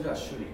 じゃあ主に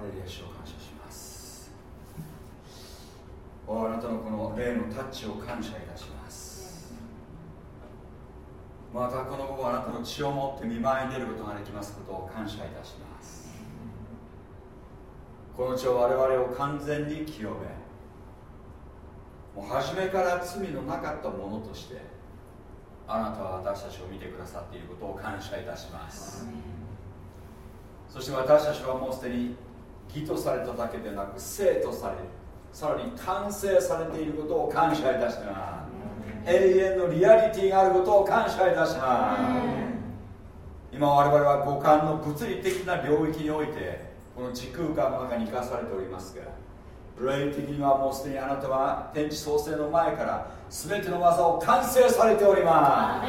ハレリア主を感謝します。おあなたのこの霊のタッチを感謝いたします。またこの後あなたの血を持って見舞いに出ることができますことを感謝いたします。この血は我々を完全に清めもう初めから罪のなかったものとしてあなたは私たちを見てくださっていることを感謝いたします。そして私たちはもうすでに義とされただけでなく生とされさらに完成されていることを感謝いたします。永遠のリアリティがあることを感謝いたします。今我々は五感の物理的な領域においてこの時空間の中に生かされておりますが霊的にはもうすでにあなたは天地創生の前から全ての技を完成されておりま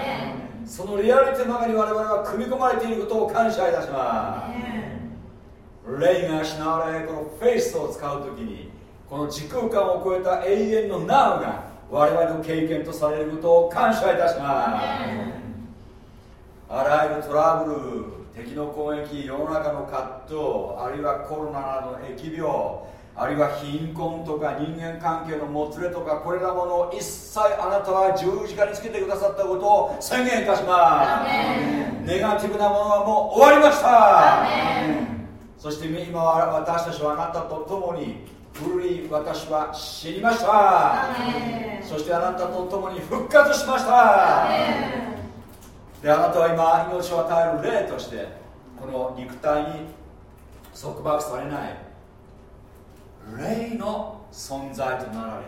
す。そのリアリティの中に我々は組み込まれていることを感謝いたします霊が失われこのフェイスを使う時にこの時空間を超えた永遠の Now が我々の経験とされることを感謝いたします。あらゆるトラブル敵の攻撃世の中の葛藤あるいはコロナなどの疫病あるいは貧困とか人間関係のもつれとかこれらものを一切あなたは十字架につけてくださったことを宣言いたします。ネガティブなものはもう終わりましたそして今は私たちはあなたと共に古い私は死にました。そしてあなたと共に復活しました。であなたは今命を与える霊としてこの肉体に束縛されない霊の存在となられ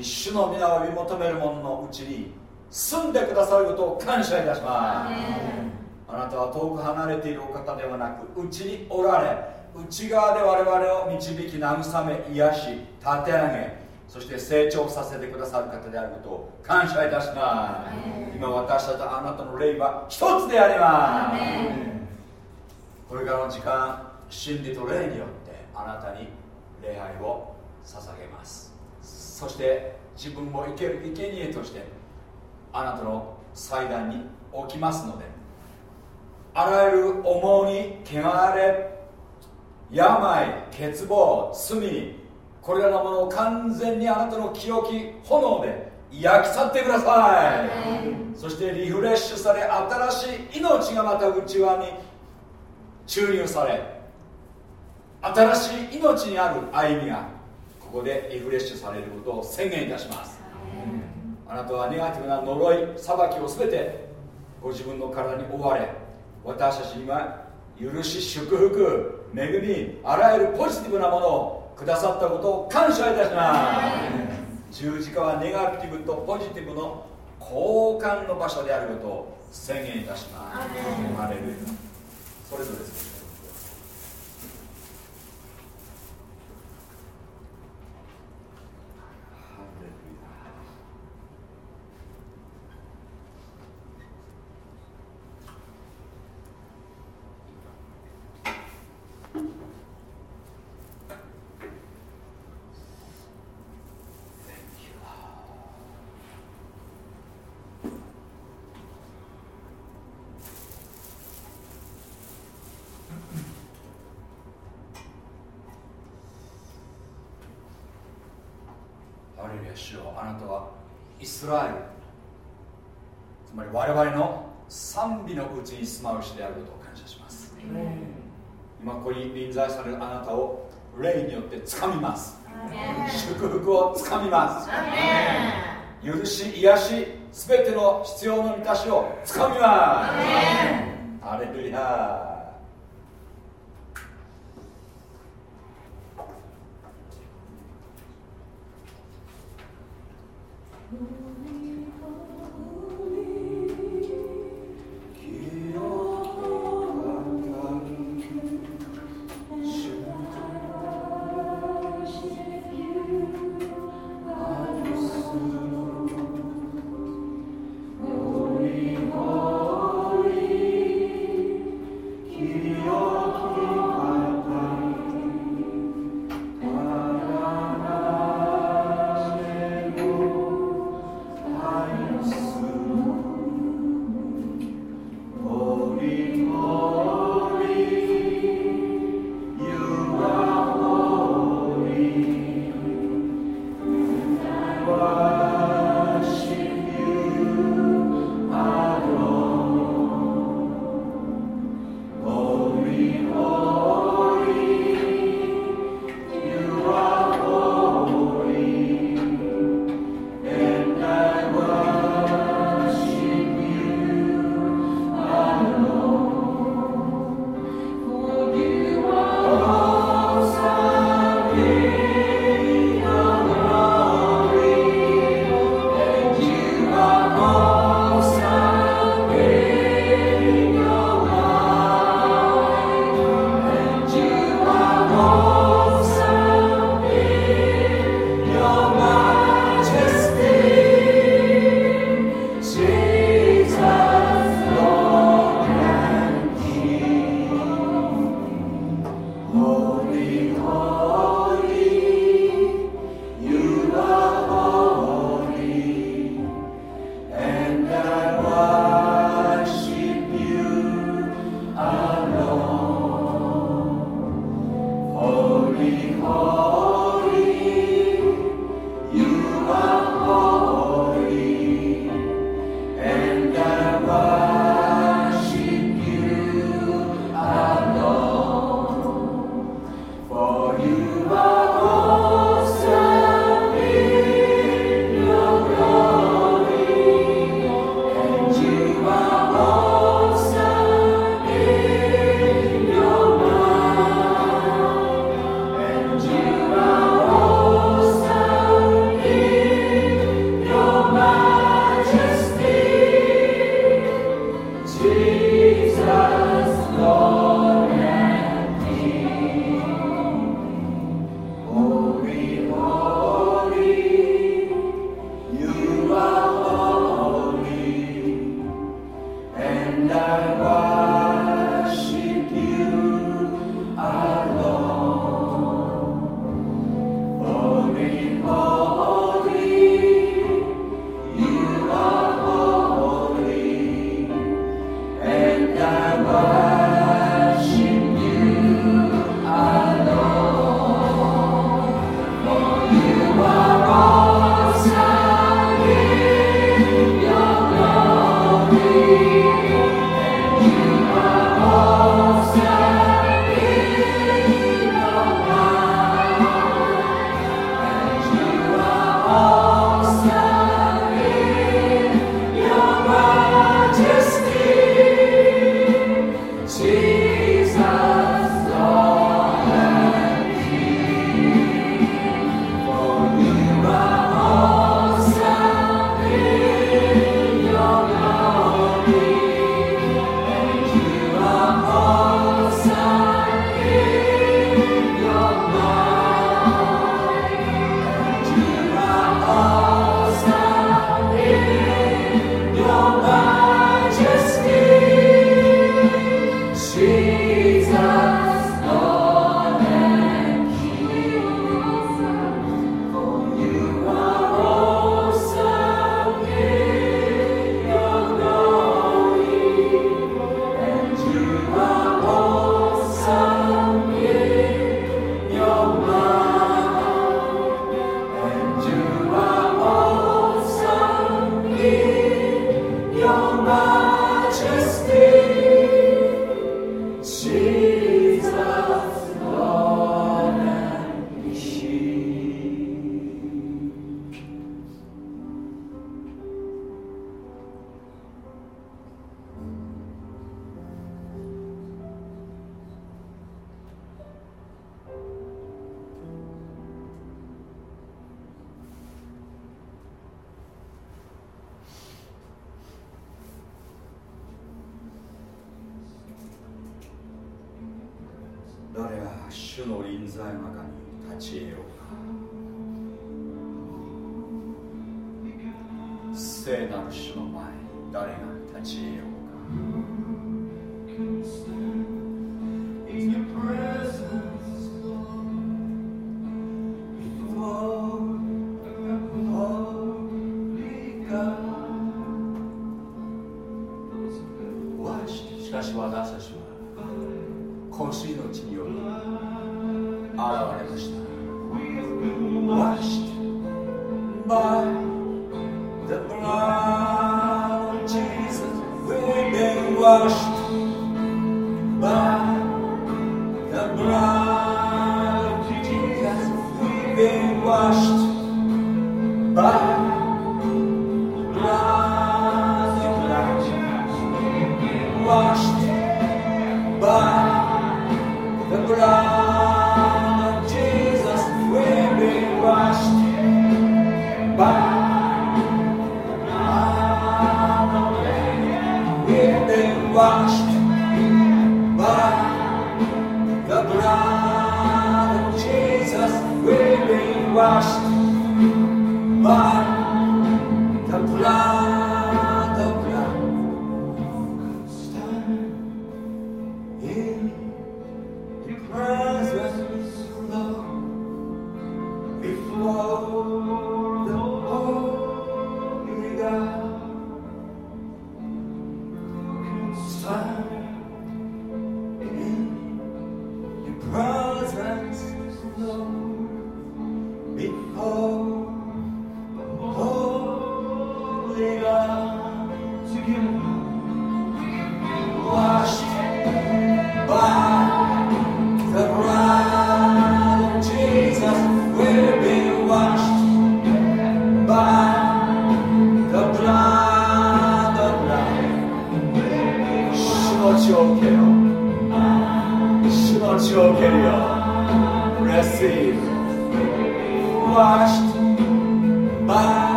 一種の皆を追い求める者のうちに住んでくださることを感謝いたしますあなたは遠く離れているお方ではなくうちにおられ内側で我々を導き慰め癒し立て上げそして成長させてくださる方であることを感謝いたします。今私たちとあなたの霊は一つであります。これからの時間真理と霊によってあなたに礼拝を捧げます。そして自分も生ける生贄としてあなたの祭壇に置きますのであらゆる重荷汚れ病欠乏罪これらのものを完全にあなたの清き炎で焼き去ってくださいそしてリフレッシュされ新しい命がまた内側に注入され新しい命にある歩みがここでリフレッシュされることを宣言いたしますあなたはネガティブな呪い裁きを全てご自分の体に追われ私たちには許し祝福恵みあらゆるポジティブなものをくださったことを感謝いたします。十字架はネガティブとポジティブの交換の場所であることを宣言いたします。それぞれです主よあなたはイスラエル。つまり我々の賛美のうちに住まうしであることを感謝します、今ここに臨在されるあなたを霊によってつかみます。祝福をつかみます。許し癒し全ての必要の満たしをつかみます。アレルヤ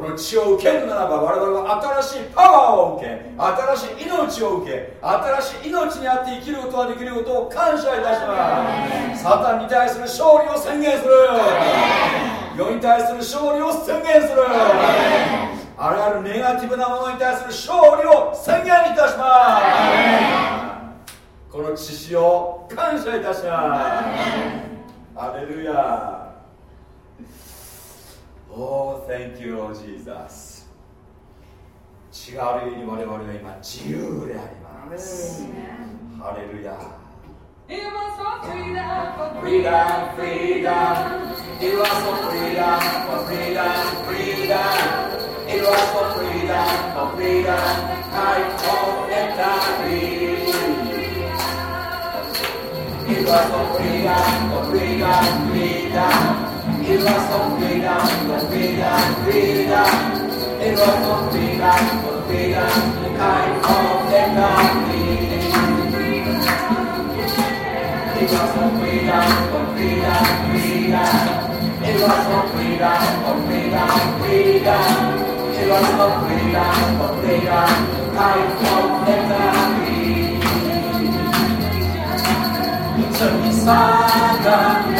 この血を受けるならば我々は新しいパワーを受け新しい命を受け新しい命にあって生きることができることを感謝いたします。サタンに対する勝利を宣言する。世に対する勝利を宣言する。あらゆるネガティブなものに対する勝利を宣言いたします。この知識を感謝いたします。アレルヤ Oh, thank you, Lord Jesus 違う意味我々は今自由でありますハレルヤ It was for freedom, for freedom, freedom. It was for freedom, for freedom, freedom. It was for freedom, for freedom, I called and died. It was for freedom, for freedom, freedom. It was some freedom, but freedom, freedom. It was some freedom, but freedom, the kind of that God needed. It was some freedom, but freedom, freedom. It was some freedom, but freedom, freedom. It was some freedom, but freedom, the kind of that God needed. It's a saga.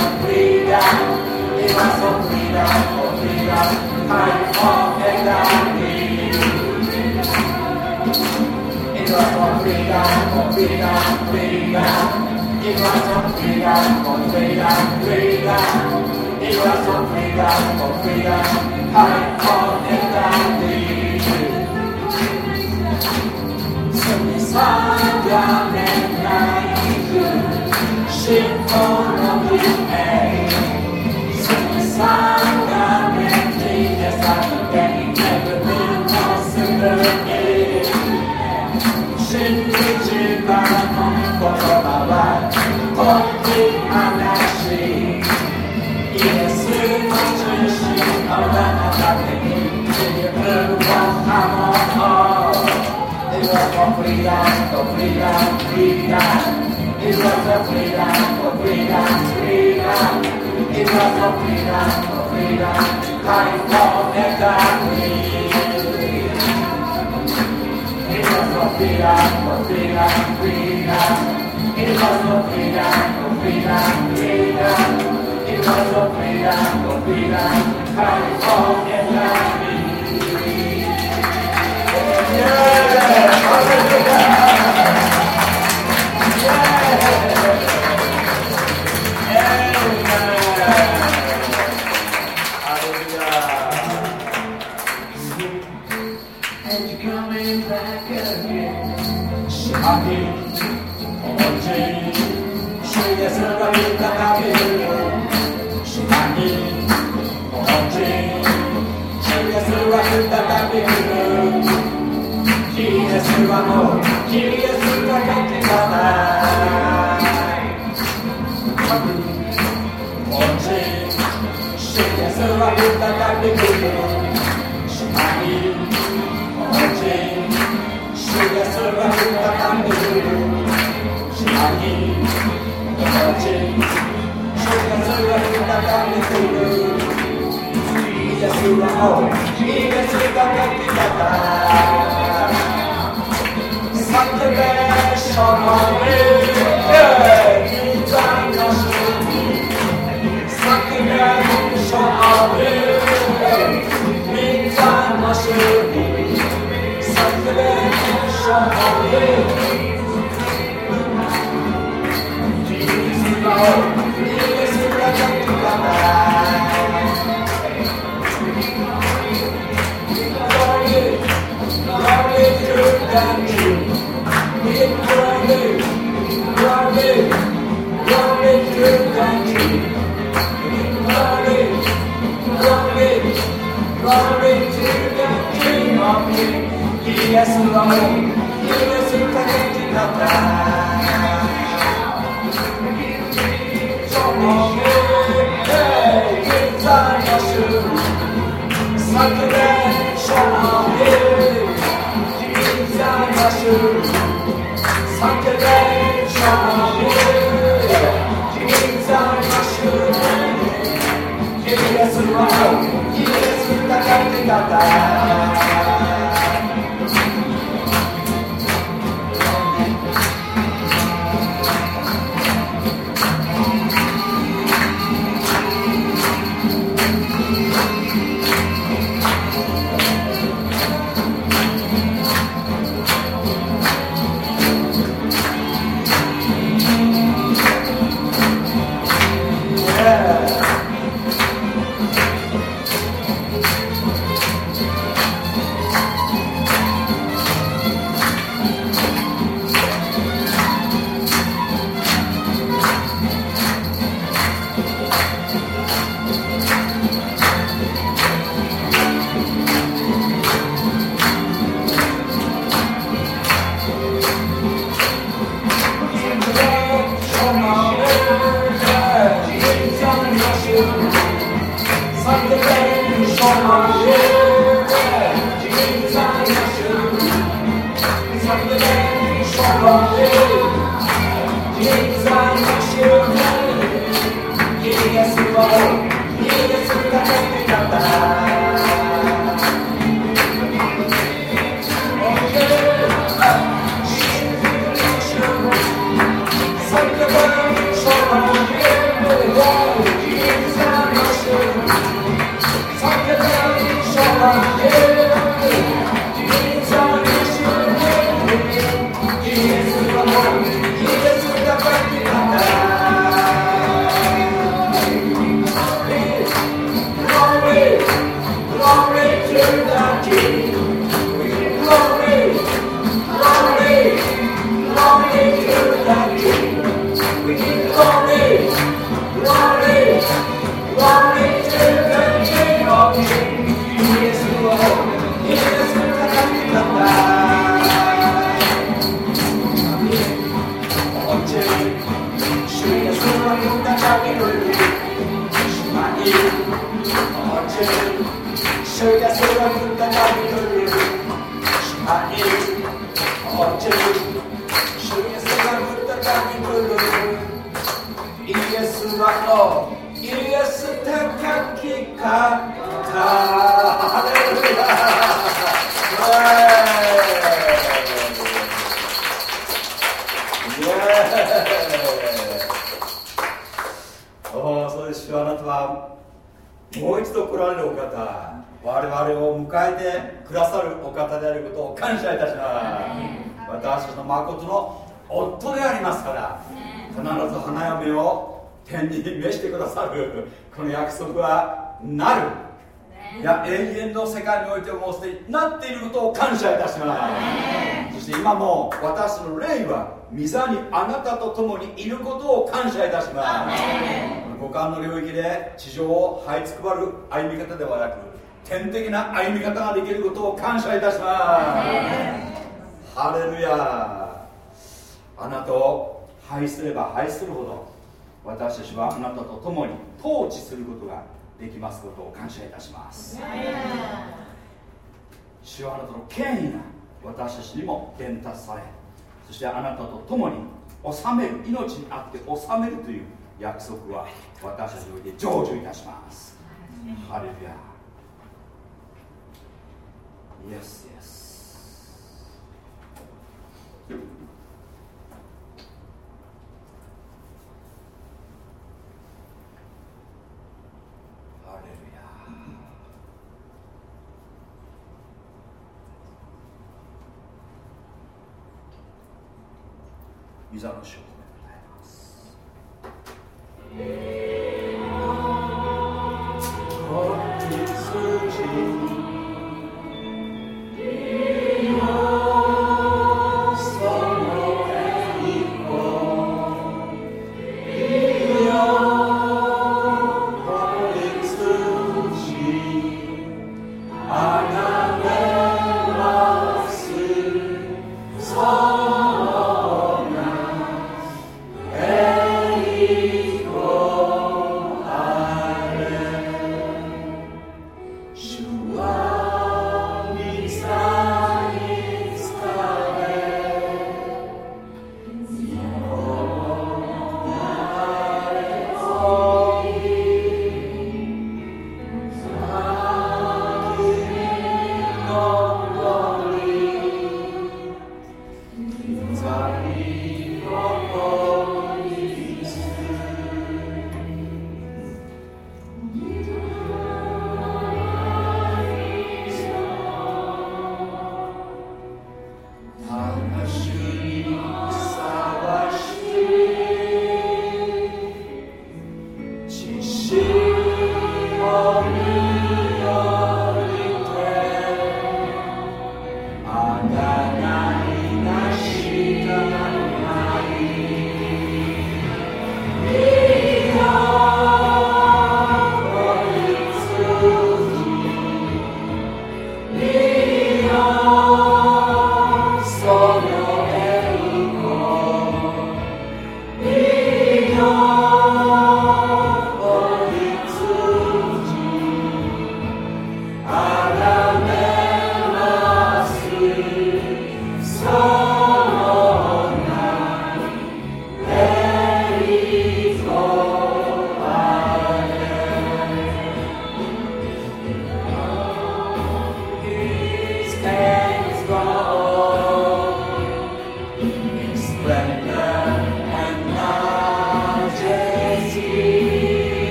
sofrida, en la sofrida, sofrida, time of anxiety. En la sofrida, sofrida, sofrida, en la sofrida, sofrida, sofrida, en la sofrida, sofrida, time of anxiety. Se me salga de la injusticia, freedom, freedom, freedom. It was a freedom freedom, freedom. It was for freedom, for freedom. Life for the country. It was for freedom, for freedom, freedom. It was for freedom, for freedom, freedom. It was for freedom, for freedom. Life for the country. Yeah. します。五感の領域で地上を這いつくばる歩み方ではなく天的な歩み方ができることを感謝いたします。ハレルヤ。あなたを愛すれば愛するほど私たちはあなたと共に統治することができますことを感謝いたします。主はあなたの権威が私たちにも伝達されそしてあなたと共に治める命にあって治めるという約束は私たちにおいて成就いたします。ハレルヤ。Yes, yes. ハレルヤイザの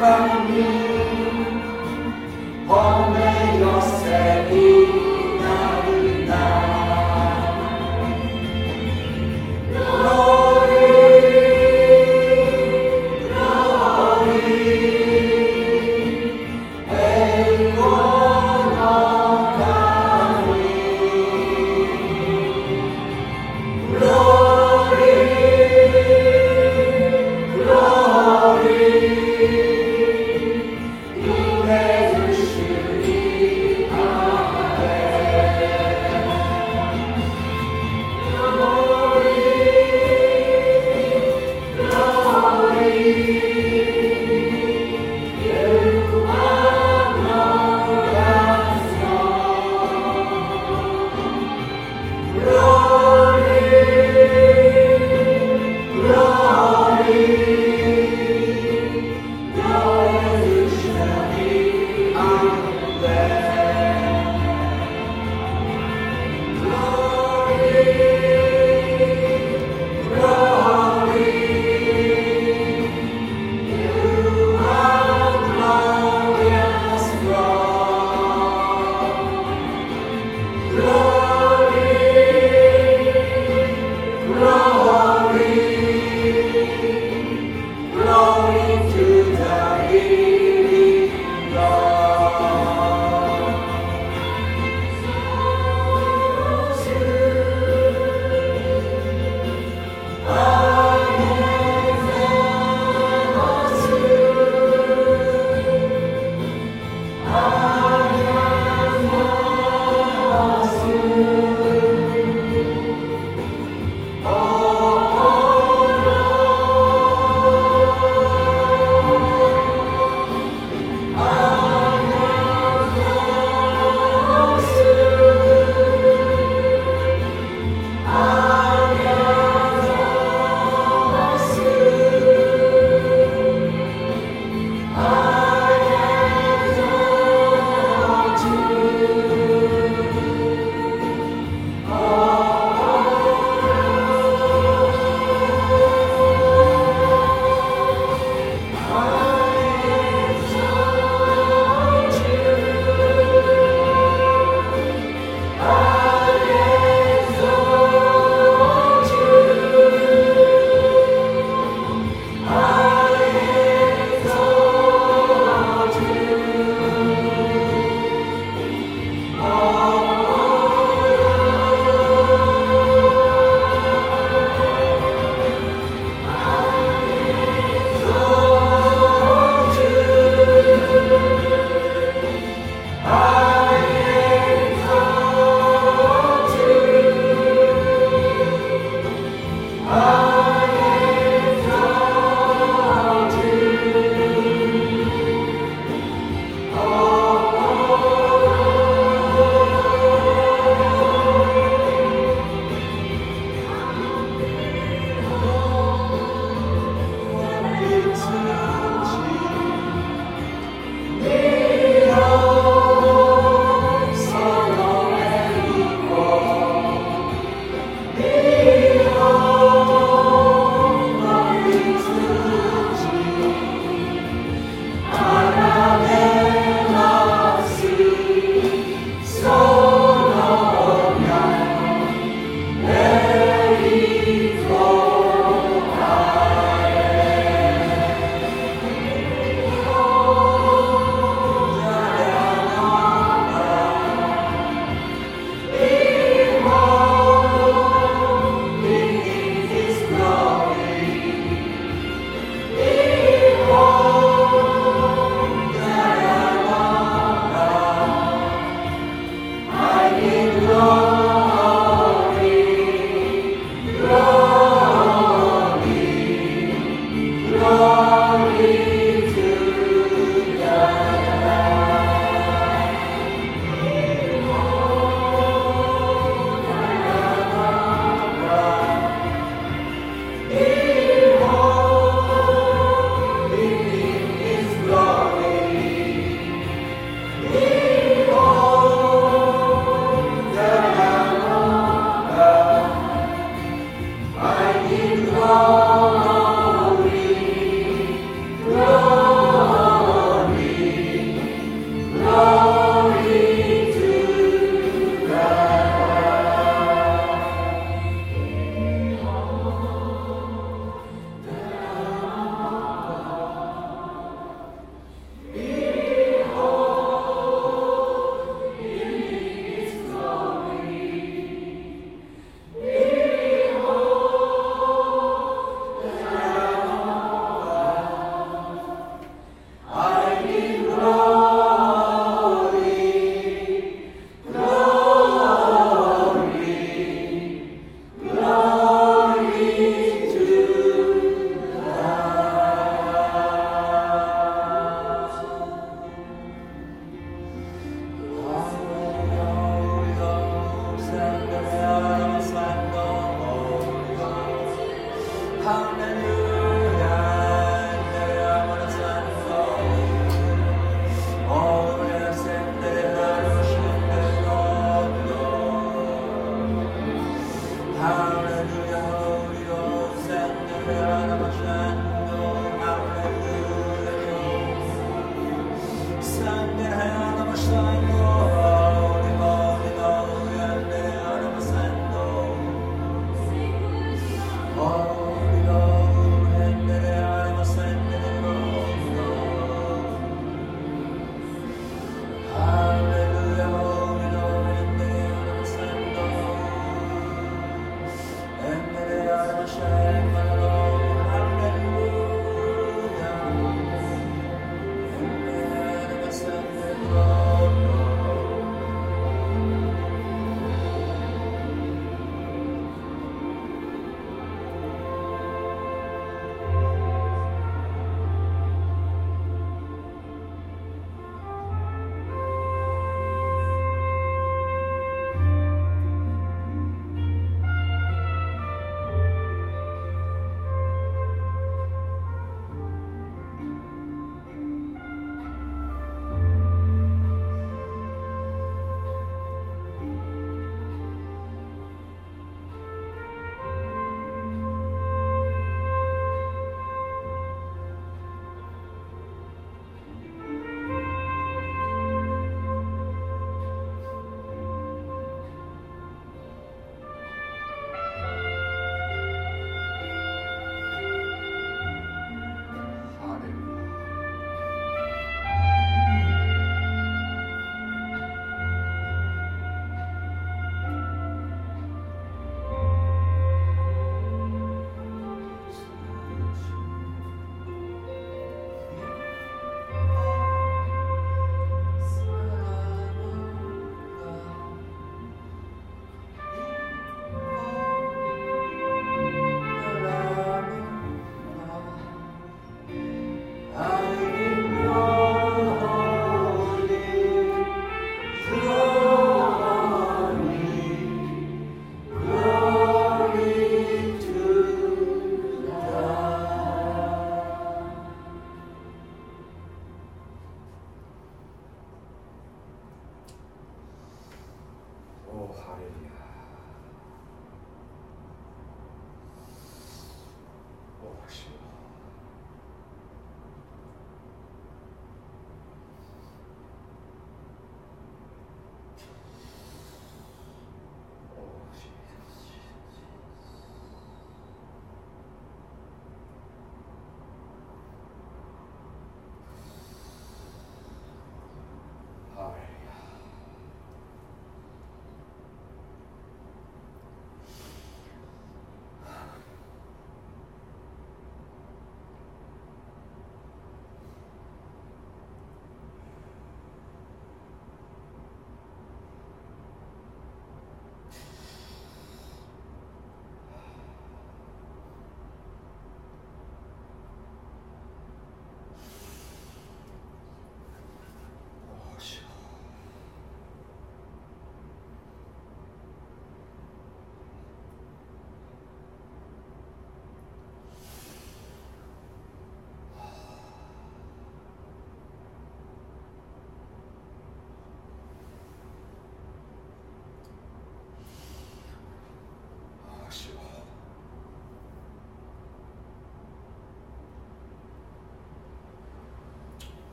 para me.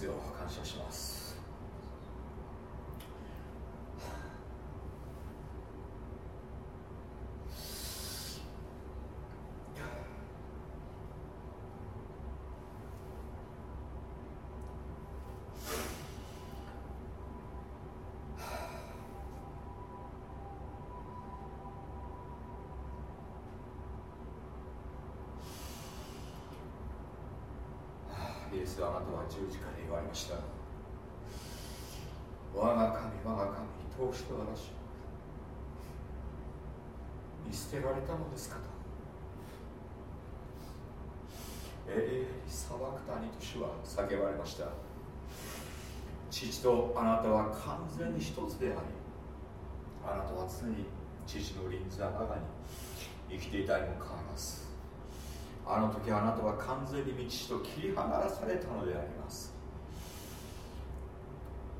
書謝します。あなたは十字架で言われました。我が神我が神通して私。見捨てられたのですかと。ええー、裁く谷と主は叫ばれました。父とあなたは完全に一つでありあなたは常に父の臨座の中に生きていたにもかかわらずあの時あなたは完全に道と切り離されたのであります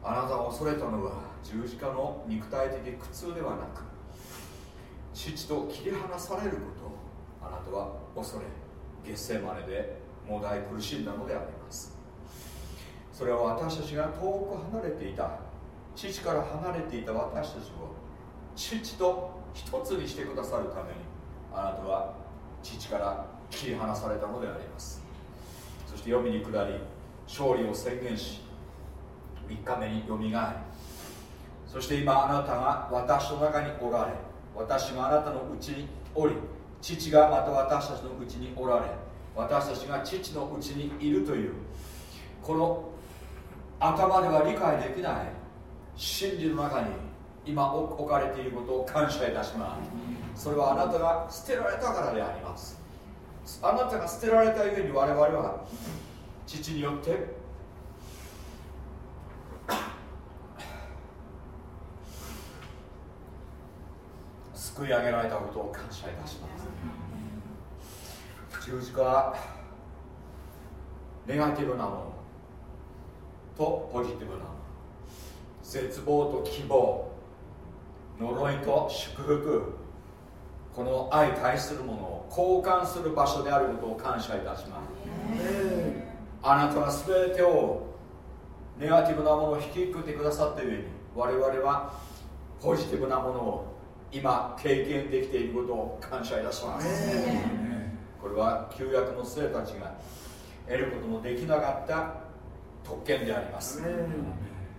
あなたが恐れたのは十字架の肉体的苦痛ではなく父と切り離されることをあなたは恐れ月世まででもだい苦しんだのであります。それは私たちが遠く離れていた父から離れていた私たちを父と一つにしてくださるためにあなたは父から切り離されたのであります。そして読みに下り勝利を宣言し3日目によみがえり。そして今あなたが私の中におられ私があなたのうちにおり父がまた私たちのうちにおられ私たちが父のうちにいるというこの頭では理解できない真理の中に今置かれていることを感謝いたします。それはあなたが捨てられたからであります。あなたが捨てられたゆえに我々は父によって救い上げられたことを感謝いたします。十字架はネガティブなものとポジティブなもの絶望と希望呪いと祝福この相対するものを交換する場所であることを感謝いたします。あなたは全てをネガティブなものを引き受けてくださった上に我々はポジティブなものを今経験できていることを感謝いたします。これは旧約の生たちが得ることのできなかった特権であります。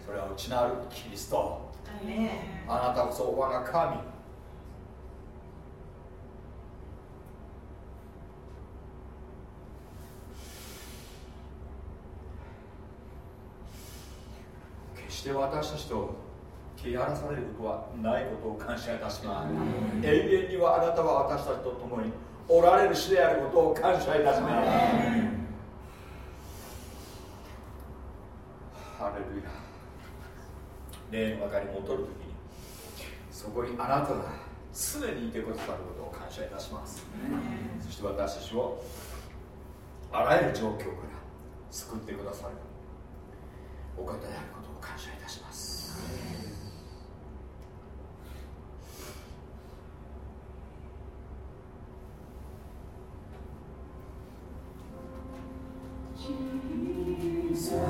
それは内なるキリスト。あなたこそ我が神。して私たちと切り離されることはないことを感謝いたします、永遠にはあなたは私たちと共におられる死であることを感謝いたします、ハレルヤ。霊の中に戻るときにそこにあなたが常にいてくださることを感謝いたします、そして私たちをあらゆる状況から救ってくださる。お方であること感謝いたします。Jesus.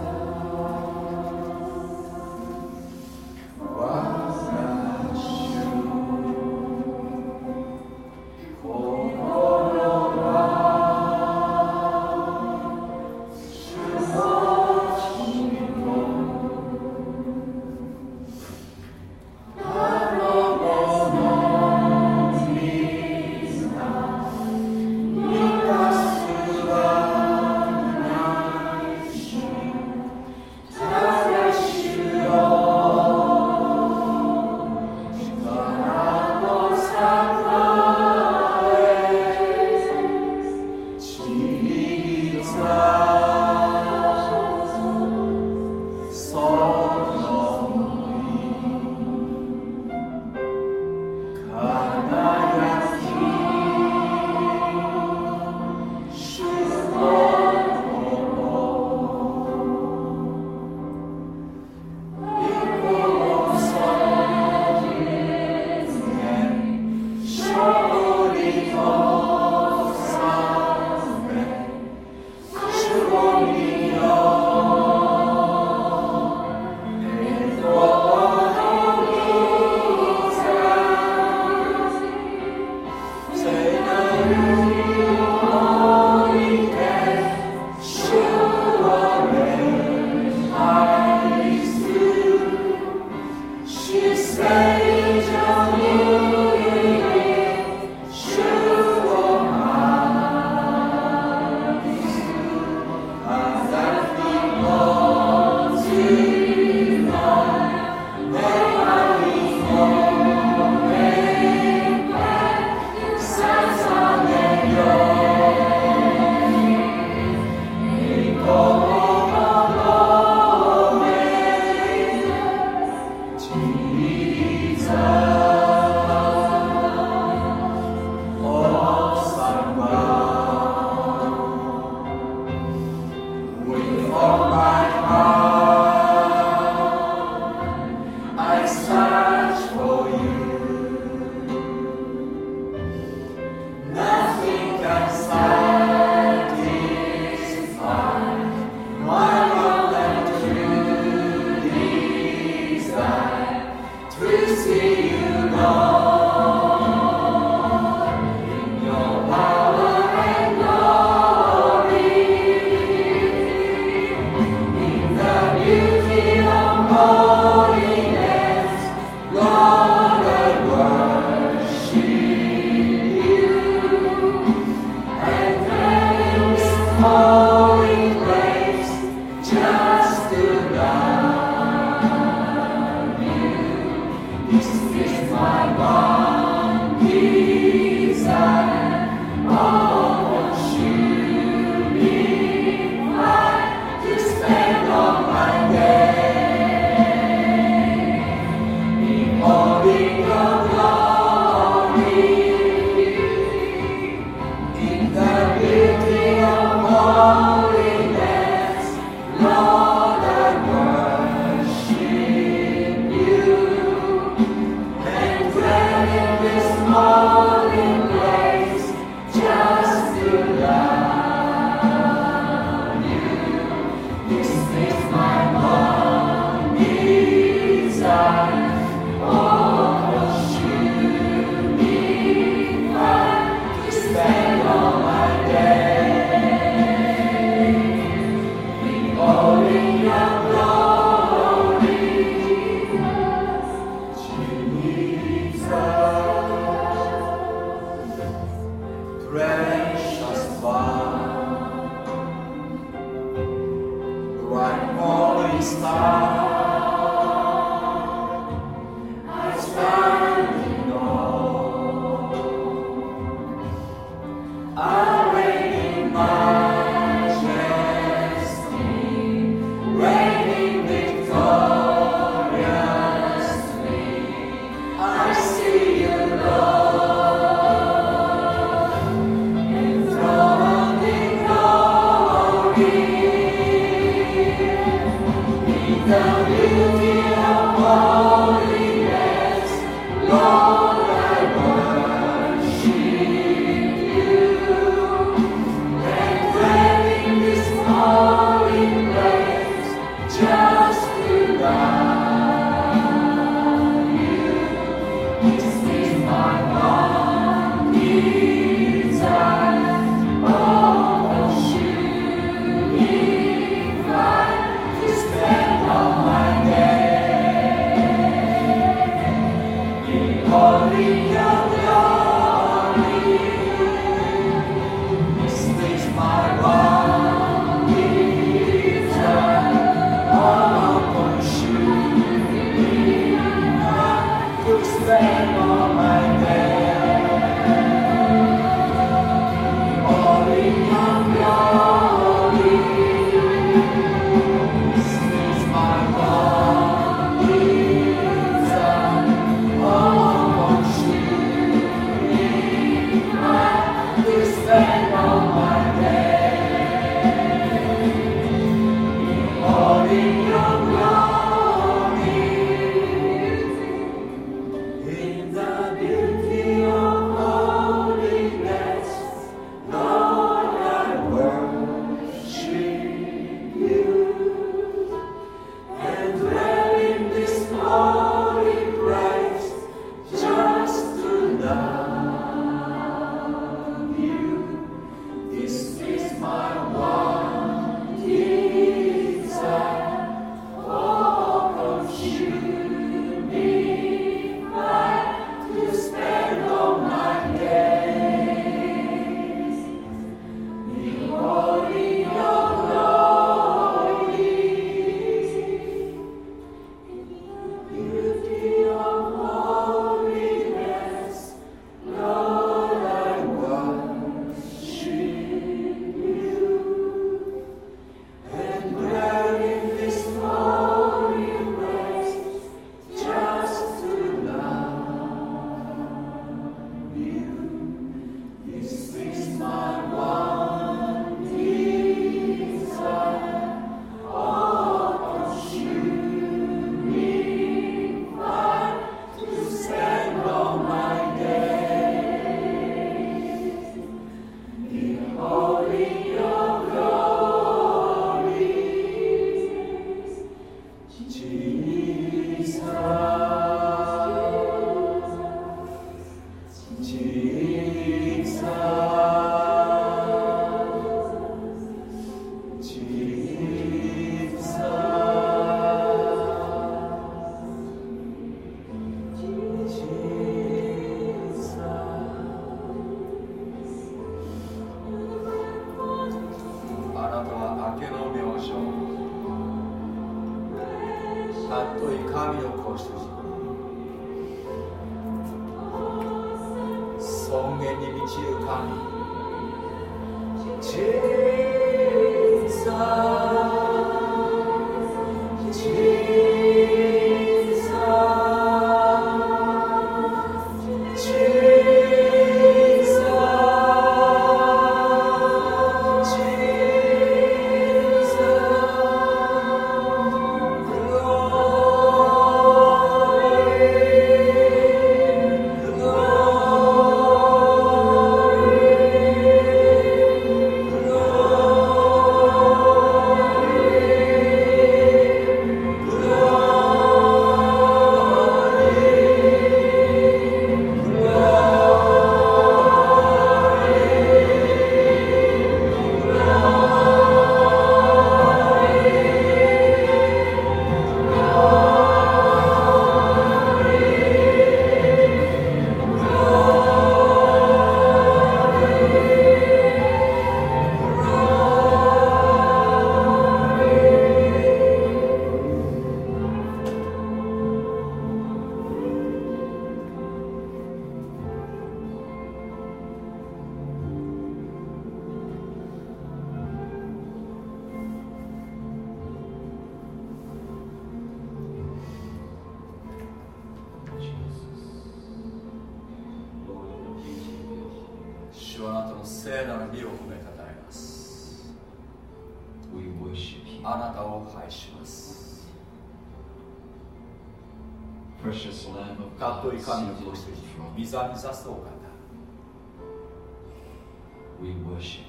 指すお方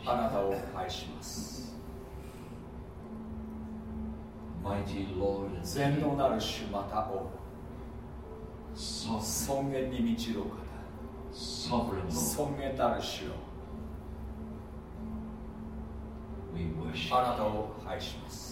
あなたを愛します。全能なる主またを尊厳に満ちるお方。尊厳なる主を。あなたを愛します。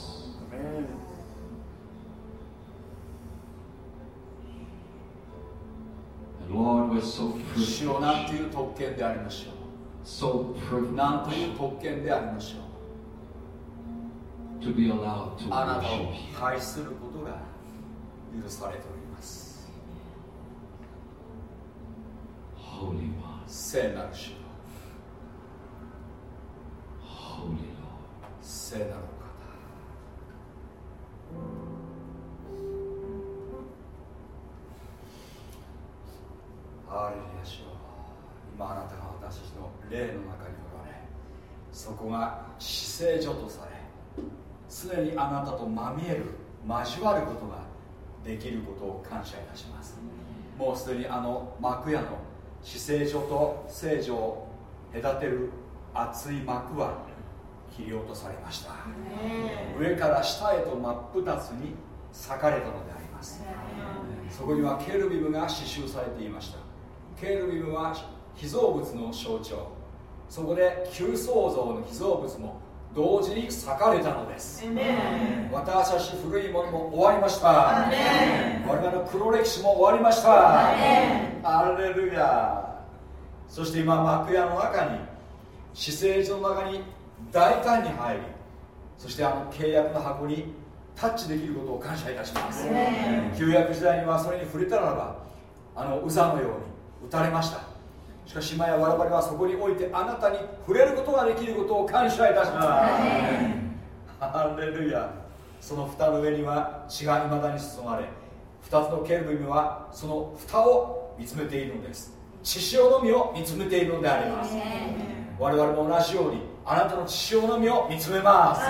主よなんという特権でありましょう。なんという特権でありましょう。あなたを愛することが許されております。聖なる主。聖なるアーレリア主よ今あなたが私たちの霊の中におられそこが死聖所とされ常にあなたとまみえる交わることができることを感謝いたします。もうすでにあの幕屋の死聖所と聖女を隔てる厚い幕は切り落とされました。上から下へと真っ二つに裂かれたのであります。そこにはケルビムが刺繍されていました。ケルビムは被造物の象徴。そこで旧創造の被造物も同時に裂かれたのです。私たち古いものも終わりました。我々の黒歴史も終わりました。アレルヤ。そして今幕屋の中に死聖所の中に大胆に入りそしてあの契約の箱にタッチできることを感謝いたします。旧約時代にはそれに触れたならばあのウザのように打たれました。しかし今や我々はそこにおいてあなたに触れることができることを感謝いたします。ハレルヤ。その蓋の上には血がいまだに注がれ2つのケルビムはその蓋を見つめているのです。血潮の実を見つめているのであります。我々も同じようにあなたの血潮の実を見つめます。こ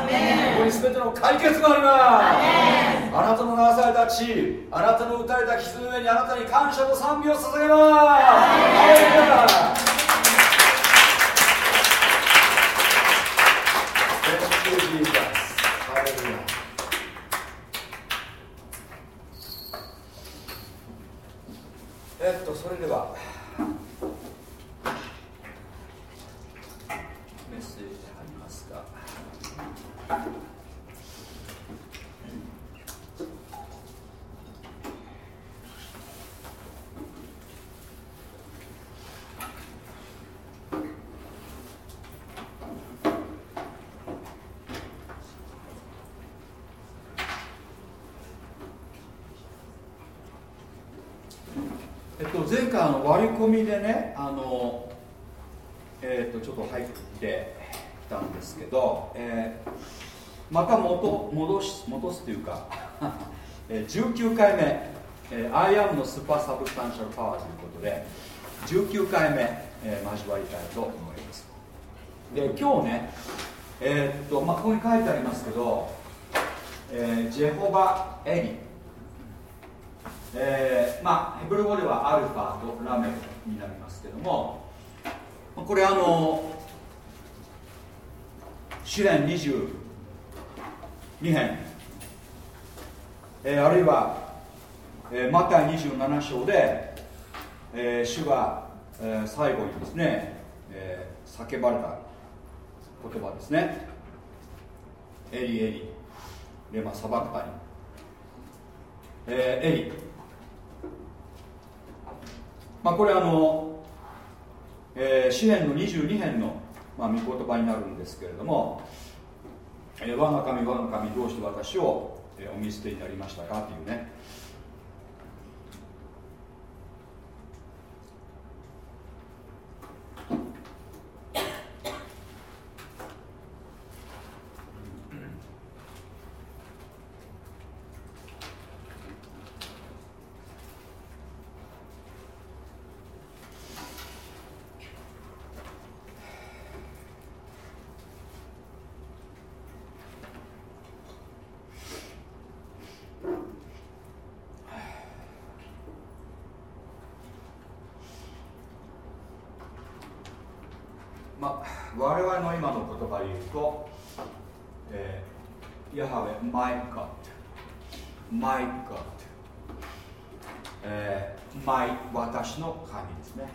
こに全ての解決があります。あなたの流された血あなたの打たれた傷の上にあなたに感謝と賛美を捧げますハレルヤそれではメッセージありますか前回の割り込みでねあのえっ、ー、とちょっと入ってきたんですけど、えー、また元戻し戻すというか 19回目、えー、I am の super substantial power ということで19回目、えー、交わりたいと思います。で今日ねえー、っとまあここに書いてありますけど、えー、ジェホバ・エリ。えー、まあヘブル語ではアルファとラメになりますけどもこれあの試練2編、えー、あるいは、えー、マタイ27章で、えー、主が、えー、最後にですね、えー、叫ばれた言葉ですね。エリエリレマサバクタニ、えー、エリ。まあ、これあの、えー、詩篇の22編の、まあ、御言葉になるんですけれども「えー、我が神我が神どうして私を、え、お見捨てになりましたか?」というね我々の今の言葉で言うと、えー、ヤハウェ、マイガット、マイガット、えー、マイ、私の神ですね。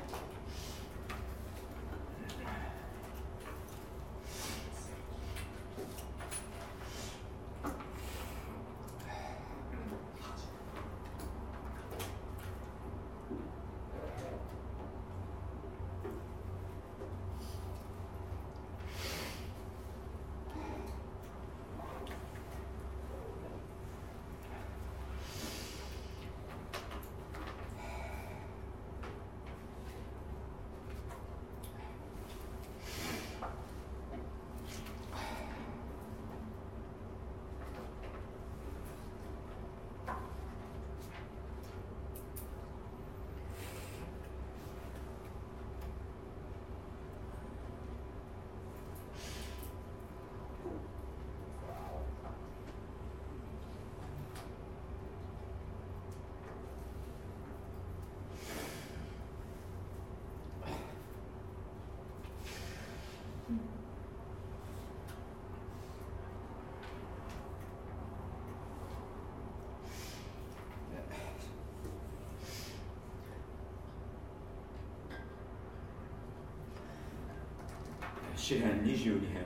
詩編22編。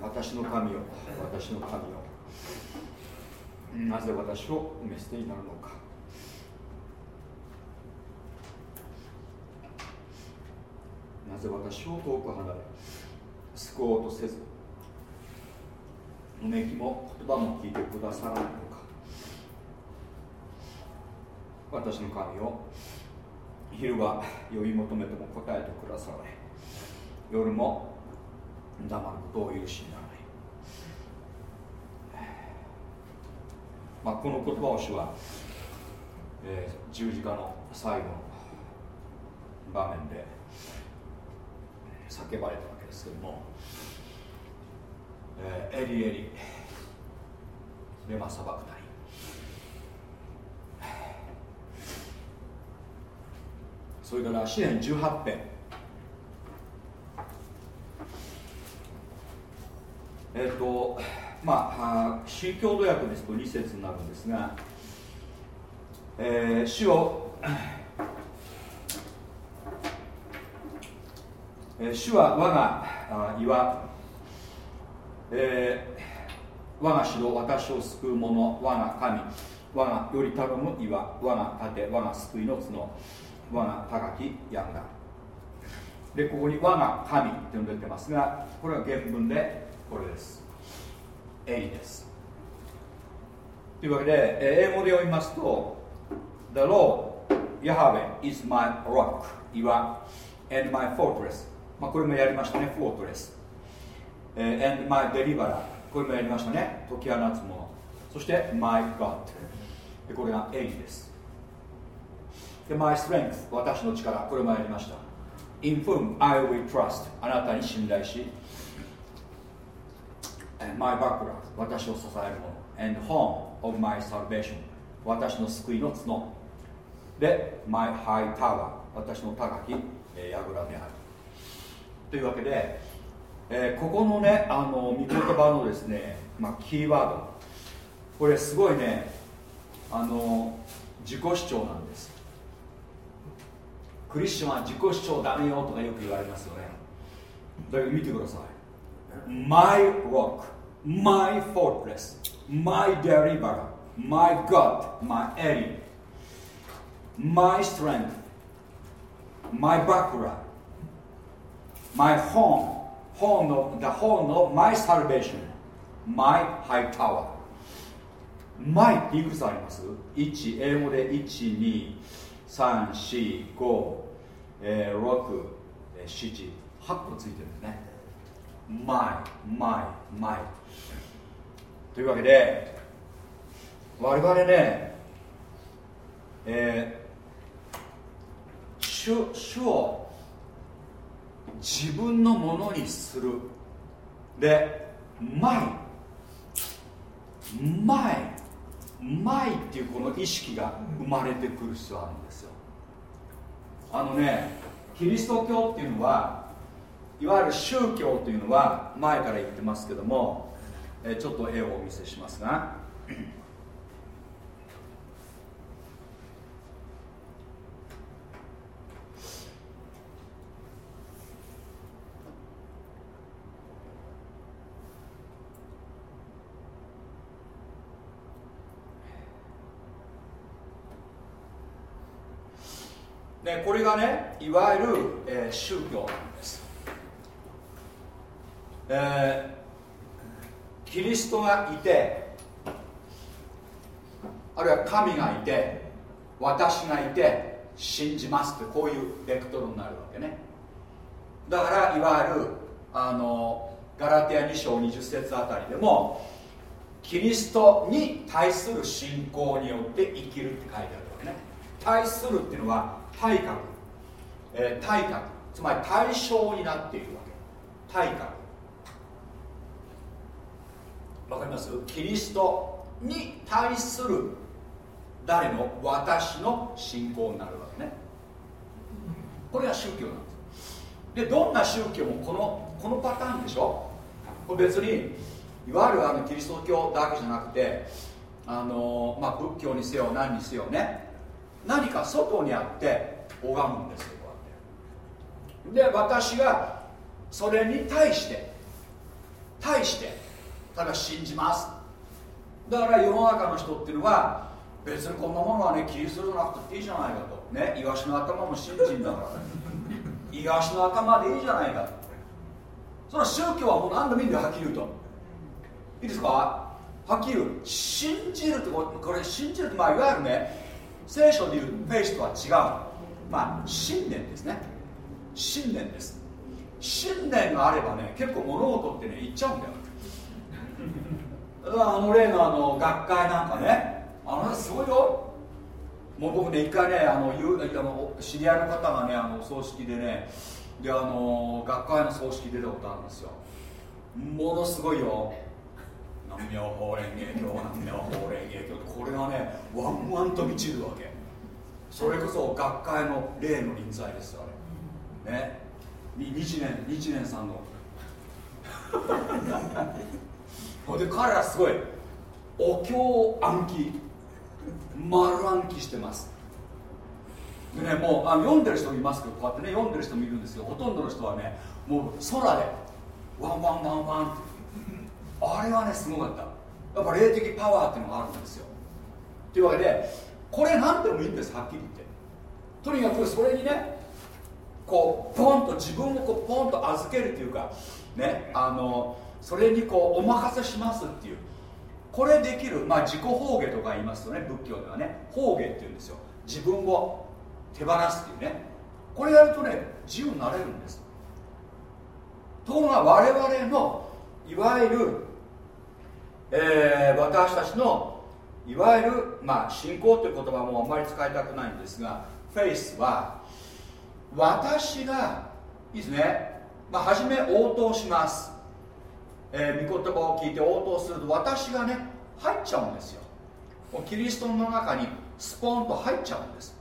私の神よ私の神よ。なぜ私を召め捨てになるのか。なぜ私を遠く離れ救おうとせずうめきも言葉も聞いてくださらないのか。私の神を昼は呼び求めても答えてくださらない。夜も黙ることを許しにならない、まあ、この言葉を主は、えー、十字架の最後の場面で叫ばれたわけですけども、えー、エリエリレマサバクタそれから支援18編。えっ、とまあ新共同訳ですと2節になるんですがえー、主を、えー、主は我が岩、えー、我が城私を救う者我が神我がより頼む岩我が盾我が救いの角。我が高き山だ。でここに我が神っていうの出てますがこれは原文でこれです。エイです。というわけで英語で読みますと The Lord Yahweh is my rock 岩 and my fortress. まあこれもやりましたねフォートレス、uh, and my deliverer これもやりましたね解き放つもの。そして my God でこれが A です。で My strength 私の力これもやりました。In whom I will trust あなたに信頼し And my background 私を支えるもの。And home of my salvation 私の救いの角。で My high tower 私の高き、え櫓である。というわけで、えー、ここのねあの御言葉のですね、まあ、キーワード。これすごいねあの自己主張なんです。クリスチャンは自己主張ダメよとかよく言われますよねだけど見てください My rock my fortress my deliverer my God my ally my strength my buckler my home home of the home of my salvation my high tower マイっていくつあります ?1 英語で12345、えー、6、えー、7 8個ついてるんですね。マイマイマイというわけで我々ねえー、主主を自分のものにする。でマイマイ前っていうこの意識が生まれてくる必要あるんですよ。あのねキリスト教っていうのはいわゆる宗教というのは前から言ってますけども、えちょっと絵をお見せしますが。がねいわゆる、えー、宗教なんです、えー、キリストがいてあるいは神がいて私がいて信じますってこういうベクトルになるわけね。だからいわゆるあのガラテア2章20節あたりでもキリストに対する信仰によって生きるって書いてあるわけね。対するっていうのは体格、えー、体格つまり対象になっているわけ。体格。わかります？キリストに対する誰の私の信仰になるわけね。これが宗教なんです。でどんな宗教もこのこのパターンでしょ？これ別にいわゆるあのキリスト教だけじゃなくてあの、まあ、仏教にせよ何にせよね。何か外にあって拝むんです。で私がそれに対して対してただ信じます。だから世の中の人っていうのは別にこんなものはね気にするじゃなくていいじゃないかと。ねイワシの頭も信心だから。イワシの頭でいいじゃないかと。その宗教はもう何度もいいんだよはっきり言うと。いいですか？はっきり言う。信じるってこれ信じるってまあいわゆるね聖書でいうフェイスとは違う。まあ信念ですね。信念です。信念があればね結構物事ってね言っちゃうんだよ。あの例のあの学会なんかねあのすごいよ。もう僕ね一回ねあの知り合いの方がねあの葬式でねであの学会の葬式出たことあるんですよ。ものすごいよ。南無法蓮華経南無法蓮華経。これがねワンワンと満ちるわけ。それこそ学会の例の臨在ですよね。日年日年さんの。ほんで彼らすごいお経暗記。丸暗記してます。でねもうあ読んでる人もいますけどこうやってね読んでる人もいるんですけどほとんどの人はねもう空でワンワンワンワン。ってあれはねすごかった。やっぱ霊的パワーっていうのがあるんですよ。というわけでこれなんでもいいんですはっきり言って。とにかくそれにねこうポンと自分をこうポンと預けるというかねあのそれにこうお任せしますっていう。これできる、まあ、自己放下とか言いますとね仏教ではね放下っていうんですよ。自分を手放すっていうね。これやるとね自由になれるんです。ところが我々のいわゆる、えー、私たちのいわゆる、まあ、信仰という言葉もあんまり使いたくないんですがフェイスは私がいいですね、まあ、初め応答します。えー、御言葉を聞いて応答すると私がね入っちゃうんですよ。キリストの中にスポンと入っちゃうんです。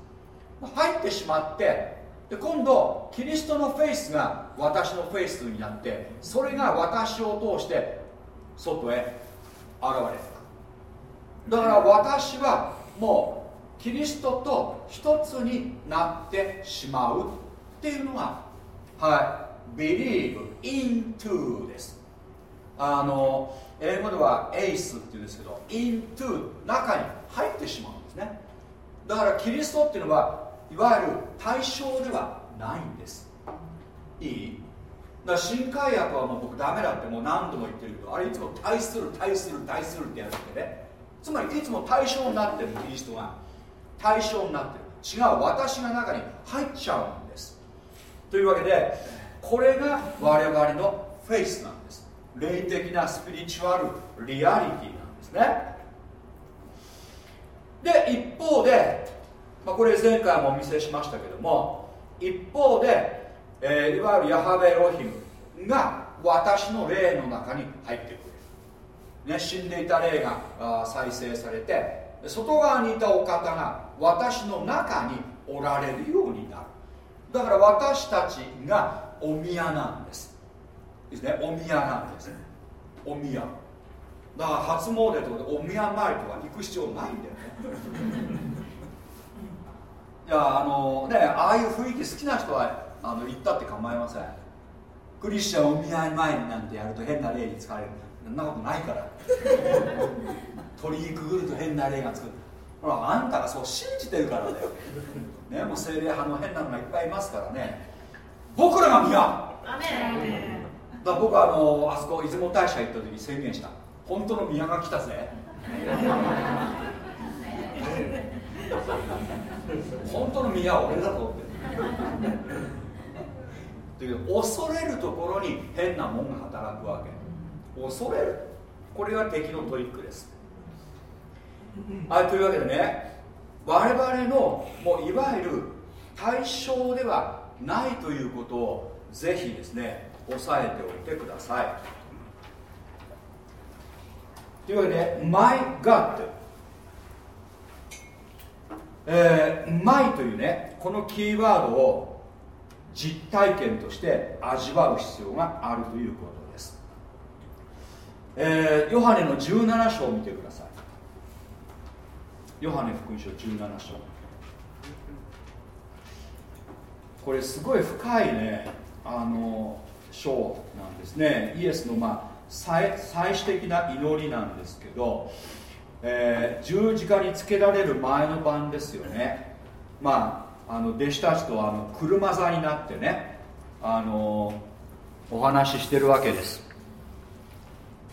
入ってしまってで今度キリストのフェイスが私のフェイスになってそれが私を通して外へ現れてくだから私はもうキリストと一つになってしまうっていうのがはい believe into です。あの英語ではエイスっていうんですけど into 中に入ってしまうんですね。だからキリストっていうのはいわゆる対象ではないんです。いい？だから新海薬はもう僕ダメだってもう何度も言ってるけどあれいつも対する対する対するってやってねつまりいつも対象になってるキリストが対象になってる。違う私が中に入っちゃうんです。というわけでこれが我々のフェイスなんです。霊的なスピリチュアルリアリティなんですね。で一方で、まあ、これ前回もお見せしましたけども一方で、えー、いわゆるヤハベロヒムが私の霊の中に入ってくる、ね、死んでいた霊が再生されて外側にいたお方が私の中におられるようになる。だから私たちがお宮なんです。ですね。お宮なんですね。お宮。だから初詣とかでお宮参りとか行く必要ないんだよね。いやあのねああいう雰囲気好きな人はあの行ったって構いません。クリスチャンお宮参りなんてやると変な霊に使われる。そんなことないから。鳥居くぐると変な霊がつく。ほらあんたがそう信じてるからだよ。ねもう精霊派の変なのがいっぱいいますからね。僕らが宮だ僕はあのあそこ出雲大社行った時に宣言した。本当の宮が来たぜ。本当の宮は俺だぞって。いう恐れるところに変なもんが働くわけ。恐れる。これが敵のトリックですはいというわけでね我々のもういわゆる対象ではないということをぜひですね押さえておいてください。というわけで My God えー、My というねこのキーワードを実体験として味わう必要があるということです、えー、ヨハネの17章を見てください。ヨハネ福音書17章。これすごい深いねあの章なんですね。イエスの、まあ、最最終的な祈りなんですけど、えー、十字架につけられる前の晩ですよね。まああの弟子たちとあの車座になってねあのお話ししてるわけです。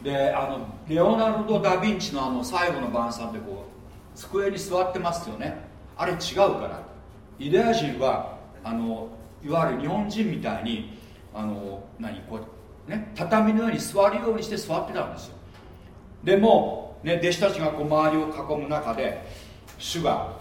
であのレオナルド・ダ・ヴィンチのあの最後の晩餐でこう机に座ってますよね。あれ違うから。ユダヤ人はあのいわゆる日本人みたいにあの何こう、ね、畳のように座るようにして座ってたんですよ。でも、ね、弟子たちがこう周りを囲む中で主が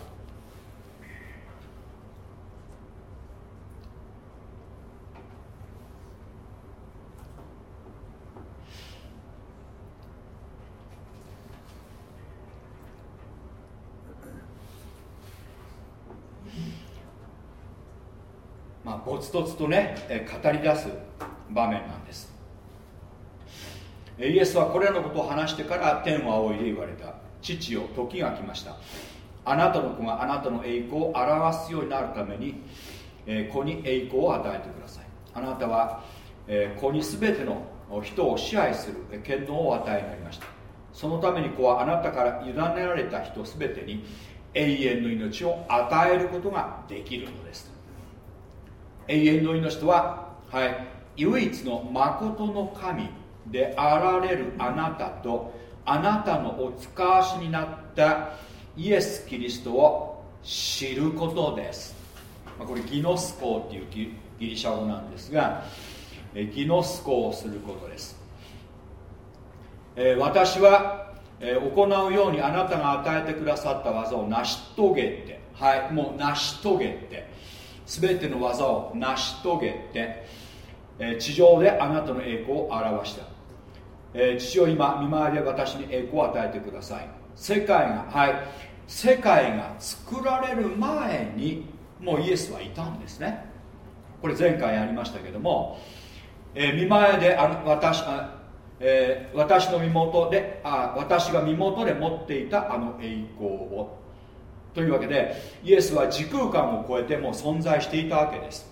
まあ、ぼつとつとね語り出す場面なんです。イエスはこれらのことを話してから天を仰いで言われた。父よ時が来ました。あなたの子があなたの栄光を表すようになるために、え、子に栄光を与えてください。あなたは、え、子に全ての人を支配する権能を与えになりました。そのために子はあなたから委ねられた人全てに永遠の命を与えることができるのです。永遠の命とは、はい、唯一の誠の神であられるあなたとあなたのお使わしになったイエス・キリストを知ることです、ま、これギノスコっていうギリシャ語なんですがギノスコをすることです、え、私は、え、行うようにあなたが与えてくださった技を成し遂げてはいもう成し遂げて全ての技を成し遂げて、え、地上であなたの栄光を表した、え父を今見舞いで私に栄光を与えてください。世界がはい。世界が作られる前にもうイエスはいたんですね。これ前回やりましたけどもえー、見前であの私あ、えー、私の身元であ私が身元で持っていたあの栄光をというわけでイエスは時空間を超えてもう存在していたわけです。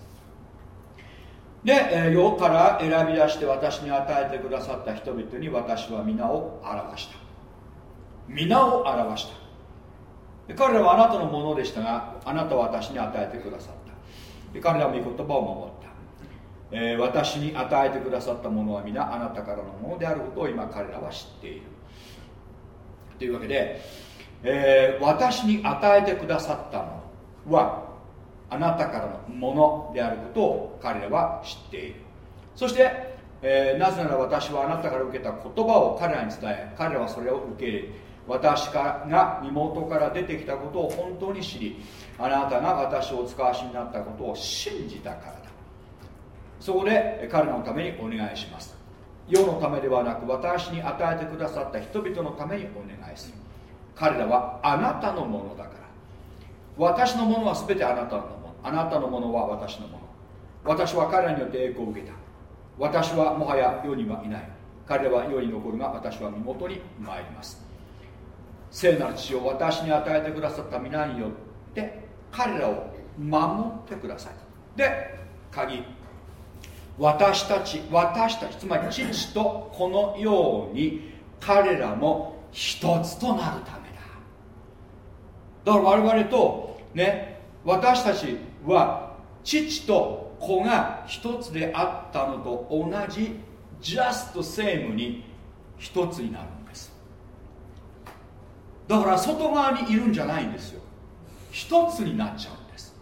で、え、世から選び出して私に与えてくださった人々に私は皆を表した。皆を表した。彼らはあなたのものでしたがあなたは私に与えてくださった。彼らは御言葉を守った。え、私に与えてくださったものは皆あなたからのものであることを今彼らは知っている。というわけで、えー、私に与えてくださったのはあなたからのものであることを彼らは知っている。そして、えー、なぜなら私はあなたから受けた言葉を彼らに伝え彼らはそれを受け入れ私が身元から出てきたことを本当に知りあなたが私をお使わしになったことを信じたからだ。そこで彼のためにお願いします。世のためではなく私に与えてくださった人々のためにお願いする。彼らはあなたのものだから。私のものは全てあなたのもの。あなたのものは私のもの。私は彼らによって栄光を受けた。私はもはや世にはいない。彼らは世に残るが私は身元に参ります。聖なる父を私に与えてくださった皆によって彼らを守ってください。で鍵。私たち私たちつまり父とこのように彼らも一つとなるため。だだから我々とね私たちは父と子が一つであったのと同じ just same に一つになるんです。だから外側にいるんじゃないんですよ。一つになっちゃうんです。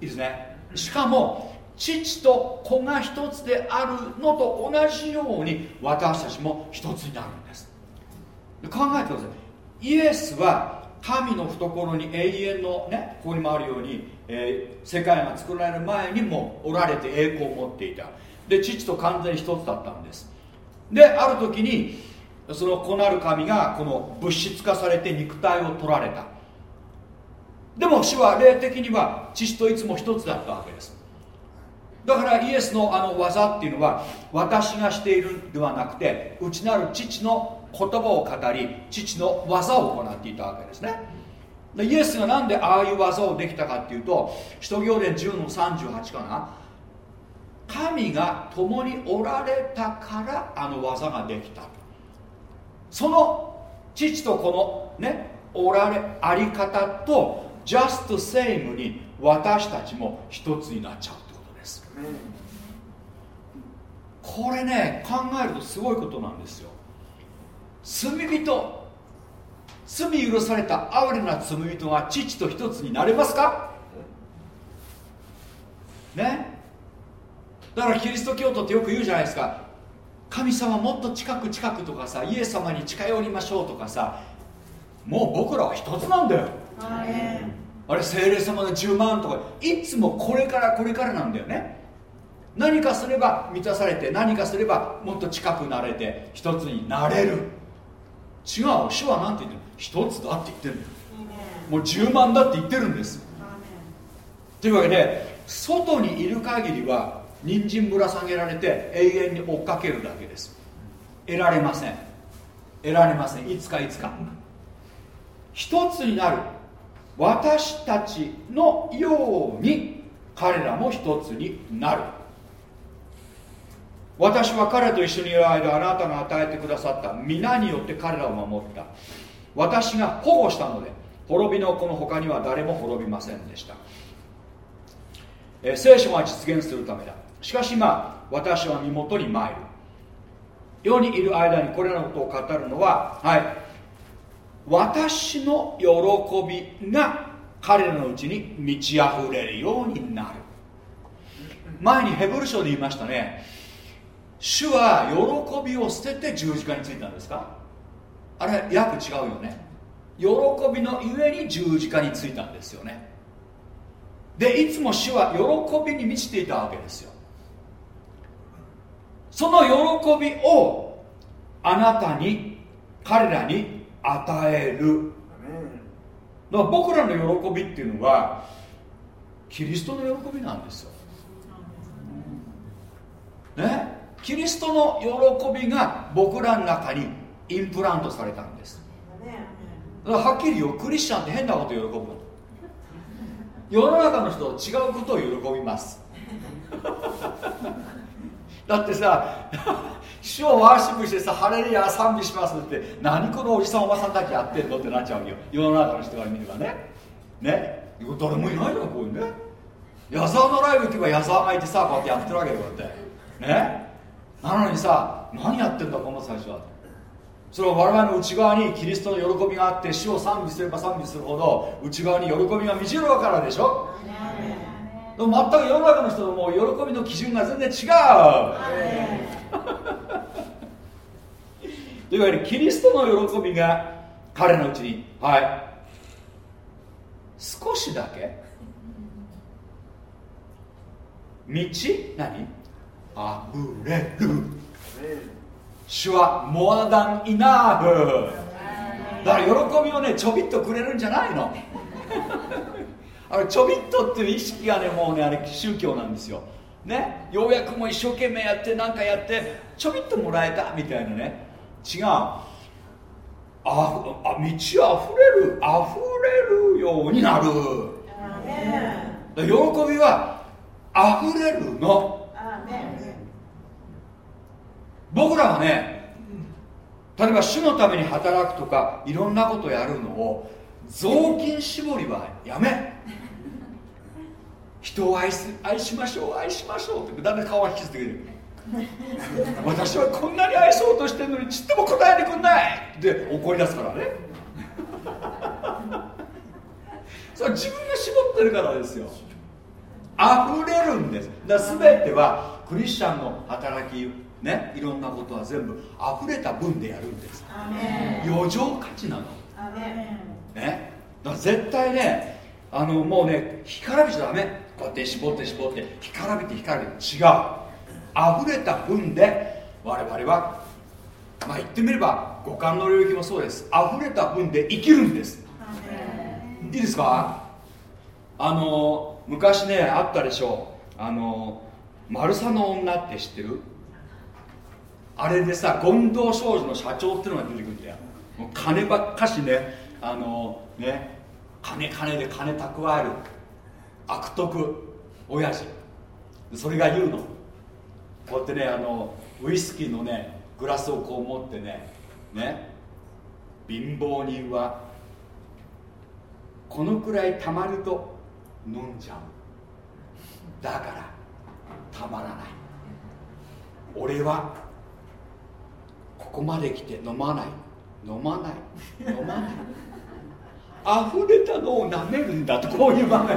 いいですね。しかも父と子が一つであるのと同じように私たちも一つになるんです。考えてください。イエスは神の懐に永遠のねここにもあるように、えー、世界が作られる前にもおられて栄光を持っていた。で父と完全に一つだったんです。である時にその子なる神がこの物質化されて肉体を取られた。でも主は霊的には父といつも一つだったわけです。だからイエスのあの技っていうのは私がしているんではなくて内なる父の言葉を語り父の技を行っていたわけですね。でイエスがなんでああいう技をできたかっていうと使徒行伝10の38かな。神が共におられたからあの技ができた。その父とこのねおられあり方と just same に私たちも一つになっちゃうってことです。これね考えるとすごいことなんですよ。罪人。罪許された哀れな罪人が父と一つになれますか？ね？だからキリスト教徒ってよく言うじゃないですか。神様もっと近く近くとかさイエス様に近寄りましょうとかさもう僕らは一つなんだよ。あれ精霊様の10万とかいつもこれからこれからなんだよね。何かすれば満たされて何かすればもっと近くなれて一つになれる違う主は何て言ってる一つだって言ってるんだよもう10万だって言ってるんです。というわけで外にいる限りは人参ぶら下げられて永遠に追っかけるだけです。得られません。得られません。いつかいつか。一つになる。私たちのように彼らも一つになる私は彼と一緒にいる間あなたが与えてくださった皆によって彼らを守った。私が保護したので滅びの子の他には誰も滅びませんでした、え、聖書が実現するためだ。しかし今私は身元に参る。世にいる間にこれらのことを語るのははい。私の喜びが彼らのうちに満ち溢れるようになる。前にヘブル書で言いましたね。主は喜びを捨てて十字架についたんですか？あれ訳違うよね。喜びのゆえに十字架についたんですよね。でいつも主は喜びに満ちていたわけですよ。その喜びをあなたに彼らに与える。だから僕らの喜びっていうのはキリストの喜びなんですよ。ね？キリストの喜びが僕らの中にインプラントされたんです。だからはっきり言うクリスチャンって変なこと喜ぶの。世の中の人と違うことを喜びます。だってさ 主をワーシップしてさハレルヤ賛美しますって何このおじさんおばさんたちやってんのってなっちゃうよ。世の中の人から見ればね。ね？誰もいないよこういうね。矢沢のライブ行けば矢沢がいてさこうやってやってるわけよこうやって。ね？なのにさ何やってんだこの最初は。それは我々の内側にキリストの喜びがあって主を賛美すれば賛美するほど内側に喜びが満ちるからでしょ。でも全く世の中の人のもう喜びの基準が全然違う。いわゆるキリストの喜びが彼のうちにはい。少しだけ。道？何？あふれる主はモアダンイナーフだから喜びをねちょびっとくれるんじゃないの。あれちょびっとっていう意識がねもうねあれ宗教なんですよ。ね？ようやくもう一生懸命やって何かやってちょびっともらえたみたいなね。違う。ああ道あふれるあふれるようになる。喜びはあふれるの僕らはね例えば主のために働くとかいろんなことやるのを雑巾絞りはやめ。人を愛す愛しましょう愛しましょうってだんだん顔が引きつってくる。私はこんなに愛そうとしてるのにちっとも答えてくんない。で怒り出すからね。それ自分が絞ってるからですよ。溢れるんです。だから全てはクリスチャンの働きねいろんなことは全部溢れた分でやるんです。余剰価値なの。ね。だから絶対ねあのもうね干からびちゃダメ。こうやって絞って絞って干からびて干からびて。違う。溢れた分で我々はまあ言ってみれば五感の領域もそうです。溢れた分で生きるんです。いいですか？あの昔ねあったでしょう。あのマルサの女って知ってる？あれでさ権藤商事の社長っていうのが出てくるんだよ。もう金ばっかしねあのね金金で金蓄える悪徳親父。それが言うの。こうやってねあのウイスキーのねグラスをこう持ってねね貧乏人はこのくらいたまると飲んじゃう。だからたまらない。俺はここまで来て飲まない。飲まない。飲まない。溢れたのを舐めるんだとこういう場面。が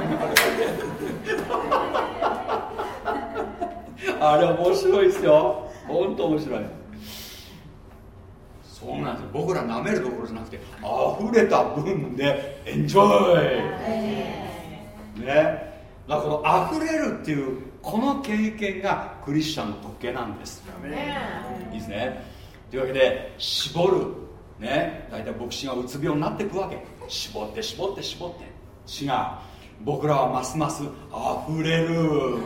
あるあれ面白いですよ。本当面白い。そうなんです僕ら舐めるどころじゃなくて溢れた分でエンジョイね。だからこの溢れるっていうこの経験がクリスチャンの特権なんです。いいですねというわけで絞る。ね。大体牧師がうつ病になっていくわけ。絞って絞って絞って。違う。僕らはますます溢れる。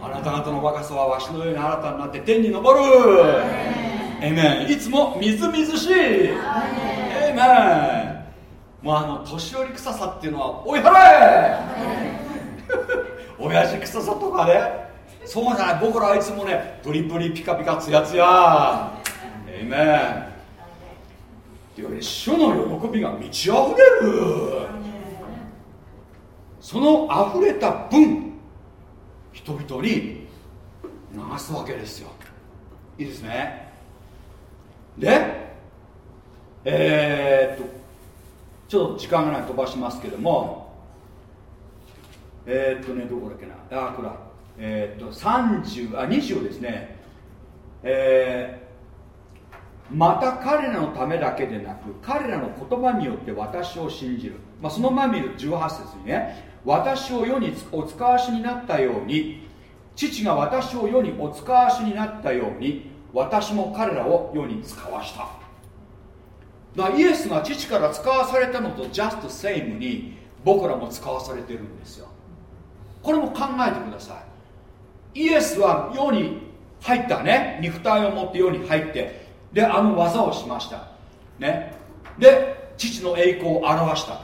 あなた方の若さはわしのように新たになって天に昇る。エメンいつもみずみずしい。エメンもうあの年寄り臭さっていうのはおいはれ親父臭さとかね。そうじゃない。僕らはいつもねプリプリピカピカツヤツヤえめんっていうわけで主の喜びが満ち溢れる。その溢れた分人々に流すわけですよ。いいですね。でえー、っとちょっと時間がない飛ばしますけどもえー、っとねどこだっけな。あこれはえー、っと30あ20ですね。えー、また彼らのためだけでなく彼らの言葉によって私を信じる、まあ、そのまま見る18節にね私を世にお使わしになったように父が私を世にお使わしになったように私も彼らを世に使わした。だイエスが父から使わされたのとジャストセイムに僕らも使わされてるんですよ。これも考えてください。イエスは世に入ったね肉体を持って世に入ってであの技をしました。ね。で父の栄光を表した。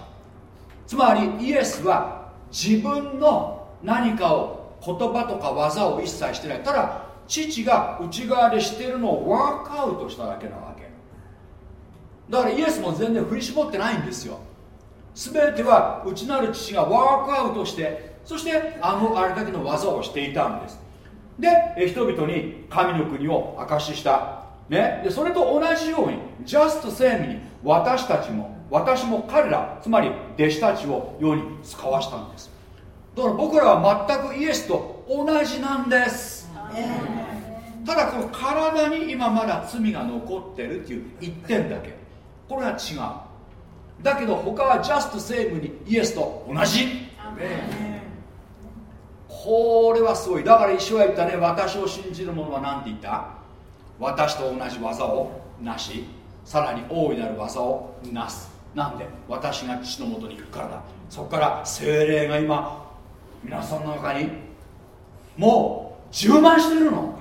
つまりイエスは自分の何かを言葉とか技を一切してない。ただ父が内側でしてるのをワークアウトしただけなわけ。だからイエスも全然振り絞ってないんですよ。全ては内なる父がワークアウトしてそしてあのあれだけの技をしていたんです。で人々に神の国を証しした。ね、でそれと同じようにジャストセームに私たちも私も彼らつまり弟子たちを世に使わしたんです。だから僕らは全くイエスと同じなんです。ただこの体に今まだ罪が残ってるっていう一点だけ。これは違う。だけど他はジャストセームにイエスと同じ。これはすごい。だから石は言ったね。私を信じる者は何て言った？私と同じ技をなしさらに大いなる技をなす。なんで私が父のもとに行くからだ。そこから精霊が今皆さんの中にもう充満してるの。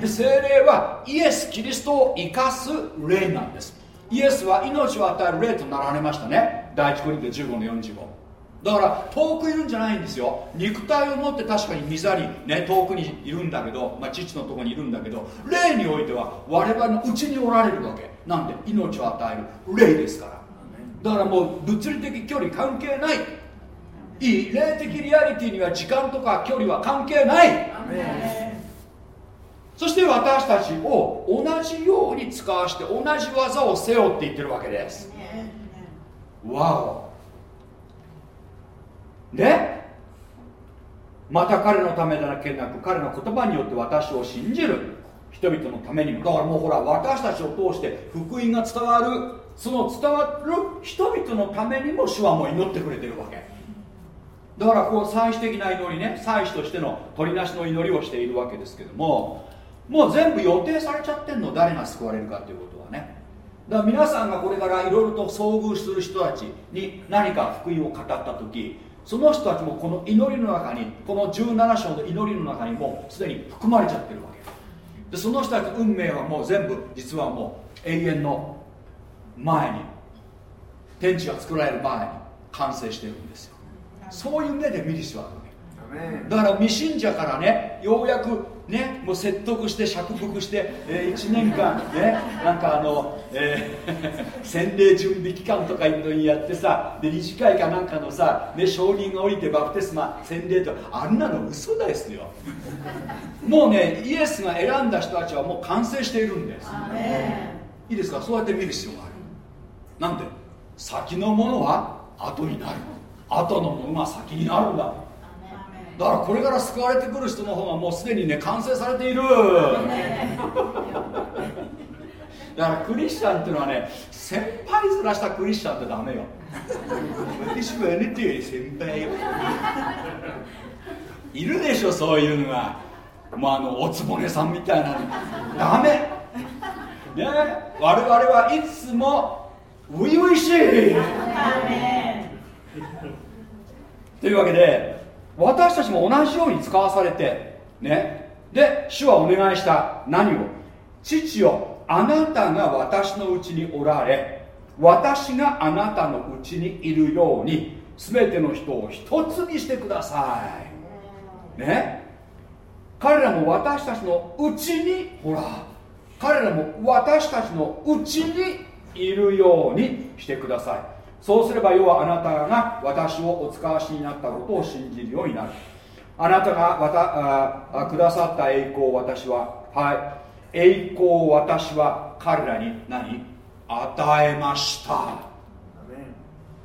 で精霊はイエス・キリストを生かす霊なんです。イエスは命を与える霊となられましたね。第一コリント15の45だから遠くいるんじゃないんですよ。肉体を持って確かに御座にね遠くにいるんだけど、まあ、父のとこにいるんだけど霊においては我々のうちにおられるわけ。なんで命を与える。霊ですから。だからもう物理的距離関係ない。いい霊的リアリティには時間とか距離は関係ない。そして私たちを同じように使わして同じ技をせよって言ってるわけです。わおでまた彼のためだけなく彼の言葉によって私を信じる。人々のためにも。だからもうほら私たちを通して福音が伝わるその伝わる人々のためにも主はも祈ってくれてるわけ。だからこう祭祀的な祈りね祭祀としての取りなしの祈りをしているわけですけどももう全部予定されちゃってんの誰が救われるかっていうことはね。だから皆さんがこれからいろいろと遭遇する人たちに何か福音を語った時その人たちもこの祈りの中にこの17章の祈りの中にもすでに含まれちゃってるわけ。でその人たちの運命はもう全部実はもう永遠の前に天地が作られる前に完成してるんですよ。そういう目で見る必要があるわけ。だから未信者からねようやくねもう説得して釈服して、えー、1年間ねなんかあの、えー、洗礼準備期間とかいうのにやってさで理事会かなんかのさ、ね、承認が降りてバプテスマ洗礼とあんなの嘘ですよ。もうねイエスが選んだ人たちはもう完成しているんです。いいですか？そうやって見る必要がある。なんで？先のものは後になる。後のものが先になるんだだからこれから救われてくる人の方がもうすでにね完成されている。だからクリスチャンっていうのはね先輩ずらしたクリスチャンってダメよ。私はあなたより先輩よ。いるでしょそういうのが。もうあのおつぼねさんみたいなダメ。ね。我々はいつも初々しい。というわけで私たちも同じように使わされてね。で主はお願いした。何を？父よあなたが私のうちにおられ私があなたのうちにいるように全ての人を一つにしてください。ね。彼らも私たちのうちにほら彼らも私たちのうちにいるようにしてください。そうすれば要はあなたが私をお使わしになったことを信じるようになる。あなたがわたあくださった栄光を私ははい。栄光を私は彼らに何？与えました。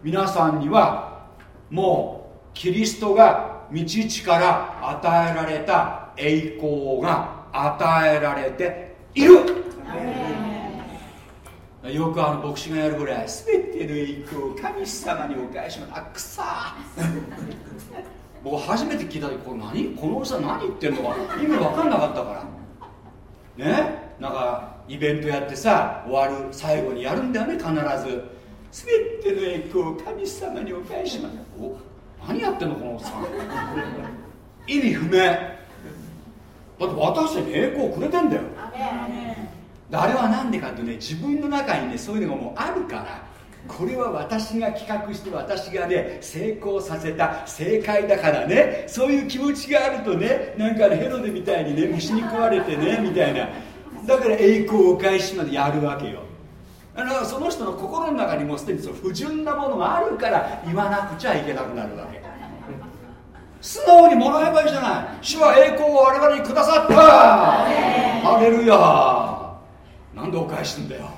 皆さんにはもうキリストが道父から与えられた栄光が与えられている。よくあの牧師がやるぐらい全ての栄光を神様にお返します。あくさ僕初めて聞いた時これ何？このおじさん何言ってんのか？意味分かんなかったから。ね？なんかイベントやってさ終わる最後にやるんだよね必ず。全ての栄光を神様にお返します。お何やってんのこのおっさん。意味不明。だって私に栄光をくれてんだよ。あれは何でかってね自分の中にねそういうのがもうあるからこれは私が企画して私がね成功させた正解だからねそういう気持ちがあるとねなんかねヘロデみたいにね虫に食われてねみたいな。だから栄光をお返しまでやるわけよ。あのその人の心の中にもすでにその不純なものがあるから言わなくちゃいけなくなるわけ。素直にもらえばいいじゃない。主は栄光を我々にくださった。ハレルヤなんでお返しんだよ。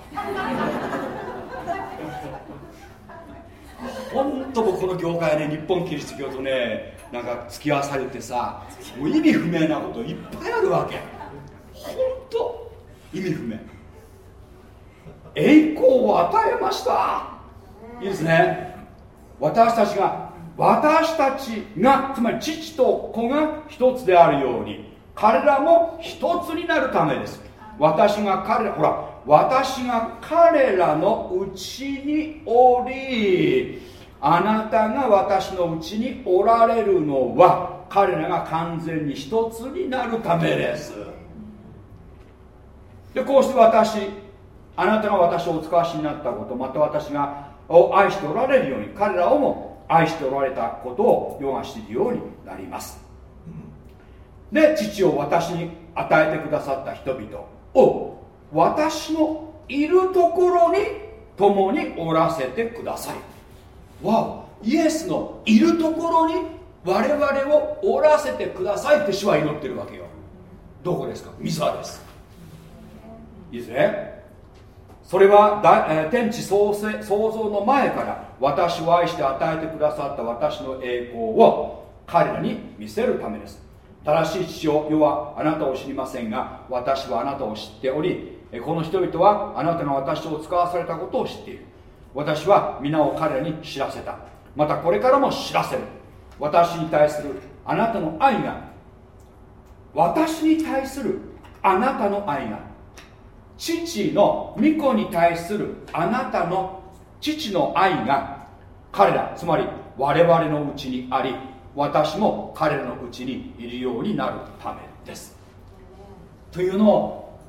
本当もこの業界ね日本キリスト教とねなんか付き合わされてさもう意味不明なこといっぱいあるわけ。本当意味不明。栄光を与えました。いいですね。私たちが私たちがつまり父と子が一つであるように彼らも一つになるためです。私が彼らほら私が彼らのうちにおりあなたが私のうちにおられるのは彼らが完全に一つになるためです。でこうして私あなたが私をお使わしになったことまた私がを愛しておられるように彼らをも愛しておられたことを世が知るようになります。で父を私に与えてくださった人々を私のいるところに共におらせてください。わお。イエスのいるところに我々をおらせてください。って主は祈ってるわけよ。どこですか？ミサです。いいですねそれはだ、え、天地創生創造の前から私を愛して与えてくださった私の栄光を彼らに見せるためです。正しい父を世はあなたを知りませんが私はあなたを知っておりこの人々はあなたが私を使わされたことを知っている。私は皆を彼らに知らせた。またこれからも知らせる。私に対するあなたの愛が私に対するあなたの愛が父の御子に対するあなたの父の愛が彼らつまり我々のうちにあり私も彼らのうちにいるようになるためです。というのを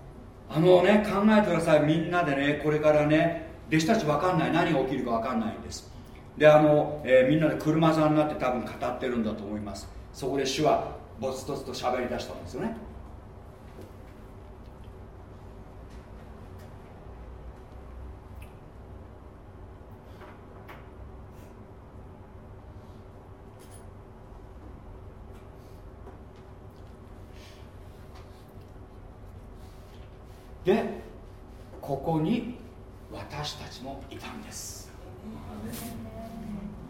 あのね考えてください。みんなでねこれからね弟子たち分かんない。何が起きるか分かんないんです。であの、えー、みんなで車座になって多分語ってるんだと思います。そこで主はぼつとつと喋りだしたんですよね。でここに私たちもいたんです。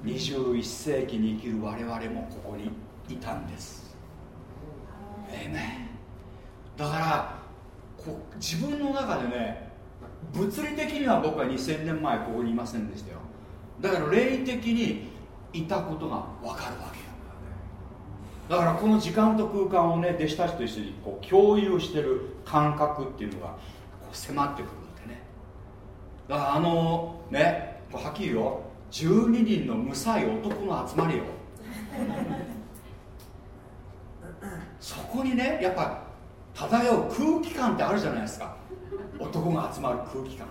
21世紀に生きる我々もここにいたんです。えめだからこ自分の中でね物理的には僕は2000年前ここにいませんでしたよ。だから霊的にいたことが分かるわけ。だからこの時間と空間をね弟子たちと一緒にこう共有してる感覚っていうのがこう迫ってくるわけね。だからあのねはっきり言うよ。12人の無さい男の集まりよ。そこにねやっぱ漂う空気感ってあるじゃないですか。男が集まる空気感。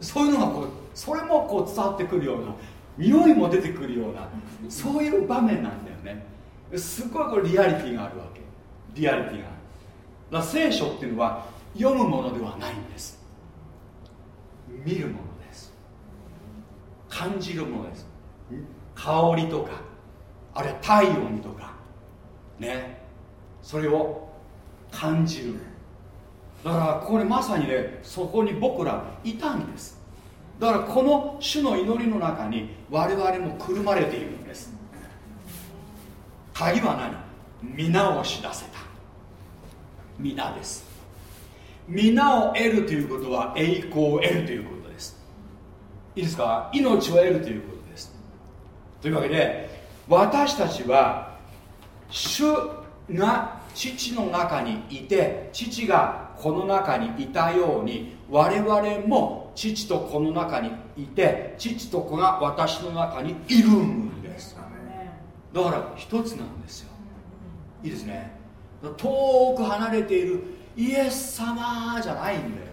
そういうのがこうそれもこう伝わってくるような匂いも出てくるようなそういう場面なんだよね。すごいこれリアリティがあるわけ。リアリティがある。だ聖書っていうのは読むものではないんです。見るものです。感じるものです。香りとかあるいは体温とか。ね。それを感じる。だからこれまさにねそこに僕らいたんです。だからこの主の祈りの中に我々もくるまれている。鍵は何皆を知らせた。皆です。皆を得るということは栄光を得るということです。いいですか？命を得るということです。というわけで私たちは主が父の中にいて父がこの中にいたように我々も父と子の中にいて父と子が私の中にいるんだから一つなんですよ。いいですね。遠く離れているイエス様じゃないんだよ。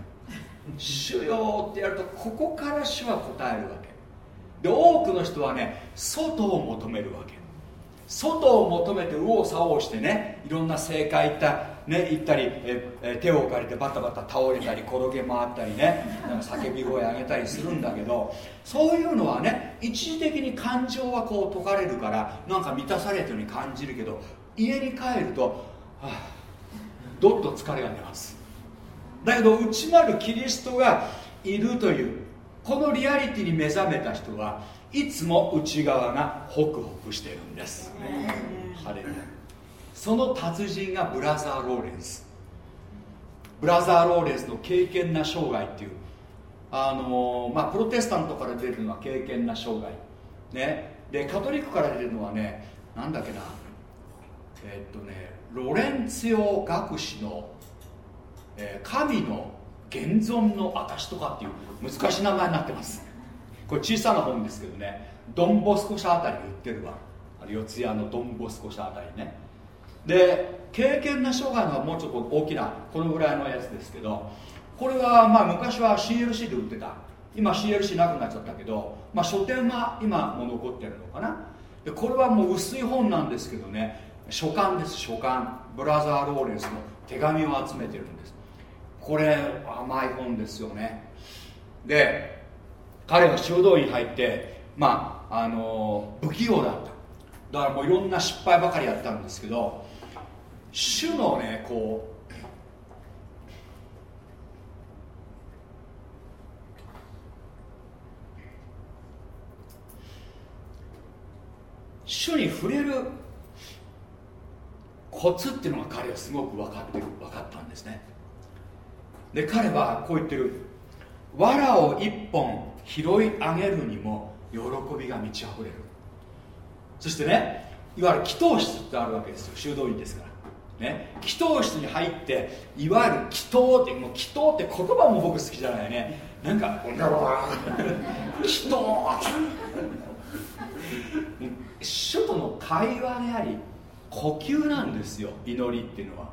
主よってやるとここから主は答えるわけ。で多くの人はね外を求めるわけ。外を求めて右往左往してねいろんな正解言った,、ね、行ったりええ手を借りてバタバタ倒れたり転げ回ったりねなんか叫び声上げたりするんだけどそういうのはね一時的に感情はこう解かれるからなんか満たされたように感じるけど家に帰ると、はあ、どっと疲れが出ます。だけど内なるキリストがいるというこのリアリティに目覚めた人はいつも内側がホクホクしてるんです。ハレルヤその達人がブラザー・ローレンス。ブラザー・ローレンスの敬虔な生涯っていう。あの、まあプロテスタントから出るのは敬虔な生涯。ね。でカトリックから出るのはねなんだっけな。え、っとねロレンツィオ学士の、えー、神の現存の証とかっていう難しい名前になってます。これ小さな本ですけどね。ドンボスコ社あたり売ってるわ。四谷のドンボスコ社あたりね。で経験な障害のはもうちょっと大きなこのぐらいのやつですけどこれはまあ昔は CLC で売ってた。今 CLC なくなっちゃったけど、まあ、書店は今も残ってるのかな。でこれはもう薄い本なんですけどね。書簡です書簡。ブラザー・ローレンスの手紙を集めてるんです。これ甘い本ですよね。で彼は修道院入ってまああの不器用だった。だからもういろんな失敗ばかりやったんですけど主のねこう主に触れるコツっていうのが彼はすごく分かってる分かったんですね。で彼はこう言ってる。藁を一本拾い上げるにも喜びが満ち溢れる。そしてねいわゆる祈祷室ってあるわけですよ。修道院ですから。ね祈祷室に入っていわゆる祈祷ってもう祈祷って言葉も僕好きじゃないね。なんか祈祷。主との会話であり呼吸なんですよ祈りっていうのは。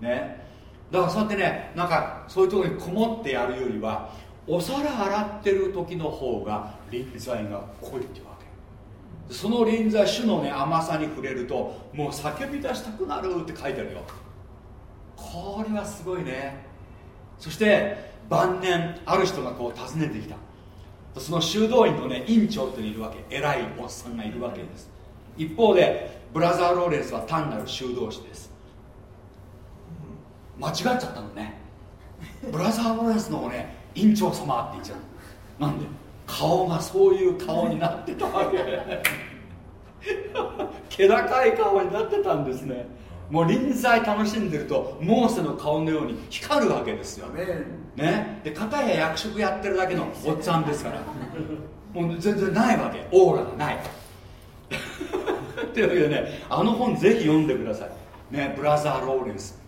ね。だからそうやってねなんかそういうところにこもってやるよりはお皿洗ってる時の方が臨在が濃いっていうその臨在種のね甘さに触れるともう叫び出したくなるって書いてあるよ。これはすごいね。そして晩年ある人がこう訪ねてきた。その修道院のね院長っているわけ。偉いおっさんがいるわけです。一方でブラザー・ローレンスは単なる修道士です。間違っちゃったのね。ブラザー・ローレンスのね院長様って言っちゃう。なんで？顔がそういう顔になってたわけ。気高い顔になってたんですね。もう臨在楽しんでるとモーセの顔のように光るわけですよ。ね。で片や役職やってるだけのおっちゃんですから。もう全然ないわけ。オーラがない。というわけでねあの本ぜひ読んでください。ねブラザー・ローレンス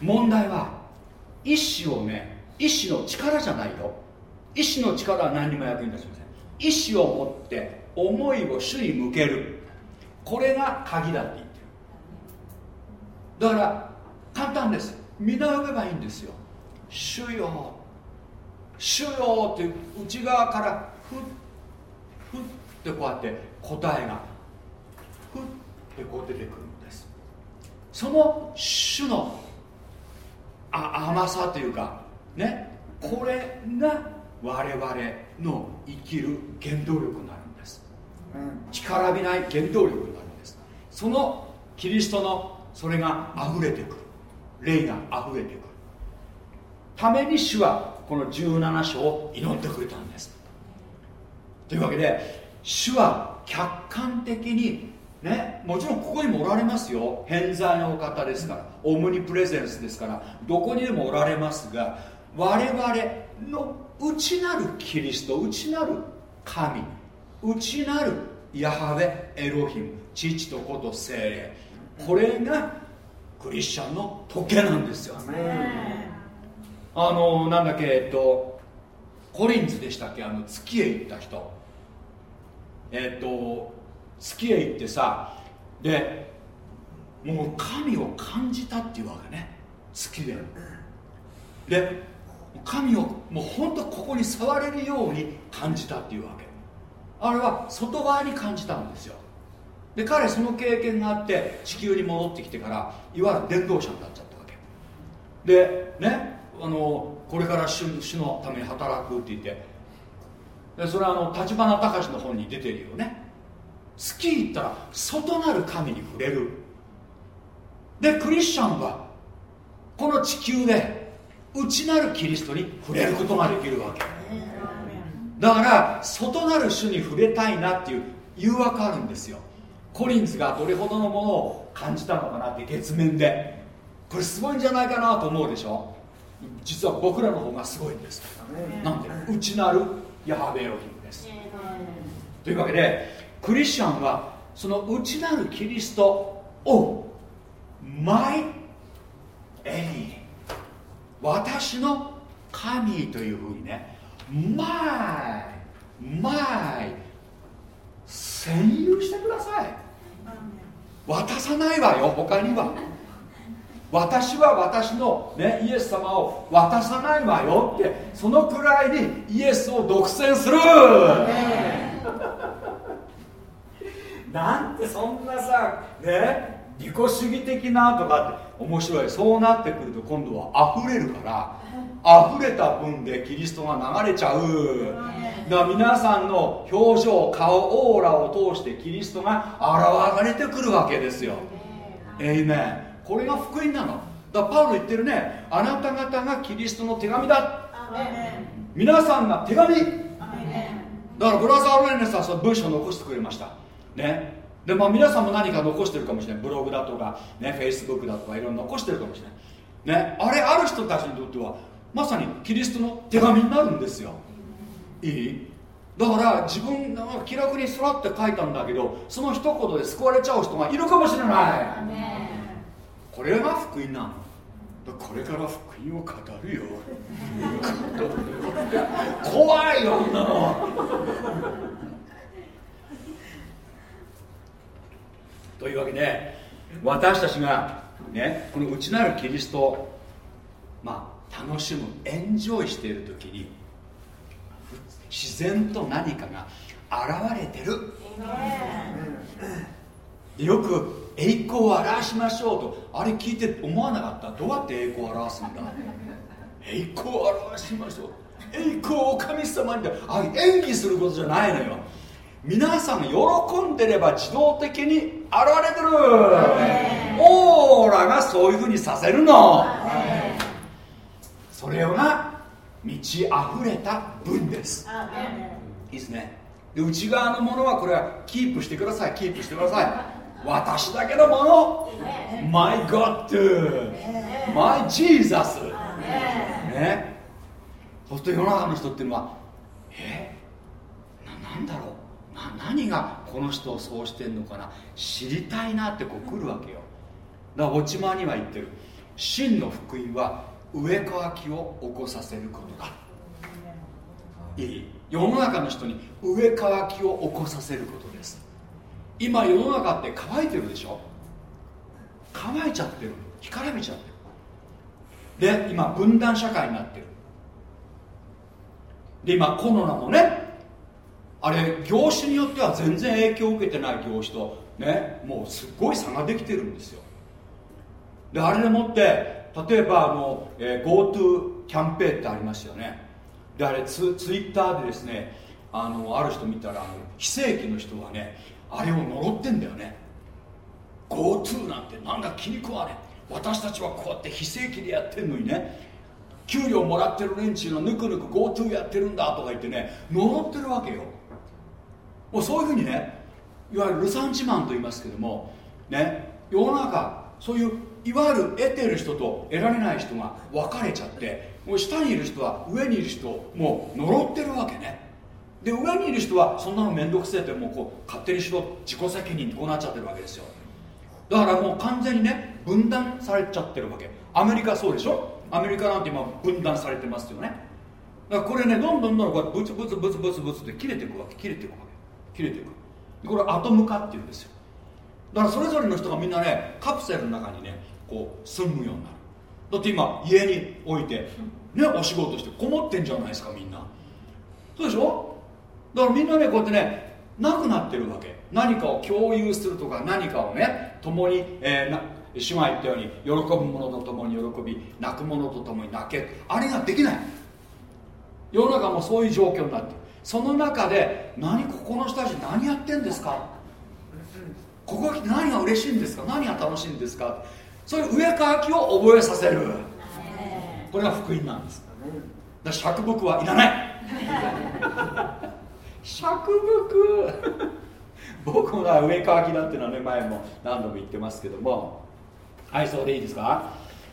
問題は意志をね意志の力じゃないよ意志の力は何にも役に立ちません。意志を持って思いを主に向ける。これが鍵だって言ってる。だから簡単です。皆呼べばいいんですよ。主よ。主よって内側からふっふってこうやって答えがふってこう出てくるんです。その主のあ甘さというかね。これが我々の生きる原動力になるんです、うん、力びない原動力になるんです。そのキリストのそれが溢れてくる。霊が溢れてくる。ために主はこの17章を祈ってくれたんです。というわけで主は客観的にねもちろんここにもおられますよ。偏在のお方ですからオムニプレゼンスですからどこにでもおられますが我々の内なるキリスト内なる神内なるヤハウェエロヒム父と子と精霊。これがクリスチャンの時計なんですよ。あのなんだっけえっとコリンズでしたっけ？あの月へ行った人。えっと月へ行ってさでもう神を感じたっていうわけね。月で。で神をもう本当ここに触れるように感じたっていうわけ。あれは外側に感じたんですよ。で彼その経験があって地球に戻ってきてからいわゆる伝道者になっちゃったわけ。でねあのこれから主のために働くって言ってでそれはあの立花隆の本に出てるよね。月行ったら外なる神に触れる。でクリスチャンはこの地球で内なるキリストに触れることができるわけ。だから外なる主に触れたいなっていう誘惑あるんですよ。コリンズがどれほどのものを感じたのかなって月面で。これすごいんじゃないかなと思うでしょ。実は僕らの方がすごいんです。なんで？内なるヤハベエロヒムです。というわけでクリスチャンはその内なるキリストをマイエリ私の神というふうにねマイマイ占有してください。渡さないわよ他には。私は私の、ね、イエス様を渡さないわよってそのくらいにイエスを独占する、なんてそんなさね利己主義的なとかって。面白い。そうなってくると今度は溢れるから溢れた分でキリストが流れちゃう。だから皆さんの表情顔オーラを通してキリストが現れてくるわけですよ。えいめんこれが福音なの。だパウロ言ってるね。あなた方がキリストの手紙だ。皆さんが手紙。だからブラザー・ロレネスは文章を残してくれました。ねでまあ皆さんも何か残してるかもしれない。ブログだとかねフェイスブックだとかいろいろ残してるかもしれない。ねあれある人たちにとってはまさにキリストの手紙になるんですよ。いい？だから自分が気楽にすらって書いたんだけどその一言で救われちゃう人がいるかもしれない。これが福音なの。これから福音を語るよ。怖いよ女のというわけで私たちがねこの内なるキリストをまあ楽しむエンジョイしている時に自然と何かが現れてる。よく栄光を表しましょうとあれ聞いて思わなかった。どうやって栄光を表すんだ？栄光を表しましょう。栄光を神様に。あ演技することじゃないのよ皆さん喜んでれば自動的に現れてる。オーラがそういうふうにさせるの。それが満ち溢れた分です。いいですね。で内側のものはこれはキープしてください。キープしてください。私だけのもの。My God My Jesus ね。そうすると世の中の人っていうのはえ？ななんだろう？な何がこの人をそうしてんのかな知りたいなってこう来るわけよ。だから落ち間には言ってる。真の福音は植え替きを起こさせることだ。いい？世の中の人に植え替きを起こさせることです。今世の中って乾いてるでしょ？乾いちゃってる。干からびちゃってる。で今分断社会になってる。で今コロナもねあれ業種によっては全然影響を受けてない業種とねもうすっごい差ができてるんですよ。であれでもって例えばあの、えー、GoTo キャンペーンってありましたよね。であれツツイッターでですねあのある人見たらあの非正規の人がねあれを呪ってんだよね。GoTo なんてなんだ気に食わね私たちはこうやって非正規でやってんのにね給料もらってる連中のぬくぬく GoTo やってるんだとか言ってね呪ってるわけよ。もうそういうふうにねいわゆるルサンチマンと言いますけどもね世の中そういういわゆる得てる人と得られない人が分かれちゃってもう下にいる人は上にいる人をもう呪ってるわけね。で上にいる人はそんなの面倒くせえってもうこう勝手にしろ自己責任こうなっちゃってるわけですよ。だからもう完全にね分断されちゃってるわけ。アメリカそうでしょ？アメリカなんて今分断されてますよね。だからこれねどんどんどんどんこうブツブツブツブツブツって切れていくわけ切れていくわけ。切れていくこれアトム化っていうんですよ。だからそれぞれの人がみんなねカプセルの中にねこう住むようになる。だって今家に置いてねお仕事してこもってんじゃないですかみんな。そうでしょ？だからみんなねこうやってねなくなってるわけ。何かを共有するとか何かをね共に、えー、な主が言ったように喜ぶ者と共に喜び泣く者と共に泣け。あれができない。世の中もそういう状況になってその中で何ここの人たち何やってんですか？ここ来て何が嬉しいんですか？何が楽しいんですか？そういう上かきを覚えさせる。これが福音なんです。だ釈福はいらない。釈福僕も上かきだっていうのはね前も何度も言ってますけども。はいそうでいいですか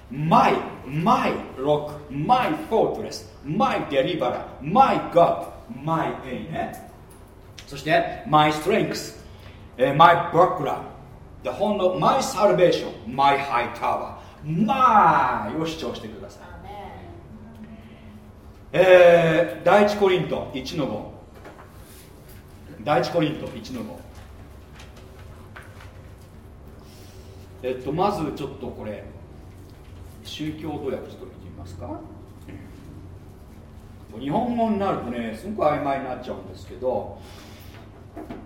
？My, my rock, my fortress, my deliverer, my God, my aim ねそして my strength, my buckler, the horn of my salvation, my high tower. まあを主張してください。えー、第一コリント1の5第一コリント1の5えっとまずちょっとこれ宗教同訳ちょっと見てみますか日本語になるとねすごく曖昧になっちゃうんですけど、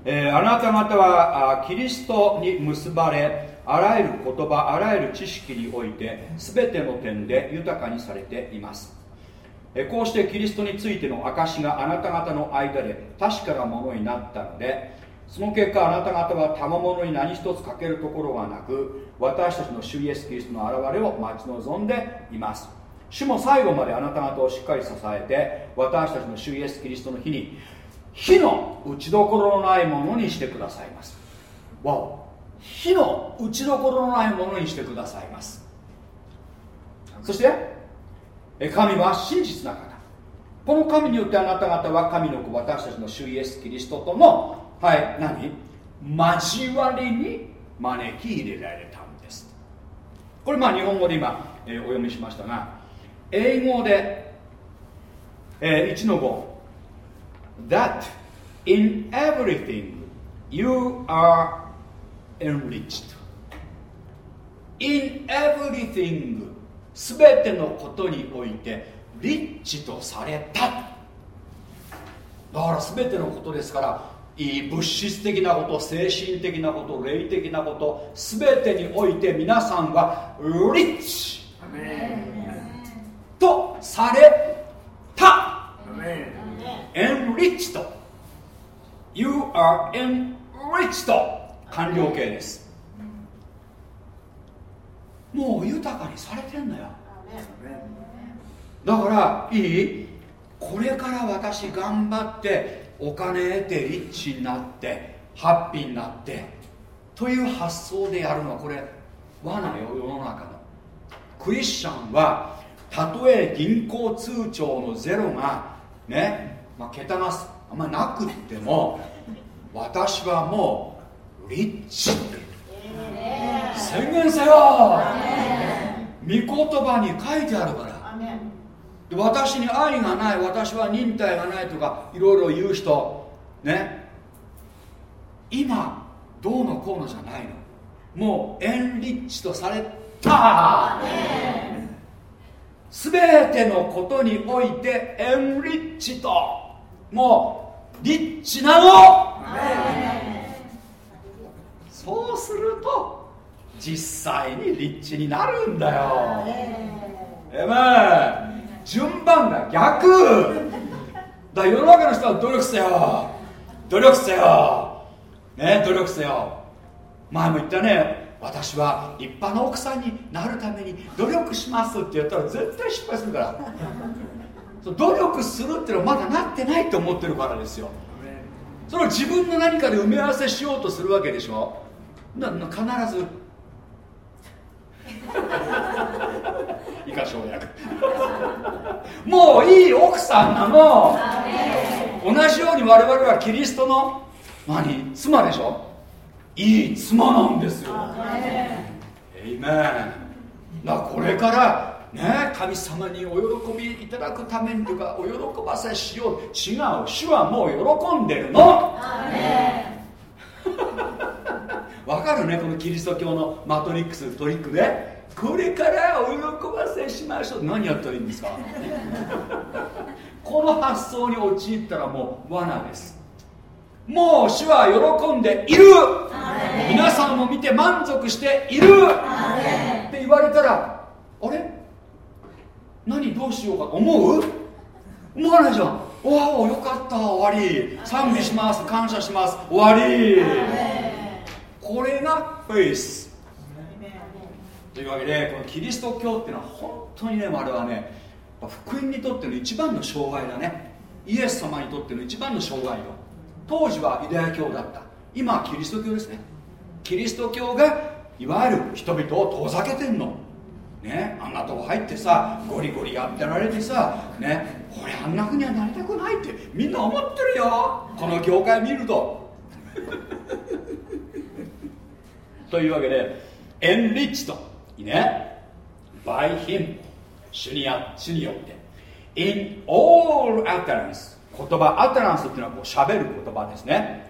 えー、あなた方はあキリストに結ばれあらゆる言葉あらゆる知識において全ての点で豊かにされています、え、こうしてキリストについての証があなた方の間で確かなものになったのでその結果あなた方は賜物に何一つ欠けるところがなく私たちの主イエス・キリストの現れを待ち望んでいます。主も最後まであなた方をしっかり支えて私たちの主イエス・キリストの日に火の打ちどころのないものにしてくださいます。わお。火の打ちどころのないものにしてくださいます。そして神は真実な方。この神によってあなた方は神の子私たちの主イエス・キリストとのはい何？交わりに招き入れられたんです。これまあ日本語で今、えー、お読みしましたが英語で、えー、1の5 That in everything you are enriched. In everything すべてのことにおいてリッチとされた。だからすべてのことですから物質的なこと精神的なこと霊的なこと全てにおいて皆さんはリッチ。とされた。エンリッチと You are enriched 完了形です。もう豊かにされてんだよ。だからいい。これから私頑張ってお金得てリッチになってハッピーになって。という発想でやるのはこれ罠よ世の中の。クリスチャンはたとえ銀行通帳のゼロがね、まあ、桁があんまなくても私はもうリッチ宣言せよ。御言葉に書いてあるから。で私に愛がない私は忍耐がないとかいろいろ言う人ね。今どうのこうのじゃないの。もうエンリッチとされた。全てのことにおいてエンリッチともうリッチなの。そうすると実際にリッチになるんだよ。えま順番が逆。だ世の中の人は努力せよ。努力せよ。ね努力せよ。前も言ったね私は立派な奥さんになるために努力しますって言ったら絶対失敗するから。努力するっていうのはまだなってないと思ってるからですよ。それを自分の何かで埋め合わせしようとするわけでしょ。な必ず。以下省略 もういい奥さんなの。同じように我々はキリストの何？妻でしょ。いい妻なんですよ。エイメン。だこれからね神様にお喜びいただくためにとかお喜ばせしよう。違う主はもう喜んでるの。わかるねこのキリスト教のマトリックストリックね。これからお喜ばせしましょう。何やったらいいんですか？この発想に陥ったらもう罠ですもう主は喜んでいる。皆さんも見て満足している。って言われたらあれ？何どうしようか思う？思わないじゃん。おおよかった終わり。賛美します感謝します終わり。これがフェイス。というわけでこのキリスト教っていうのは本当にねあれはね福音にとっての一番の障害だね。イエス様にとっての一番の障害よ当時はユダヤ教だった。今はキリスト教ですね。キリスト教がいわゆる人々を遠ざけてんの。ねあんなとこ入ってさゴリゴリやってられてさね俺あんなふうにはなりたくないってみんな思ってるよ。この業界見ると。というわけでエンリッチと。いいね。by him 主に主によって。in all utterance 言葉アタランスっていうのはこう喋る言葉ですね。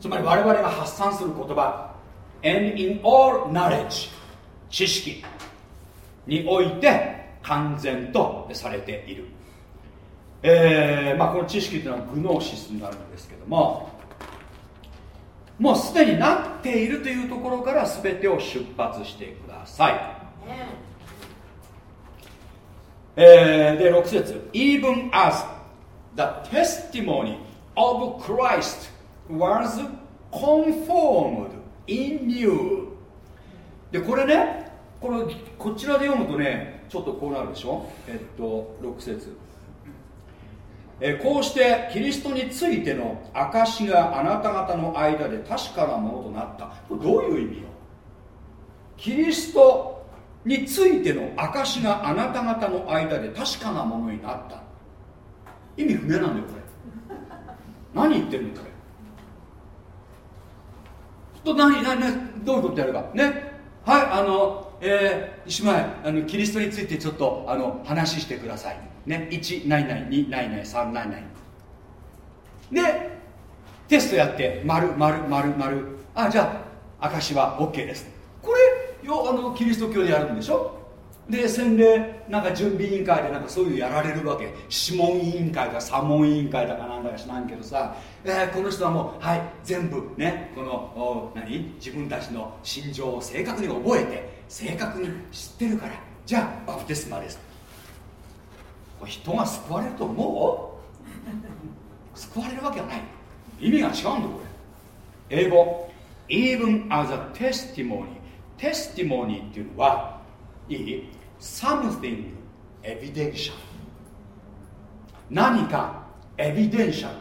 つまり我々が発散する言葉。And in all knowledge 知識。において完全とされている。えーまあ、この知識というのはグノーシスになるんですけども。もうすでになっているというところから全てを出発してください、えー、で6節。Even as the testimony of Christ was conformed in you. でこれねこれこちらで読むとねちょっとこうなるでしょ？えっと6節。えこうしてキリストについての証があなた方の間で確かなものとなった。これどういう意味よ？キリストについての証があなた方の間で確かなものになった。意味不明なんだよこれ。何言ってるのこれ。と何何何どういうことやるか。ね。はいあのえー、姉妹あのキリストについてちょっとあの話してください。ね。1ないない2ないない3ないない。でテストやって丸丸丸丸。あじゃあ証は OK です。これよあのキリスト教でやるんでしょ？で洗礼なんか準備委員会でなんかそういうやられるわけ。諮問委員会か査問委員会だかなんだか知らんけどさ、えー、この人はもうはい全部ねこの何？自分たちの心情を正確に覚えて正確に知ってるから。じゃあバプテスマです。これ人が救われると思う？救われるわけはない。意味が違うんだこれ。英語。Even as a testimony テスティモニーっていうのはいい？Something evidential 何かエビデンシャル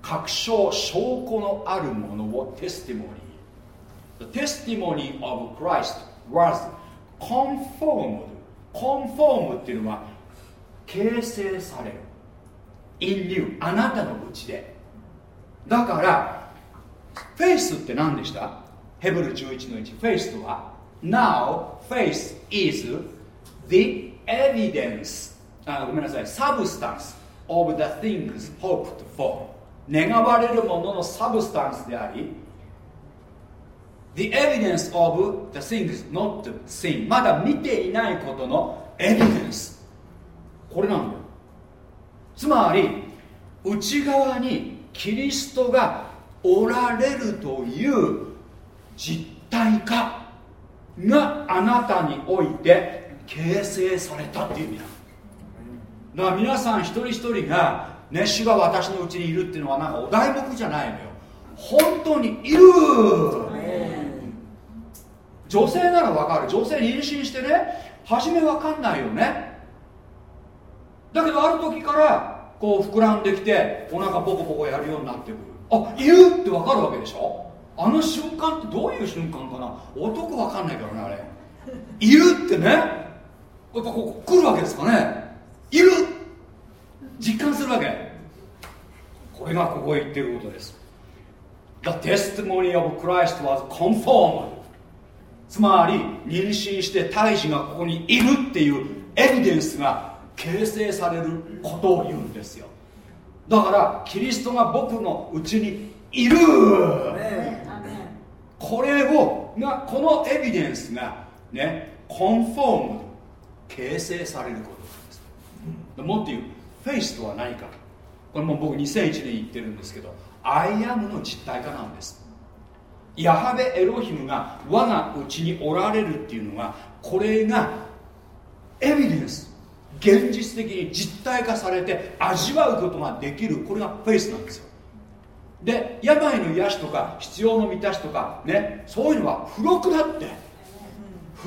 確証証拠のあるものをテスティモニー The testimony of Christ was conformed conform っていうのは形成される in you あなたのうちでだからフェイスって何でしたヘブル11の1フェイスとは Now faith is the evidence あごめんなさい substance of the things hoped for. 願われるものの substance であり The evidence of the things not seen. まだ見ていないことのエビデンスこれなんだよ。つまり内側にキリストがおられるという実体化があなたにおいて形成されたっていう意味だ。だから皆さん一人一人が、ね、主が私のうちにいるっていうのはなんかお題目じゃないのよ。本当にいる。女性ならわかる。女性妊娠してね初めわかんないよね。だけどある時からこう膨らんできてお腹ポコポコやるようになってくる。あいるってわかるわけでしょ？あの瞬間ってどういう瞬間かな？男わかんないからねあれ。いるってね。っぱここ来るわけですかね。いる。実感するわけ。これがここへ言ってることです。The testimony of Christ was conformed つまり妊娠して胎児がここにいるっていうエビデンスが形成されることを言うんですよ。だからキリストが僕のうちにいる。これをがこのエビデンスがね conform 形成されることなんです。もっと言うフェイスとは何か。これも僕2001年言ってるんですけど I am の実体化なんです。ヤハベエロヒムが我がうちにおられるっていうのはこれがエビデンス。現実的に実体化されて味わうことができるこれがフェイスなんですよ。で病の癒しとか必要の満たしとかねそういうのは付録だって。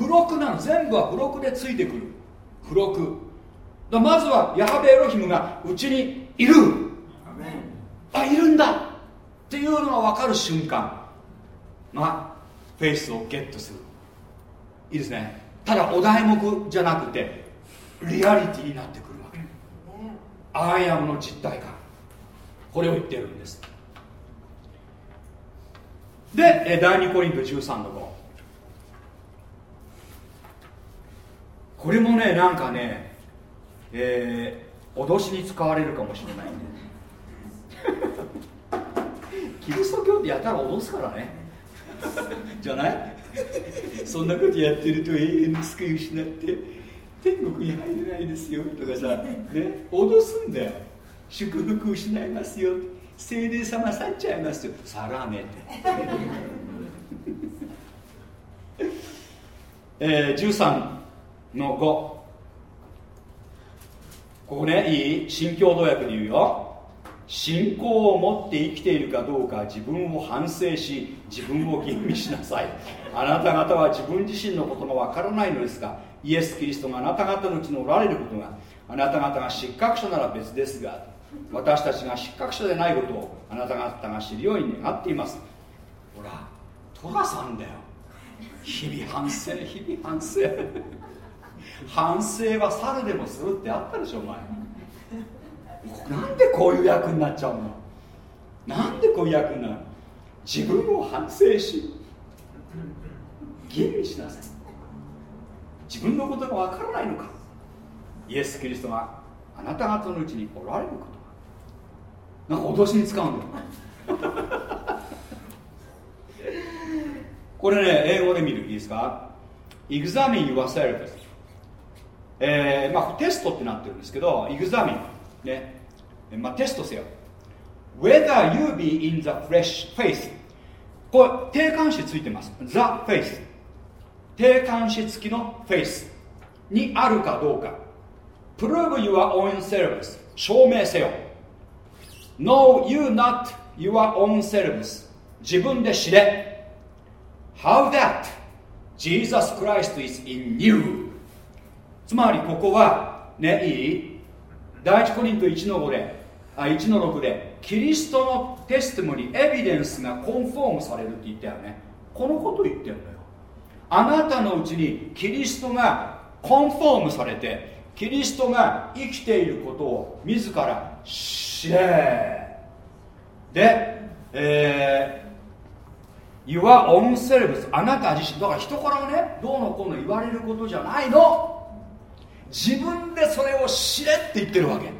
付録なの。全部は付録でついてくる。付録。だまずはヤハベエロヒムがうちにいる。あいるんだ。っていうのが分かる瞬間。がフェイスをゲットする。いいですね。ただお題目じゃなくてリアリティになってくるわけ。 I am の実体化。これを言ってるんです。で第2コリント13の5これもねなんかねえー、脅しに使われるかもしれないんで キリスト教ってやったら脅すからね。じゃない？そんなことやってると永遠の救い失って天国に入れないですよ。とかさ、ね、脅すんだよ。祝福失いますよ。精霊様去っちゃいますよ。さらめて。えー、13の5ここねいい？新共同訳で言うよ。信仰を持って生きているかどうか自分を反省し自分を吟味しなさい。あなた方は自分自身のことがわからないのですがイエス・キリストがあなた方のうちにおられることがあなた方が失格者なら別ですが私たちが失格者でないことをあなた方が知るように願っています。ほらトラさんだよ。日々反省日々反省。反省は猿でもするってあったでしょお前。なんでこういう役になっちゃうの？なんでこういう役になる？自分を反省し吟味しなさい。自分のことがわからないのか。イエス・キリストがあなた方のうちにおられることなんか脅しに使うんだよ。これね英語で見る。いいですか？Examine yourself えー、まあテストってなってるんですけど Examine ね、まあ、テストせよ Whether you be in the flesh faith これ定冠詞ついてます The faith 定冠詞付きのフェイスにあるかどうか Prove your own selves 証明せよ Know you not your own selves 自分で知れ How that Jesus Christ is in you つまりここはねいい？第一コリント1の5であ1の6でキリストのテストモニエビデンスがコンフォームされるって言ったよね。このこと言ってるのよ。あなたのうちにキリストがコンフォームされてキリストが生きていることを自ら知れ。で、えー、Your own selves あなた自身。だから人からねどうのこうの言われることじゃないの。自分でそれを知れって言ってるわけ。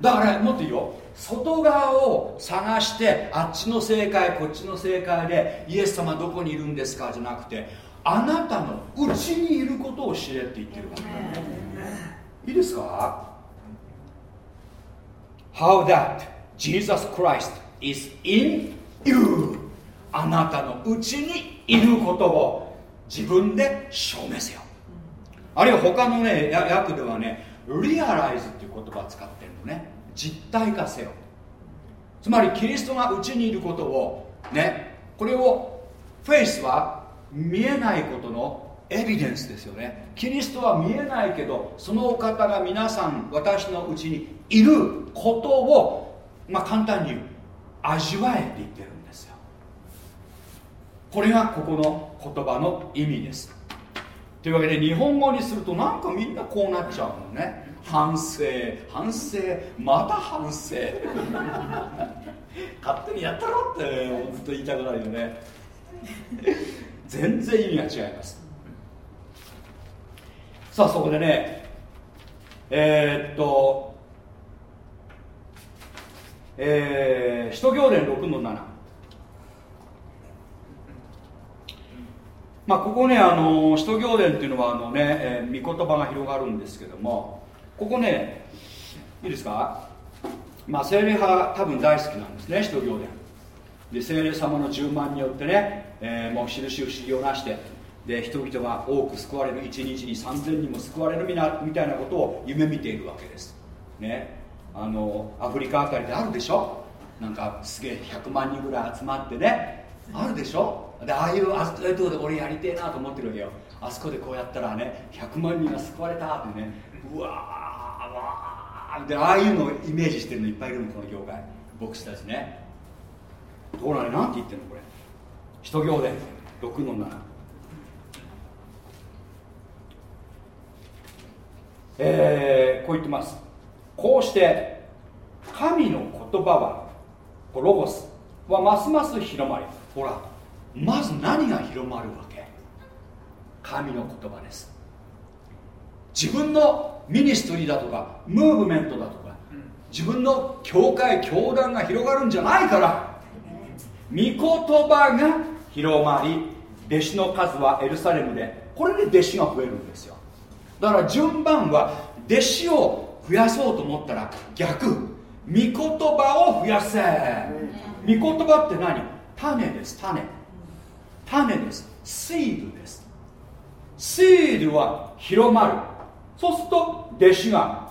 だからもっと言う。よ外側を探してあっちの正解こっちの正解でイエス様どこにいるんですかじゃなくてあなたのうちにいることを知れって言ってるわけ。いいですか？How that Jesus Christ is in you. あなたのうちにいることを自分で証明せよ。あるいは他のね訳ではねリアライズっていう言葉を使ってるのね。実体化せよ。つまりキリストがうちにいることをねこれをフェイスは見えないことのエビデンスですよね。キリストは見えないけどそのお方が皆さん私のうちにいることをまあ簡単に言う。味わえって言ってるんですよ。これがここの言葉の意味です。というわけで日本語にするとなんかみんなこうなっちゃうのね。反省反省また反省。勝手にやったろってずっと言いたくなるよね。全然意味が違います。さあそこでねえー、っとえー、使徒行伝6の7まあここねあの使徒行伝っていうのはあのね、えー、御言葉が広がるんですけどもここねいいですか？まあ精霊派多分大好きなんですね使徒行伝で精霊様の10万によってね、えー、もう印不思議をなしてで人々が多く救われる一日に3000人も救われるみなみたいなことを夢見ているわけです。ね。あのアフリカあたりであるでしょ？なんかすげえ100万人ぐらい集まってねあるでしょ？でああいうあそこで俺やりてえなと思ってるわけよ。あそこでこうやったらね100万人が救われたってね。うわわでああいうのをイメージしてるのいっぱいいるのこの業界。牧師たちね。ところが何て言ってるのこれ。使徒行伝6の7えー、こう言ってます。こうして神の言葉はロゴスはますます広まり。ほら。まず何が広まるわけ？神の言葉です。自分のミニストリーだとかムーブメントだとか自分の教会教団が広がるんじゃないから御言葉が広まり弟子の数はエルサレムでこれで弟子が増えるんですよ。だから順番は弟子を増やそうと思ったら逆。御言葉を増やせ。御言葉って何？種です種。種です。シードです。シードは広まる。そうすると弟子が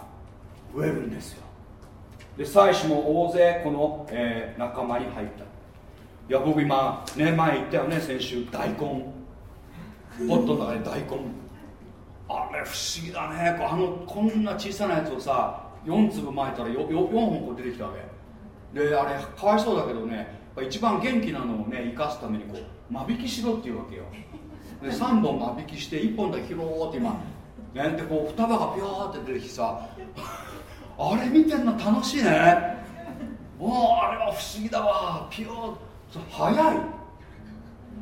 増えるんですよ。で妻子も大勢この、えー、仲間に入った。いや僕今ね前言ったよね先週大根。ポットの中に大根。あれ不思議だね。あのこんな小さなやつをさ4粒巻いたら 4, 4本こう出てきたわけ。であれかわいそうだけどね一番元気なのをね生かすためにこう間引きしろっていうわけよ。で3本間引きして1本だけ拾おうって今ねでこう双葉がピョーって出てきてさあれ見てんの楽しいね。もうあれは不思議だわ。ピヨー早い。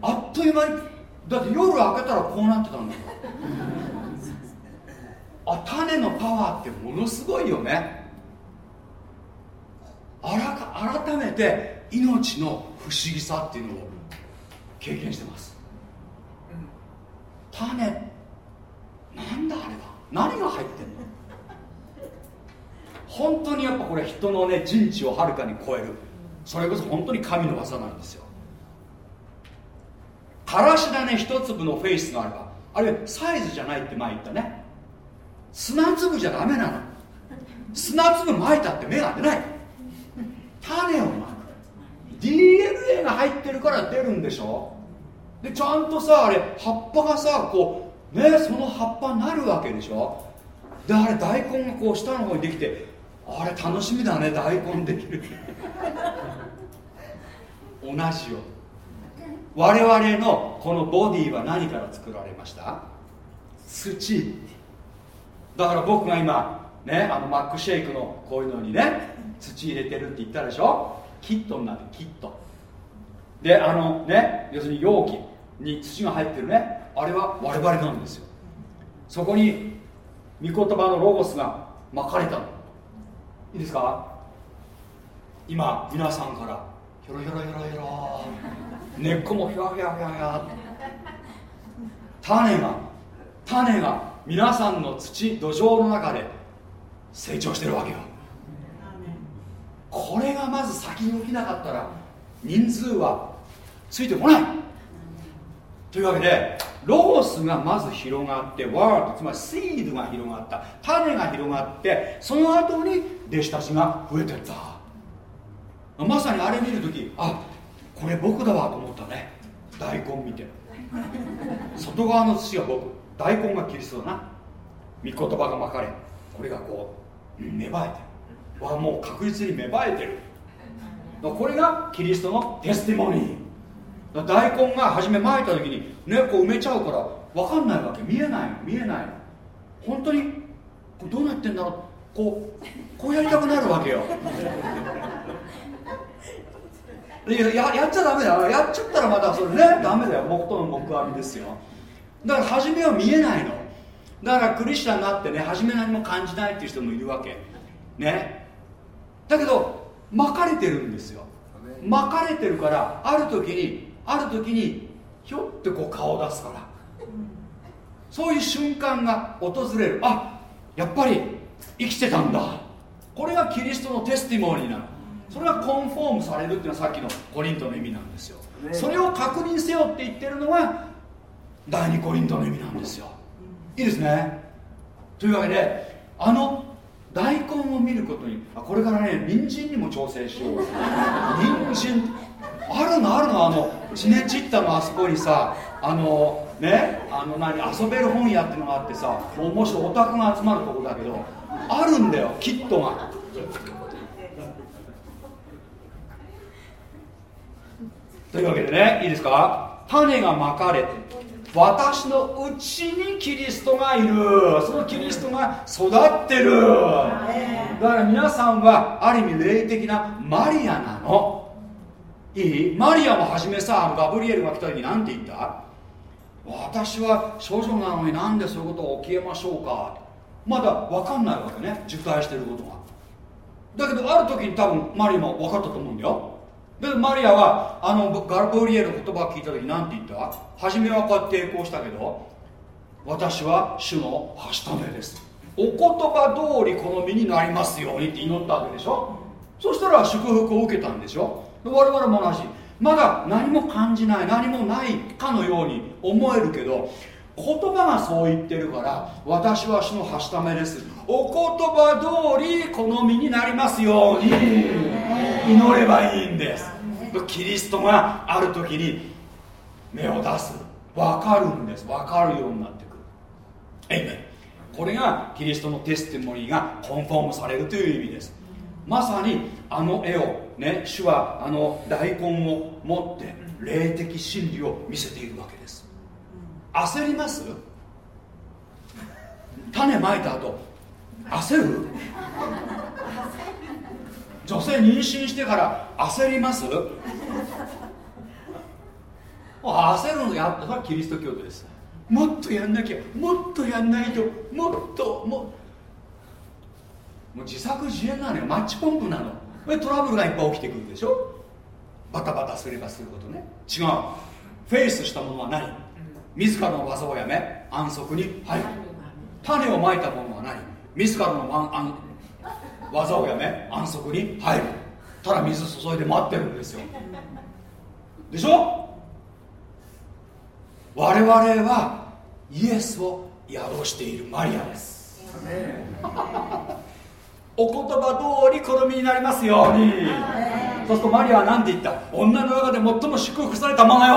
あっという間にだって夜明けたらこうなってたんだよ。あ種のパワーってものすごいよね。あら改めて命の不思議さっていうのを経験してます。種。なんだあれは。何が入ってんの？本当にやっぱこれ人のね人知をはるかに超える。それこそ本当に神の技なんですよ。からし種一粒のフェイスがあればあれサイズじゃないって前言ったね。砂粒じゃダメなの。砂粒まいたって芽が出ない。種をまく DNA が入ってるから出るんでしょ？でちゃんとさあれ葉っぱがさこうねその葉っぱになるわけでしょ？であれ大根がこう下の方にできてあれ楽しみだね大根できる。同じよ。我々のこのボディは何から作られました？土。だから僕が今ねあのマックシェイクのこういうのにね土入れてるって言ったでしょ？キットになるキット。であのね要するに容器に土が入ってるね。あれは我々なんですよ。そこに御言葉のロゴスが巻かれたの。いいですか？今皆さんからひょろひょろひょろひょろ。根っこもひょろひょろひょろひょろ種が種が皆さんの土土壌の中で成長してるわけよ。これがまず先に起きなかったら人数はついてこない。というわけでロゴスがまず広がってワールドつまりシードが広がった種が広がってその後に弟子たちが増えてった。まさにあれ見るときあこれ僕だわと思ったね。大根見て。外側の土が僕。大根がキリストだな。御言葉がまかれこれがこう芽生えてるわもう確実に芽生えてる。これがキリストのテスティモニー。大根が初めまいた時にねこう埋めちゃうから分かんないわけ。見えない見えない本当にどうなってんだろう。こうこうやりたくなるわけよ。やややっちゃダメだよ。やっちゃったらまたそれねダメだよ。僕との僕編みですよ。だから初めは見えないの。だからクリスチャンになってね初め何も感じないっていう人もいるわけ。ね。だけど巻かれてるんですよ。巻かれてるからある時にある時にひょってこう顔を出すから。そういう瞬間が訪れる。あやっぱり生きてたんだ。これがキリストのテスティモニーなの。それがコンフォームされるっていうのはさっきのコリントの意味なんですよ。それを確認せよって言ってるのが第二コリントの意味なんですよ。いいですね。というわけであの大根を見ることにこれからね人参にも挑戦しよう。人参あるのあるのあのチネチッタのあそこにさあのねあの何遊べる本屋っていうのがあってさもしオタクが集まるとこだけどあるんだよキットが。というわけでねいいですか？種がまかれて。私のうちにキリストがいる。そのキリストが育ってる。だから皆さんはある意味霊的なマリアなの。いい？マリアも初めさガブリエルが来た時何て言った？私は少女なのになんでそういうことが起きえましょうか？まだ分かんないわけね。受胎してることが。だけどある時に多分マリアも分かったと思うんだよでマリアはあのガルブリエの言葉を聞いた時何て言った？初めはこうやって抵抗したけど私は主のはしためです。お言葉通りこの身になりますようにって祈ったわけでしょ？そしたら祝福を受けたんでしょ？我々も同じ。まだ何も感じない何もないかのように思えるけど言葉がそう言ってるから私は主のはしためです。お言葉通りこの身になりますように。祈ればいいんです。キリストがある時に目を出す。分かるんです。分かるようになってくる。えいめこれがキリストのテスティモニーがコンフォームされるという意味です。まさにあの絵をね主はあの大根を持って霊的真理を見せているわけです。焦ります？種まいた後。焦る？女性妊娠してから焦ります？焦るのやったらキリスト教徒です。もっとやんなきゃもっとやんないともっとももう自作自演なのよ。マッチポンプなの。トラブルがいっぱい起きてくるでしょ？バタバタすればするほどね。違う。フェイスしたものは何自らの技をやめ安息に入る。種をまいたもの自らの技をやめ安息に入る。ただ水注いで待ってるんですよ。でしょ？我々はイエスを宿しているマリアです。お言葉通り好みになりますように。そうするとマリアは何て言った？女の中で最も祝福されたものよ。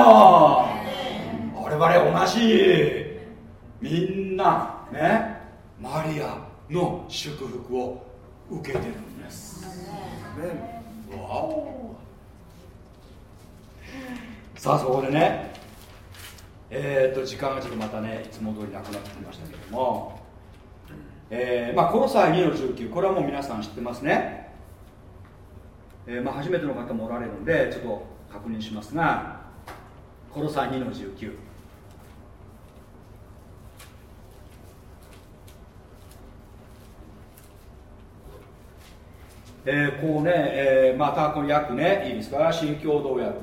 我々同じ。みんなね？マリアの祝福を受けてるんです。さあそこでねえー、っと時間がちょっとまたねいつも通りなくなってきましたけども。えー、まあ、この際2の19これはもう皆さん知ってますね、えー、まあ、初めての方もおられるんでちょっと確認しますがこの際2の19えー、こうね、えー、またこの訳ねいいですか新共同訳、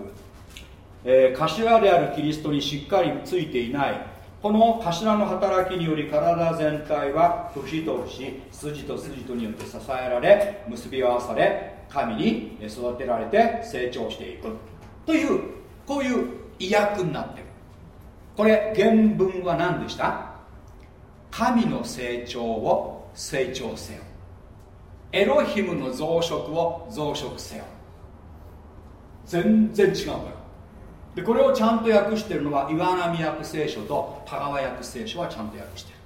えー、頭であるキリストにしっかりついていない。この頭の働きにより体全体は節と節筋と筋とによって支えられ結び合わされ神に育てられて成長していく。というこういう意訳になってる。これ原文は何でした？神の成長を成長せよ。エロヒムの増殖を増殖せよ。全然違うからでこれをちゃんと訳してるのは岩波訳聖書と田川訳聖書はちゃんと訳してる。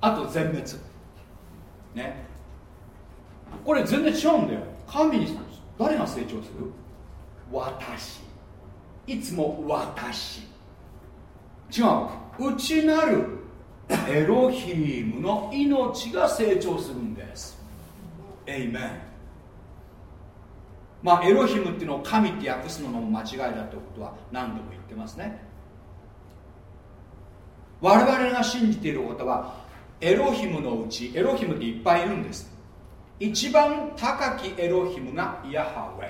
あと全滅。ね。これ全然違うんだよ。神にしたんです誰が成長する？私。いつも私。違う内なるエロヒムの命が成長するんです。エイメンまあエロヒムっていうのを神って訳すのも間違いだということは何度も言ってますね。我々が信じていることはエロヒムのうちエロヒムっていっぱいいるんです。一番高きエロヒムがヤハウェ。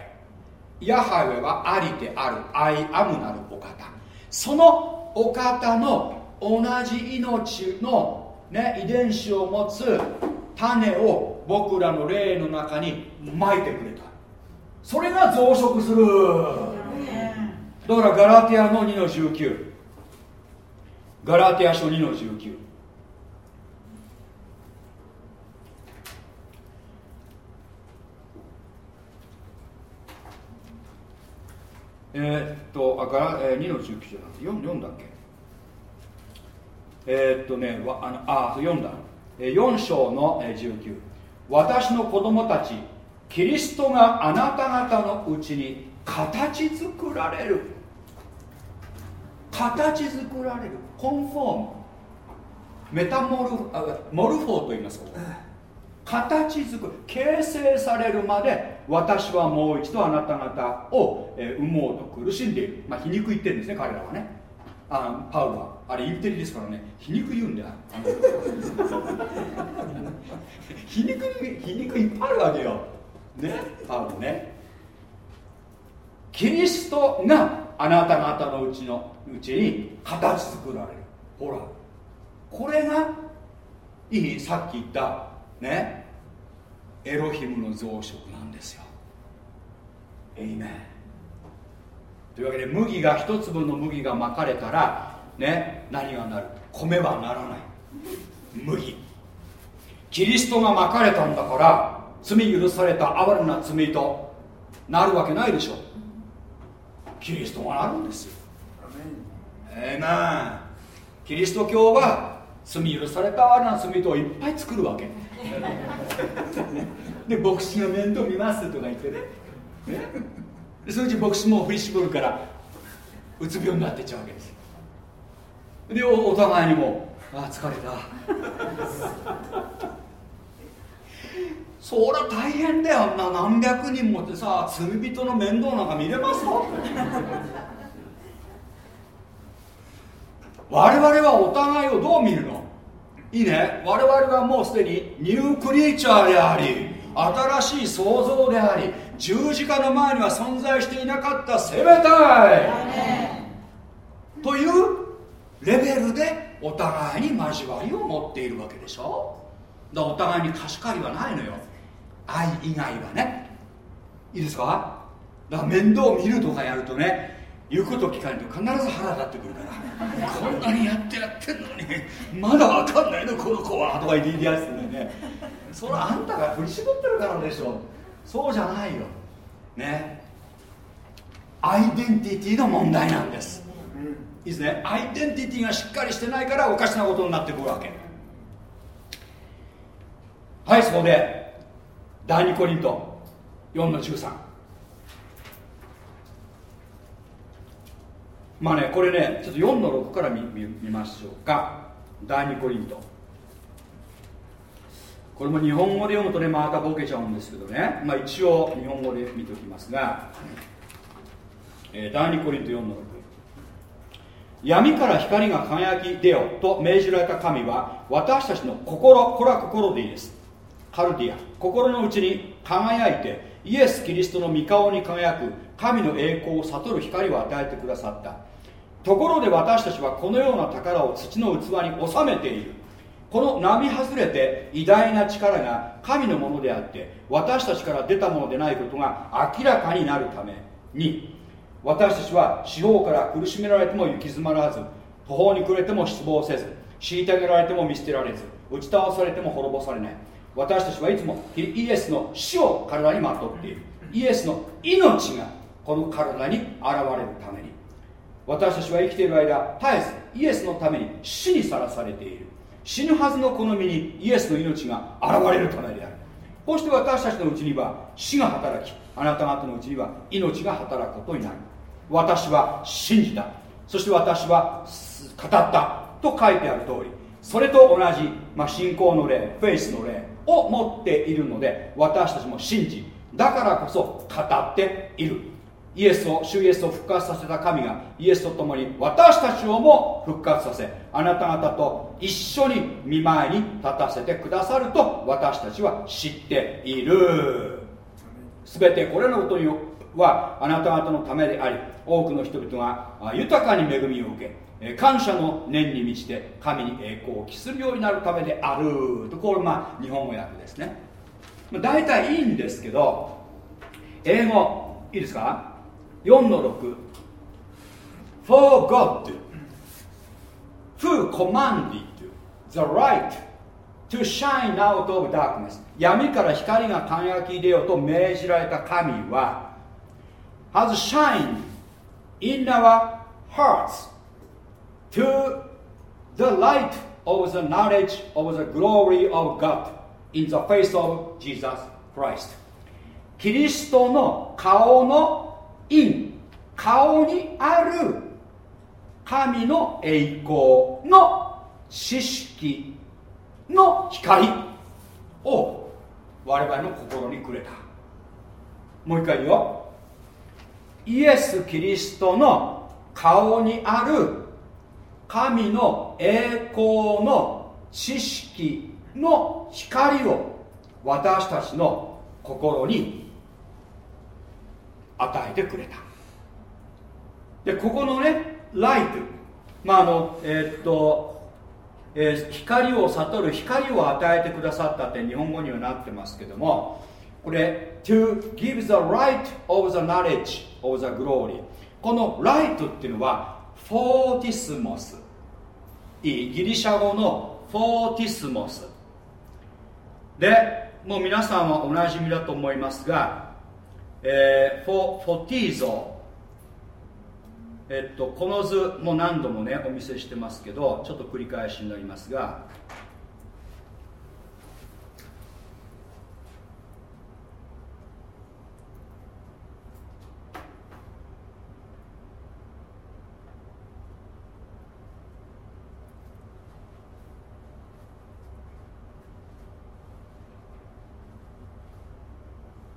ヤハウェはありであるアイアムなるお方。そのお方の同じ命の、ね、遺伝子を持つ種を僕らの霊の中にまいてくれた。それが増殖する。だからガラティアの2の19ガラティア書2の19えー、っとあガラ、えー、2の19じゃなくて 4, 4だっけ？えー、っとねわあのあ4だ、えー、4章の、えー、19私の子供たちキリストがあなた方のうちに形作られる。形作られる。コンフォーム。メタモルあモルフォーと言います。形作る。形成されるまで私はもう一度あなた方を、えー、産もうと苦しんでいる。まあ皮肉言ってるんですね彼らはね。あパウロはあれインテリですからね。皮肉言うんだよ。皮肉皮肉いっぱいあるわけよ。ね？パウロね。キリストがあなた方のうちのうちに形作られる。ほら。これがいいさっき言った。ね？エロヒムの増殖なんですよ。エイメン。というわけで麦が一粒の麦がまかれたらね？何がなる。米はならない。麦キリストがまかれたんだから罪許された哀れな罪となるわけないでしょ。キリストがなるんですよ。ええなキリスト教は罪許された哀れな罪といっぱい作るわけ。で牧師が面倒見ますとか言ってね。そのうち牧師も振り絞るからうつ病になってっちゃうわけです。でお互いにも。ああ疲れた。そりゃ大変だよ。な何百人もってさ罪人の面倒なんか見れますか？我々はお互いをどう見るの？いいね。我々はもうすでにニュークリーチャーであり新しい創造であり十字架の前には存在していなかった生命体というレベルでお互いに交わりを持っているわけでしょ？だからお互いに貸し借りはないのよ。愛以外はね。いいですか？だから面倒見るとかやるとね言うこと聞かないと必ず腹立ってくるから。こんなにやってやってんのにまだ分かんないのこの子は。とか言って言い出すんだよね。それあんたが振り絞ってるからでしょ。そうじゃないよ。ね。アイデンティティの問題なんです。いいですねアイデンティティがしっかりしてないからおかしなことになってくるわけ。はいそこで第2コリント4の13まあねこれねちょっと4の6から見見ましょうか。第2コリント。これも日本語で読むとねまたボケちゃうんですけどね、まあ、一応日本語で見ておきますが、えー、第2コリント4の6闇から光が輝き出よと命じられた神は私たちの心これは心でいいです。カルディア心の内に輝いてイエス・キリストの御顔に輝く神の栄光を悟る光を与えてくださった。ところで私たちはこのような宝を土の器に収めている。この並外れて偉大な力が神のものであって私たちから出たものでないことが明らかになるために。私たちは四方から苦しめられても行き詰まらず途方に暮れても失望せず虐げられても見捨てられず打ち倒されても滅ぼされない。私たちはいつもイエスの死を体にまとっている。イエスの命がこの体に現れるために。私たちは生きている間絶えずイエスのために死にさらされている。死ぬはずのこの身にイエスの命が現れるためである。こうして私たちのうちには死が働きあなた方のうちには命が働くことになる。私は信じた。そして私は語った。と書いてある通りそれと同じ、まあ、信仰の霊フェイスの霊を持っているので私たちも信じだからこそ語っている。イエスを主イエスを復活させた神がイエスと共に私たちをも復活させあなた方と一緒に見舞いに立たせてくださると私たちは知っている。全てこれのことにはあなた方のためであり多くの人々が豊かに恵みを受け感謝の念に満ちて神に栄光を期するようになるためであるとこれまあ日本語訳ですね。大体いいんですけど英語いいですか？4の6 For God who commanded the light to shine out of darkness 闇から光が輝き出ようと命じられた神は has shined in our hearts to the light of the knowledge of the glory of God in the face of Jesus Christ キリストの顔の因顔にある神の栄光の知識の光を我々の心にくれたもう一回言うよイエス・キリストの顔にある神の栄光の知識の光を私たちの心に与えてくれた。でここのねライト。まああのえー、っと、えー、光を悟る光を与えてくださったって日本語にはなってますけどもこれ to give the light of the knowledge of the glory. この light っていうのはφωτισμός いいギリシャ語のφωτισμός でもう皆さんはおなじみだと思いますがえー、フォ φωτίζωえっとこの図も何度もねお見せしてますけどちょっと繰り返しになりますが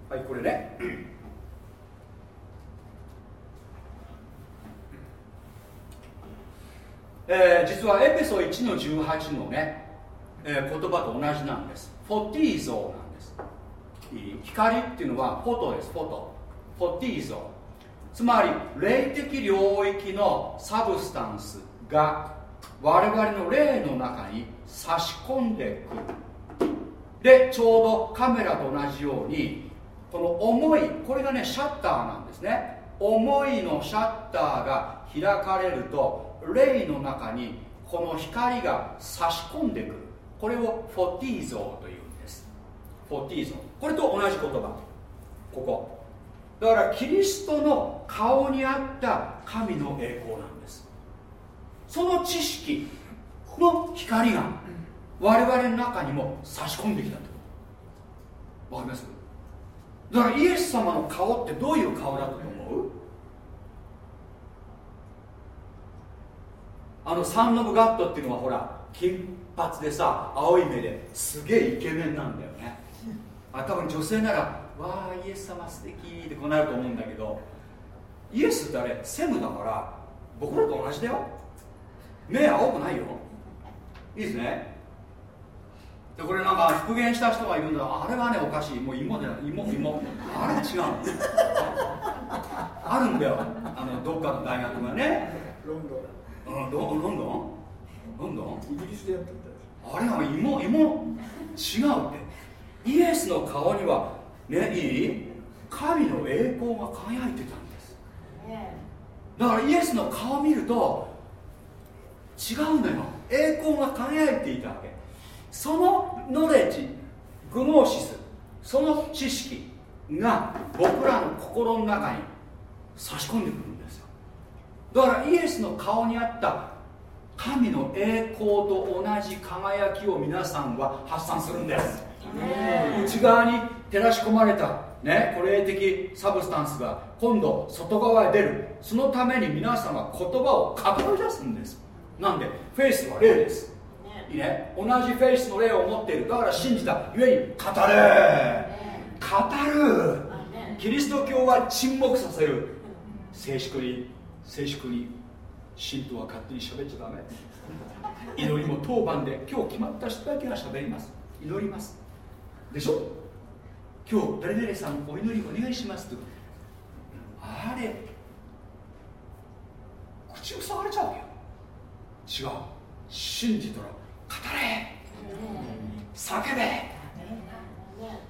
はいこれねえー、実はエペソ1の18のね、えー、言葉と同じなんです。フォティーゾーなんです。光っていうのはフォトです。フォト。フォティーゾー。つまり霊的領域のサブスタンスが我々の霊の中に差し込んでくる。でちょうどカメラと同じようにこの思いこれがねシャッターなんですね。思いのシャッターが開かれると霊の中にこの光が差し込んでくる。これをフォティーゾーというんです。フォティーゾー。これと同じ言葉。ここ。だからキリストの顔にあった神の栄光なんです。その知識の光が我々の中にも差し込んできたってこと。わかります？だからイエス様の顔ってどういう顔だと思う？あのサンノブガットっていうのはほら金髪でさ青い目ですげえイケメンなんだよね。あ多分女性なら「わあイエス様素敵ってこうなると思うんだけどイエスってあれセムだから僕らと同じだよ。目青くないよ。いいですね。でこれなんか復元した人がいるんだ。あれはねおかしい。もう芋じゃない芋芋。あれ違うあるんだよ。あのどっかの大学がね。ロンドン、うん、ロンドン？ロンドン？イギリスでやってたあれは芋芋違うって。イエスの顔にはねいい？神の栄光が輝いてたんです。だからイエスの顔を見ると違うのよ。栄光が輝いていたわけ。そのノレッジグノーシスその知識が僕らの心の中に差し込んでくるだからイエスの顔にあった神の栄光と同じ輝きを皆さんは発散するんです。内側に照らし込まれたね、これ的サブスタンスが今度外側へ出る。そのために皆さんは言葉を語り出すんです。なんでフェイスは霊です。いいね。同じフェイスの霊を持っているだから信じた。ゆえに語れ。語る。キリスト教は沈黙させる。静粛に静粛に信徒は勝手に喋っちゃダメ。祈りも当番で今日決まった人だけが喋ります。祈ります。でしょ？今日誰々さんお祈りお願いしますと。あれ口塞がれちゃうよ。違う。信じたら語れ。叫べ。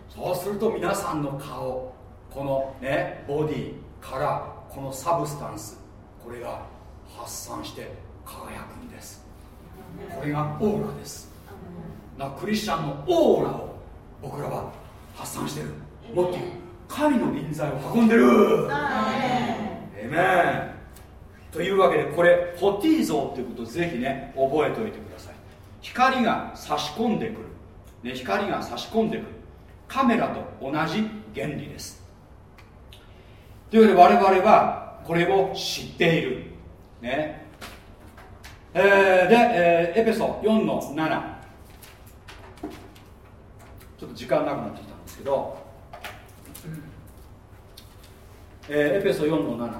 そうすると皆さんの顔このねボディからこのサブスタンスこれが発散して輝くんです。これがオーラです。なクリスチャンのオーラを僕らは発散してる。持っている神の臨在を運んでる。えめんというわけでこれフォティー像ということをぜひね覚えておいてください。光が差し込んでくる、ね、光が差し込んでくる。カメラと同じ原理です。というわけで我々はこれを知っている。ね。えー、で、えー、エペソ4の7ちょっと時間なくなってきたんですけど、えー、エペソ4の7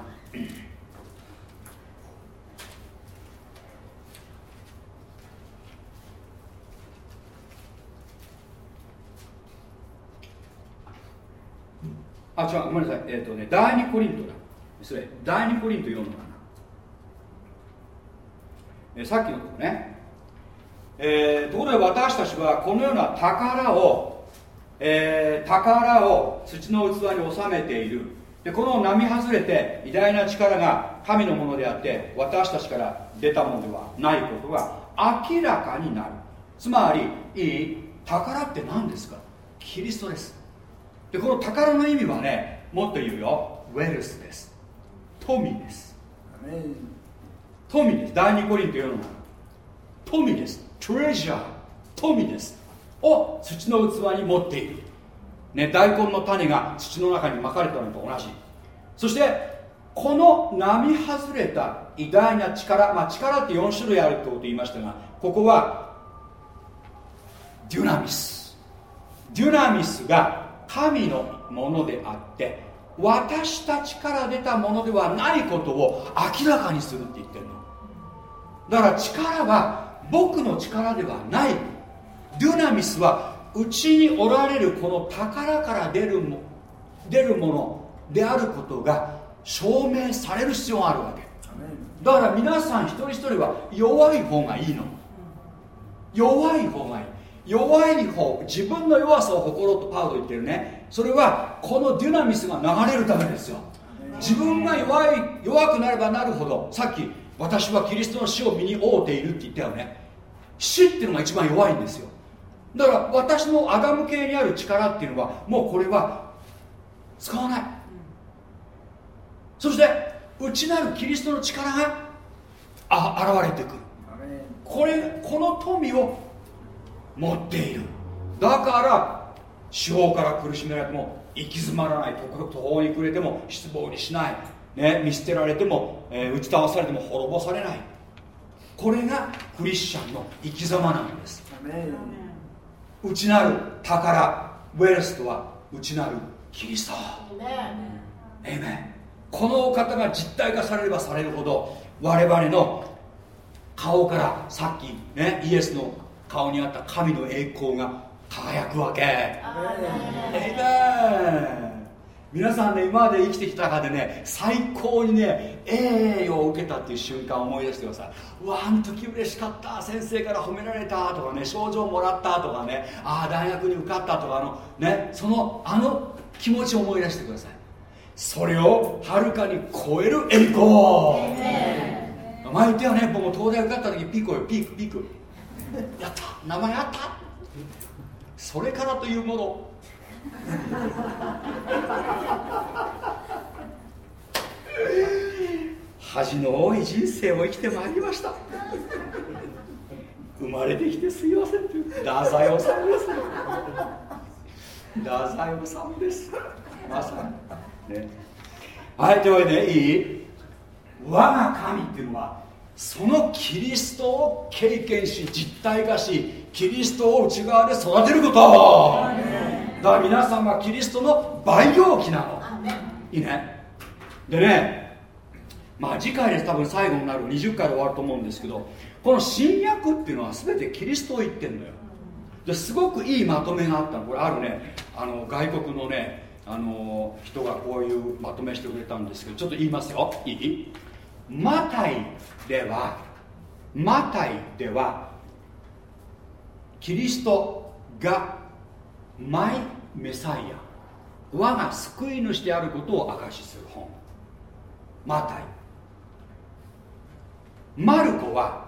あ、違う、ごめんなさい。えっ、ー、とね、第2コリントだ。失礼。第2コリント4の7。え、さっきのとこね。えー、ところで私たちはこのような宝を、えー、宝を土の器に収めている。で、この並外れて偉大な力が神のものであって、私たちから出たものではないことが明らかになる。つまり、いい宝って何ですか？キリストです。でこの宝の意味はねもっと言うよウェルスです富です。富です。第2コリント4の富です。トレジャー富です。を土の器に持っている、ね、大根の種が土の中にまかれたのと同じ。そしてこの並外れた偉大な力、まあ、力って4種類あるってことを言いましたがここはデュナミス。デュナミスが神のものであって私たちから出たものではないことを明らかにするって言ってるの。だから力は僕の力ではない。デュナミスはうちにおられるこの宝から出るも出るものであることが証明される必要があるわけ。だから皆さん一人一人は弱い方がいいの。弱い方がいい弱い方自分の弱さを誇ろうとパウロ言ってるね。それはこのデュナミスが流れるためですよ。自分が弱い弱くなればなるほどさっき私はキリストの死を身に覆っているって言ったよね。死っていうのが一番弱いんですよ。だから私のアダム系にある力っていうのはもうこれは使わない。そして内なるキリストの力があ現れてくる。これこの富を持っている。だから司法から苦しめられても行き詰まらない途方に暮れても失望にしない、ね、見捨てられても、えー、打ち倒されても滅ぼされない。これがクリスチャンの生き様なんです。内なる宝ウェルスとは内なるキリスト。エメンこのお方が実体化されればされるほど我々の顔からさっきねイエスの顔にあった神の栄光が輝くわけ。エイメン皆さんね今まで生きてきた中でね最高にね栄誉を受けたっていう瞬間を思い出してください。うわあの時嬉しかった。先生から褒められたとかね賞状もらったとかねああ大学に受かったとかあのねそのあの気持ちを思い出してください。それをはるかに超える栄光。前言ったよね僕も東大受かった時ピーコよピークピークやった。名前あった？それからというもの。恥の多い人生を生きてまいりました。生まれてきてすいませんという。太宰治です。太宰治です。まさに。ね。はいというわけでいい？我が神っていうのはそのキリストを経験し実体化しキリストを内側で育てること。だから皆さんはキリストの培養期なの。いいね。でねまあ次回です。多分最後になる。20回で終わると思うんですけどこの新約っていうのは全てキリストを言ってんのよ。ですごくいいまとめがあったの。これあるね。あの外国のねあの人がこういうまとめしてくれたんですけどちょっと言いますよ。いい？マタイではマタイではキリストがマイメサイア我が救い主であることを証しする本。マタイ。マルコは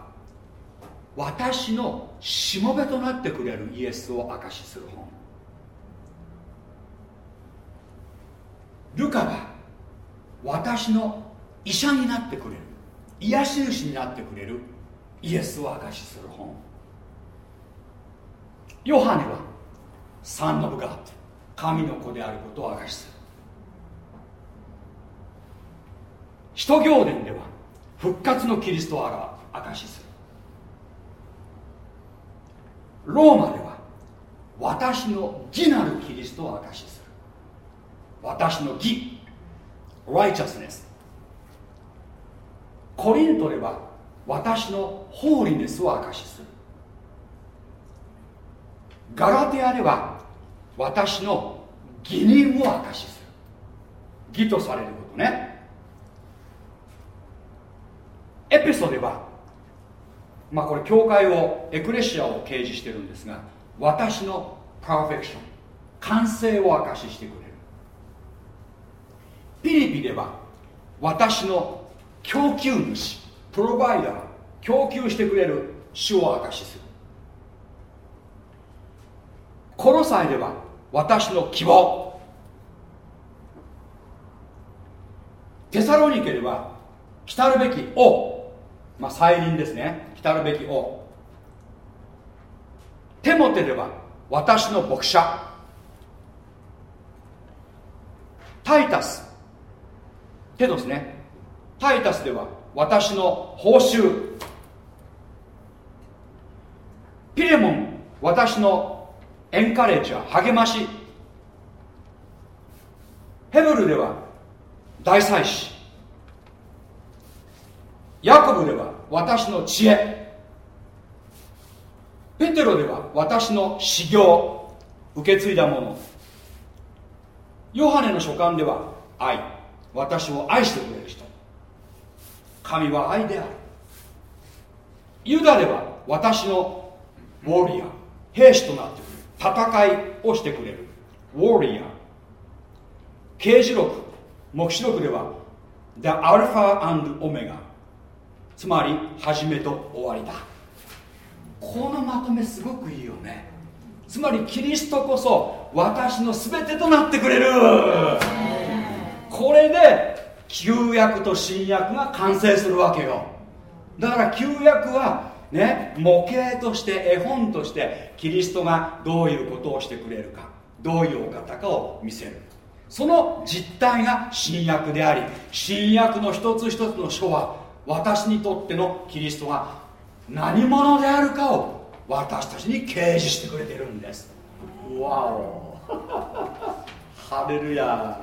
私のしもべとなってくれるイエスを証しする本。ルカは私の医者になってくれる。癒し主になってくれる。イエスを証しする本。ヨハネはサンノブガー神の子であることを証しする。使徒行伝では復活のキリストを証しする。ローマでは私の義なるキリストを証しする。私の義。righteousness コリントでは私のホーリネスを証しする。ガラテアでは私の義人を証しする。義とされることね。エペソではまあこれ教会をエクレシアを掲示してるんですが私のパーフェクション完成を証ししてくれる。ピリピでは私の供給主プロバイダー供給してくれる主を証しする。この際では私の希望。テサロニケでは来るべき王。まあ再臨ですね。来るべき王。テモテでは私の牧者。タイタス。テドスね。タイタスでは私の報酬。ピレモン私のエンカレージャー励まし。ヘブルでは大祭司。ヤコブでは私の知恵。ペテロでは私の修行。受け継いだもの。ヨハネの書簡では愛。私を愛してくれる人。神は愛である。ユダでは私のウォリア兵士となってくる。戦いをしてくれる。ウォリアー刑事録黙示録では The Alpha and Omega つまり始めと終わりだ。このまとめすごくいいよね。つまりキリストこそ私の全てとなってくれる。これで旧約と新約が完成するわけよ。だから旧約はね模型として絵本としてキリストがどういうことをしてくれるかどういうお方かを見せる。その実態が新約であり新約の一つ一つの書は私にとってのキリストが何者であるかを私たちに掲示してくれてるんです。わお ハレルヤ。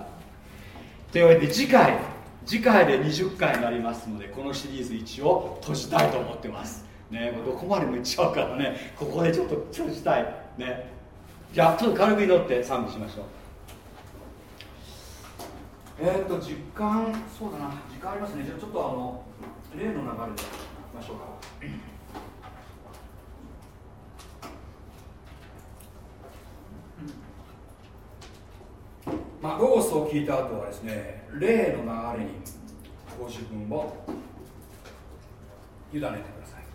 というわけで次回次回で20回になりますのでこのシリーズ一応閉じたいと思ってます。ねどこまでも行っちゃうからね。ここでちょっと通したい。ね。じゃあちょっと軽く祈って賛美しましょう。え、っと時間そうだな。時間ありますね。じゃあちょっとあの例の流れでいきましょうか。まあ、ロースを聞いた後はですね霊の流れにご自分を委ねてください。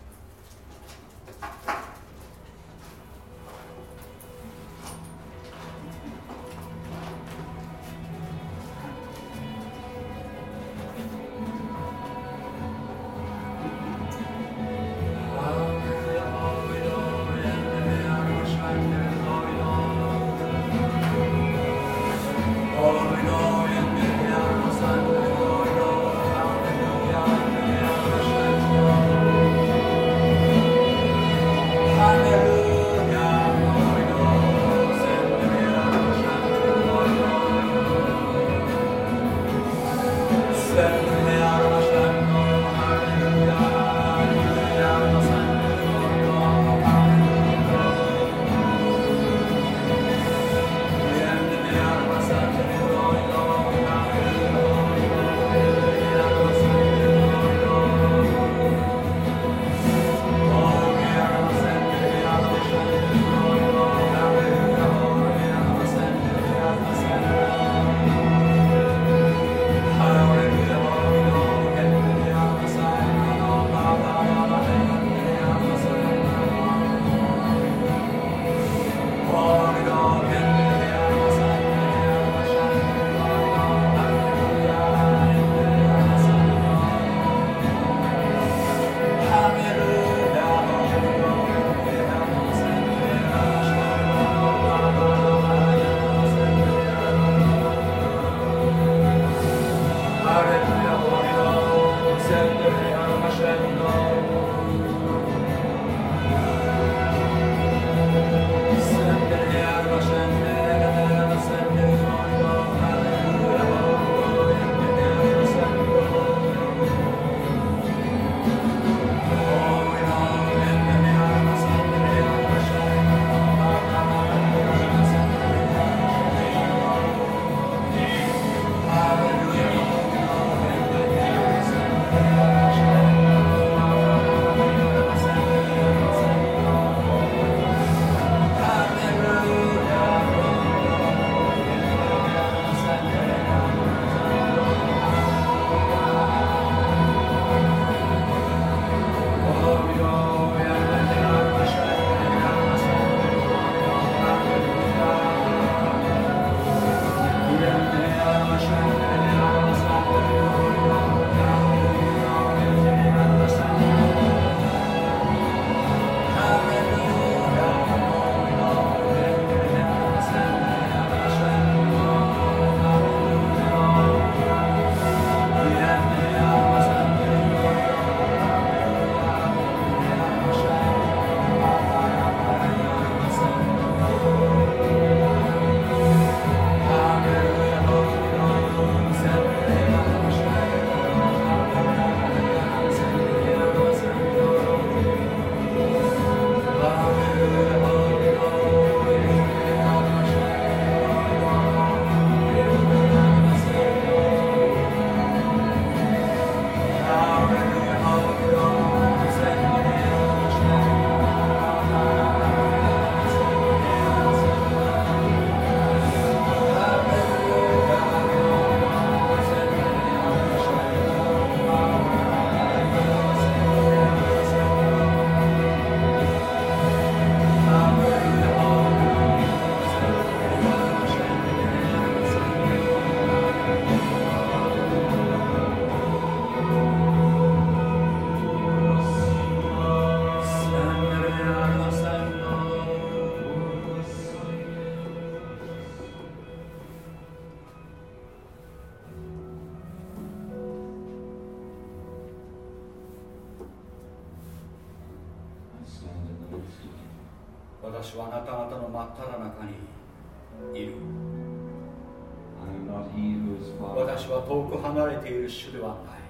主ではない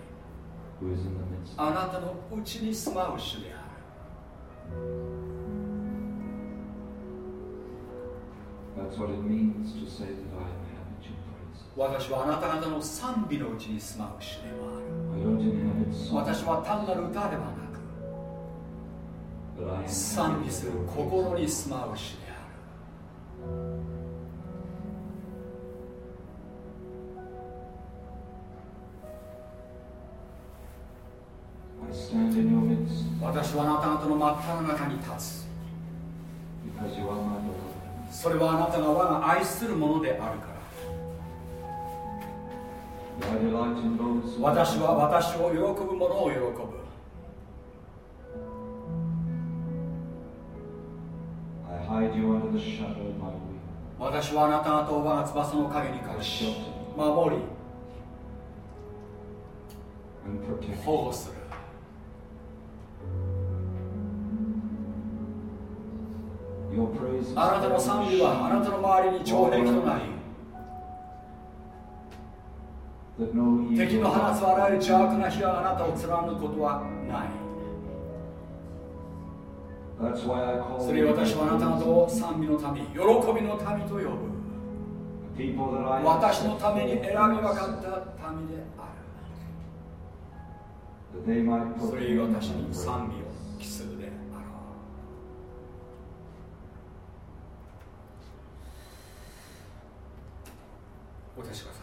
あなたのうちに住まう主である。私はあなた方の賛美のうちに住まう主でもある。私は単なる歌ではなく賛美する心に住まう主私はあなた方の真っ只中に立つ。それはあなたが我が愛するものであるから。私は私を喜ぶ者を喜ぶ。私はあなた方を我が翼の陰に隠し守り保護するあなたの賛美はあなたの周りに城壁となり敵の放つあらゆる邪悪な火があなたを貫くことはない。それ私はあなた方を賛美の民喜びの民と呼ぶ。私のために選び分かった民である。それゆ私に賛美を期するであろうお出しください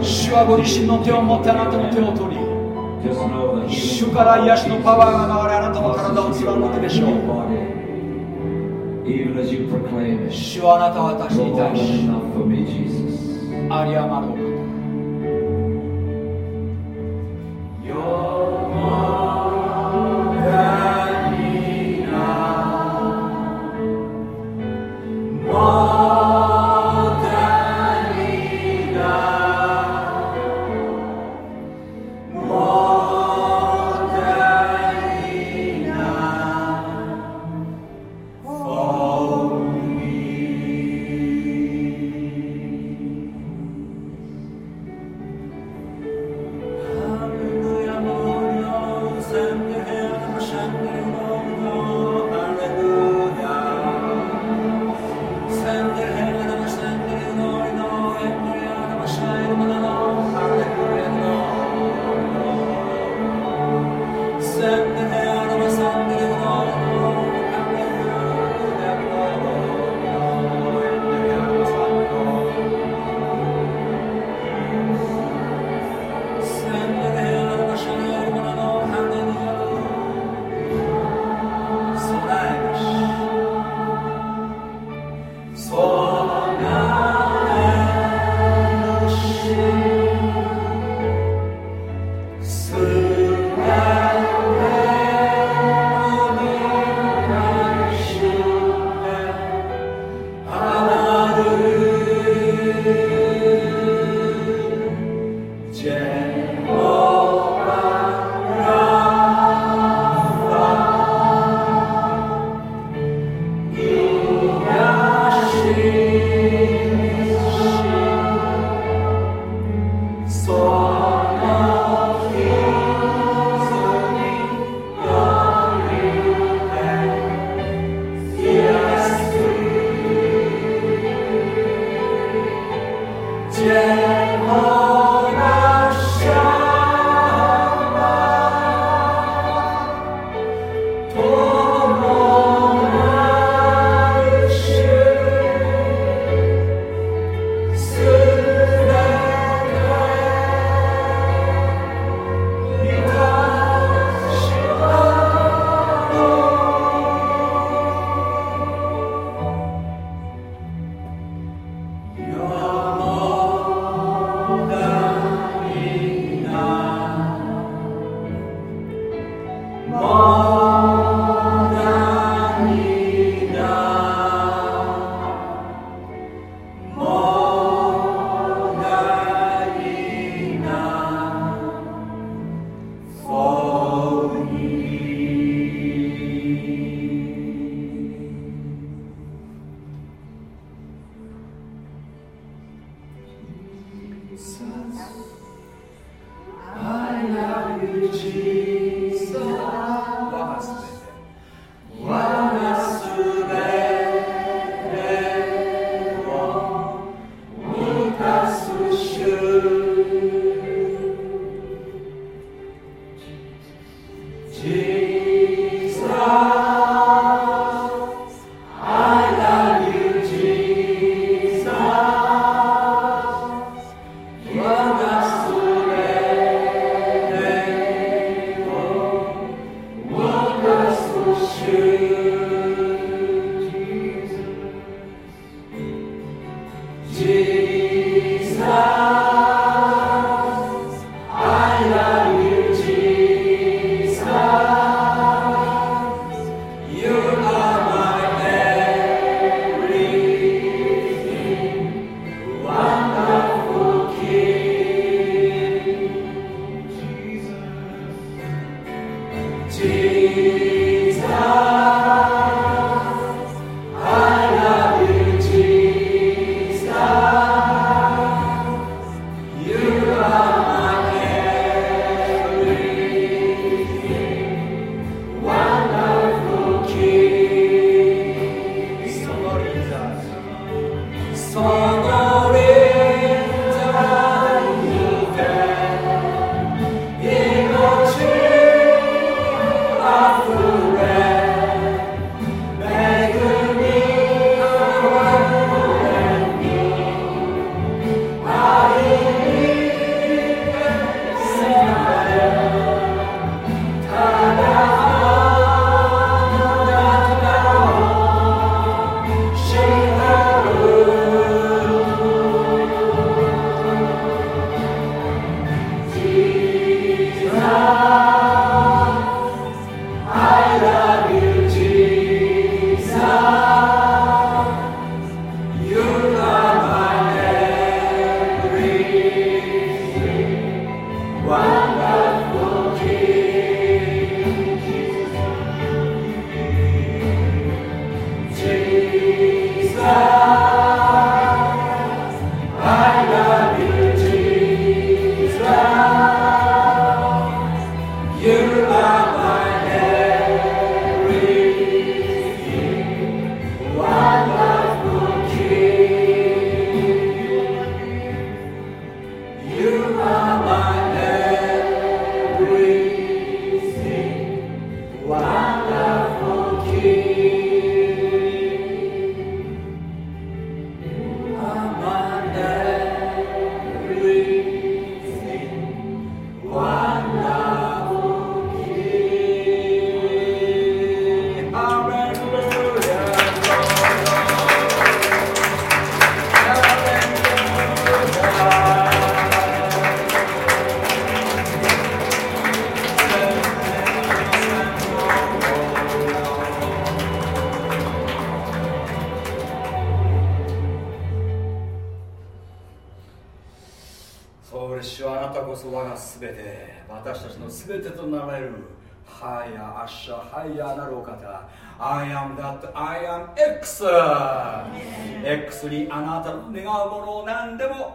主はご自身の手を持ってあなたの手を取り主から癒しのパワーが流れあなたの体を貫くでしょう。主はあなたは私に対し有り余る。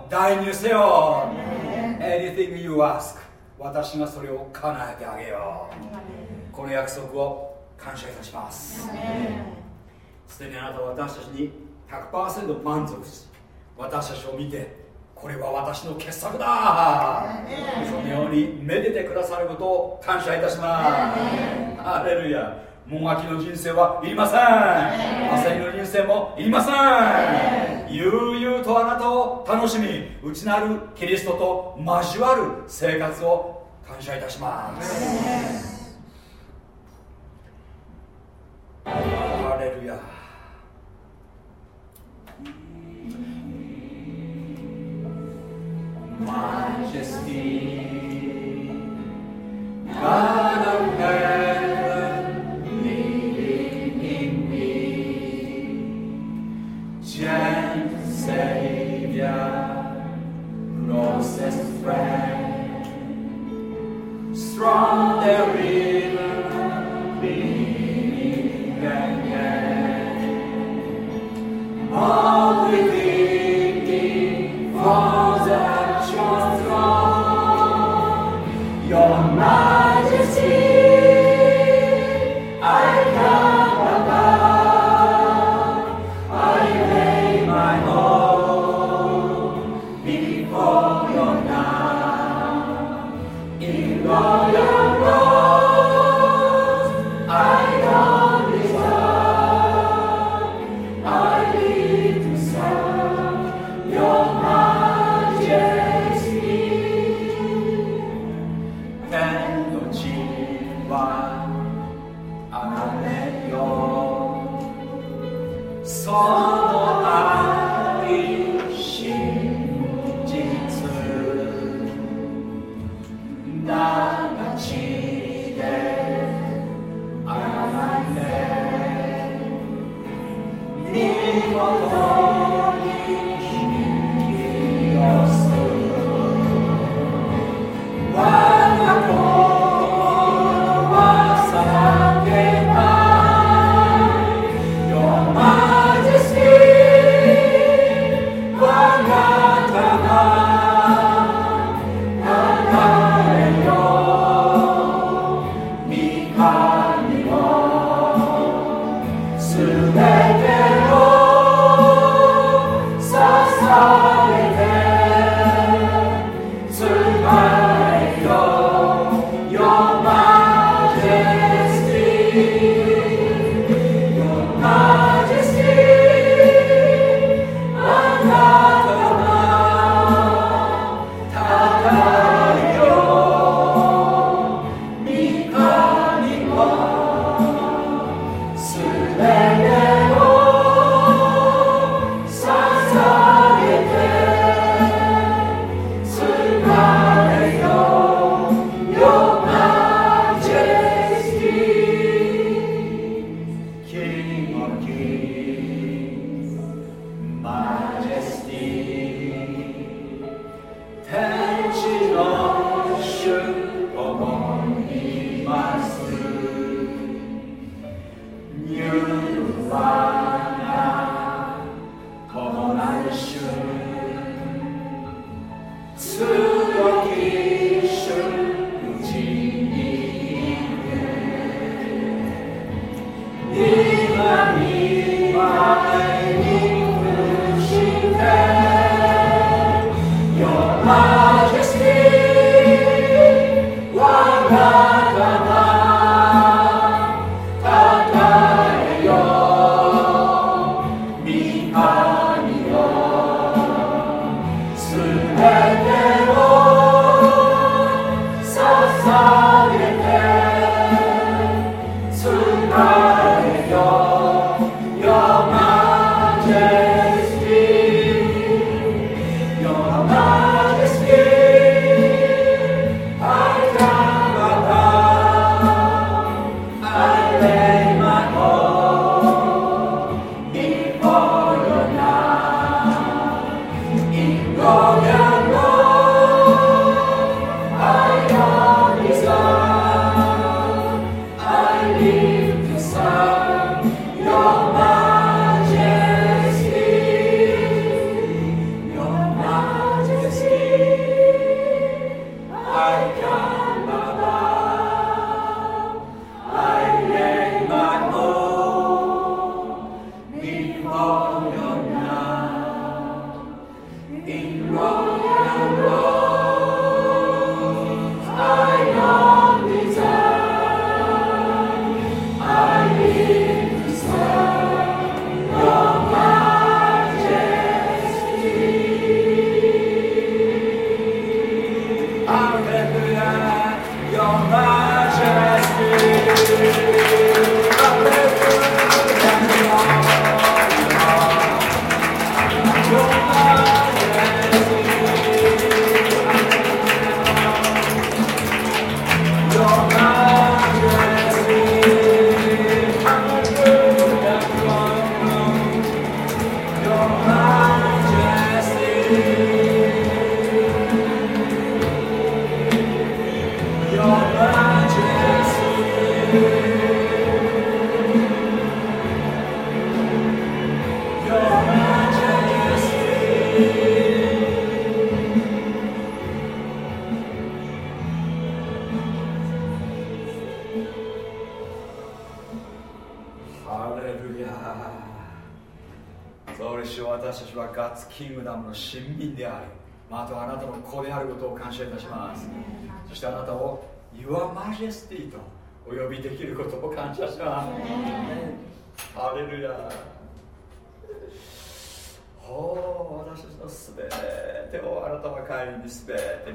代入せよ anything you ask 私がそれを叶えてあげよう。この約束を感謝いたします。すでにあなたは私たちに100%満足し私たちを見てこれは私の傑作だ。そのようにめでてくださることを感謝いたします。ハレルヤもがきの人生はいりません。朝日の人生もいりません。悠々とあなたを楽しみ内なるキリストと交わる生活を感謝いたします。ハレルヤ。Majesty, God of heaven, Christian Savior, closest friend, strong the river beneath and yet all within thee falls at your throne, your mind.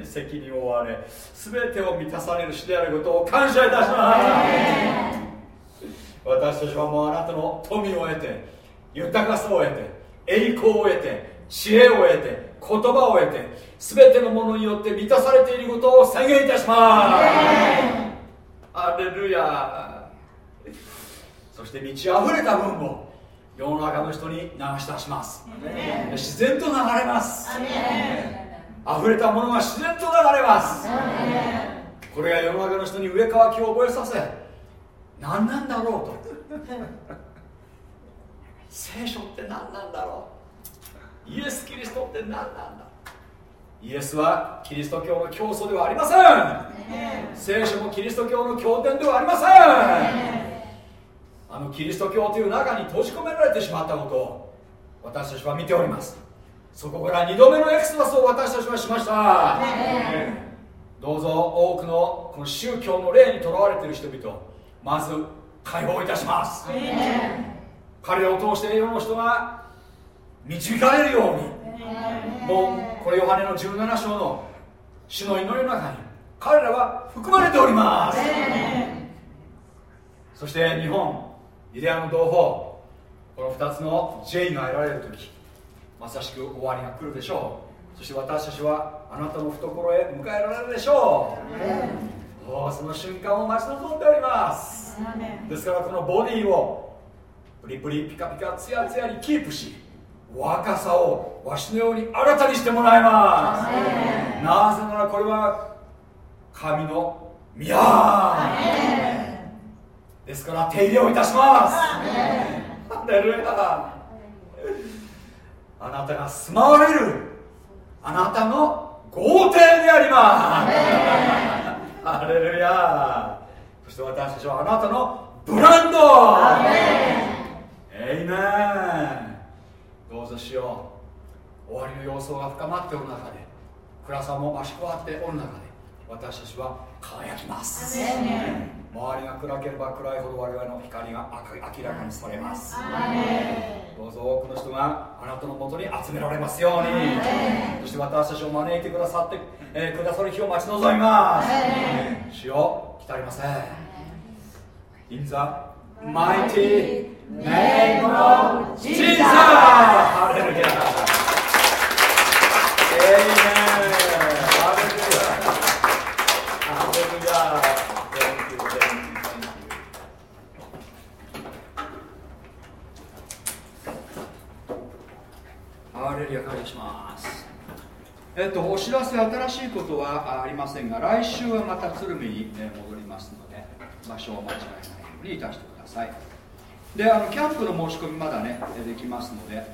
責任を負われ全てを満たされる主であることを感謝いたします。私たちはもうあなたの富を得て豊かさを得て栄光を得て知恵を得て言葉を得て全てのものによって満たされていることを宣言いたします。アレルヤそして満ち溢れた分を世の中の人に流し出します。自然と流れます。溢れたものが自然と流れます。これが世の中の人に上乾きを覚えさせ何なんだろうと。聖書って何なんだろう。イエス・キリストって何なんだ。イエスはキリスト教の教祖ではありません。聖書もキリスト教の経典ではありませんあのキリスト教という中に閉じ込められてしまったことを私たちは見ております。そこから2度目のエクスダスを私たちはしました、どうぞ多くのこの宗教の霊にとらわれている人々まず解放いたします、彼らを通して世の人が導かれるようにもうこれヨハネの17章の主の祈りの中に彼らは含まれております。そして日本イデアの同胞この2つの J が得られる時まさしく終わりが来るでしょう。そして私たちはあなたの懐へ迎えられるでしょう、うその瞬間を待ち望んでおります。ですからこのボディをプリプリピカピカツヤツヤにキープし若さをわしのように新たにしてもらいます。なぜならこれは神の宮ですから手入れをいたします。ハレルヤあなたが住まわれるあなたの豪邸であります。ハレルヤそして私たちはあなたのブランド。エイメン。どうぞしよう。終わりの様相が深まっておる中で暗さも増し加わっておる中で私たちは輝きます。周りが暗ければ暗いほど我々の光が明らかにされます。どうぞ多くの人があなたのもとに集められますように。そして私たちを招いてくださって、えー、くださる日を待ち望みます。主よ来たりません。In the mighty name of Jesus! ハレルヤ Amen! レリア感謝しますえっとお知らせ新しいことはありませんが来週はまた鶴見に、ね、戻りますので場所を間違えないようにいたしてください。であのキャンプの申し込みまだねできますので、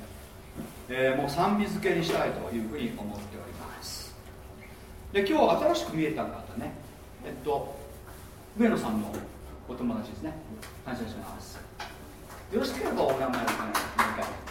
えー、もう賛美付けにしたいというふうに思っております。で今日新しく見えた方ね。えっと上野さんのお友達ですね。感謝します。よろしければお名前をお願いします。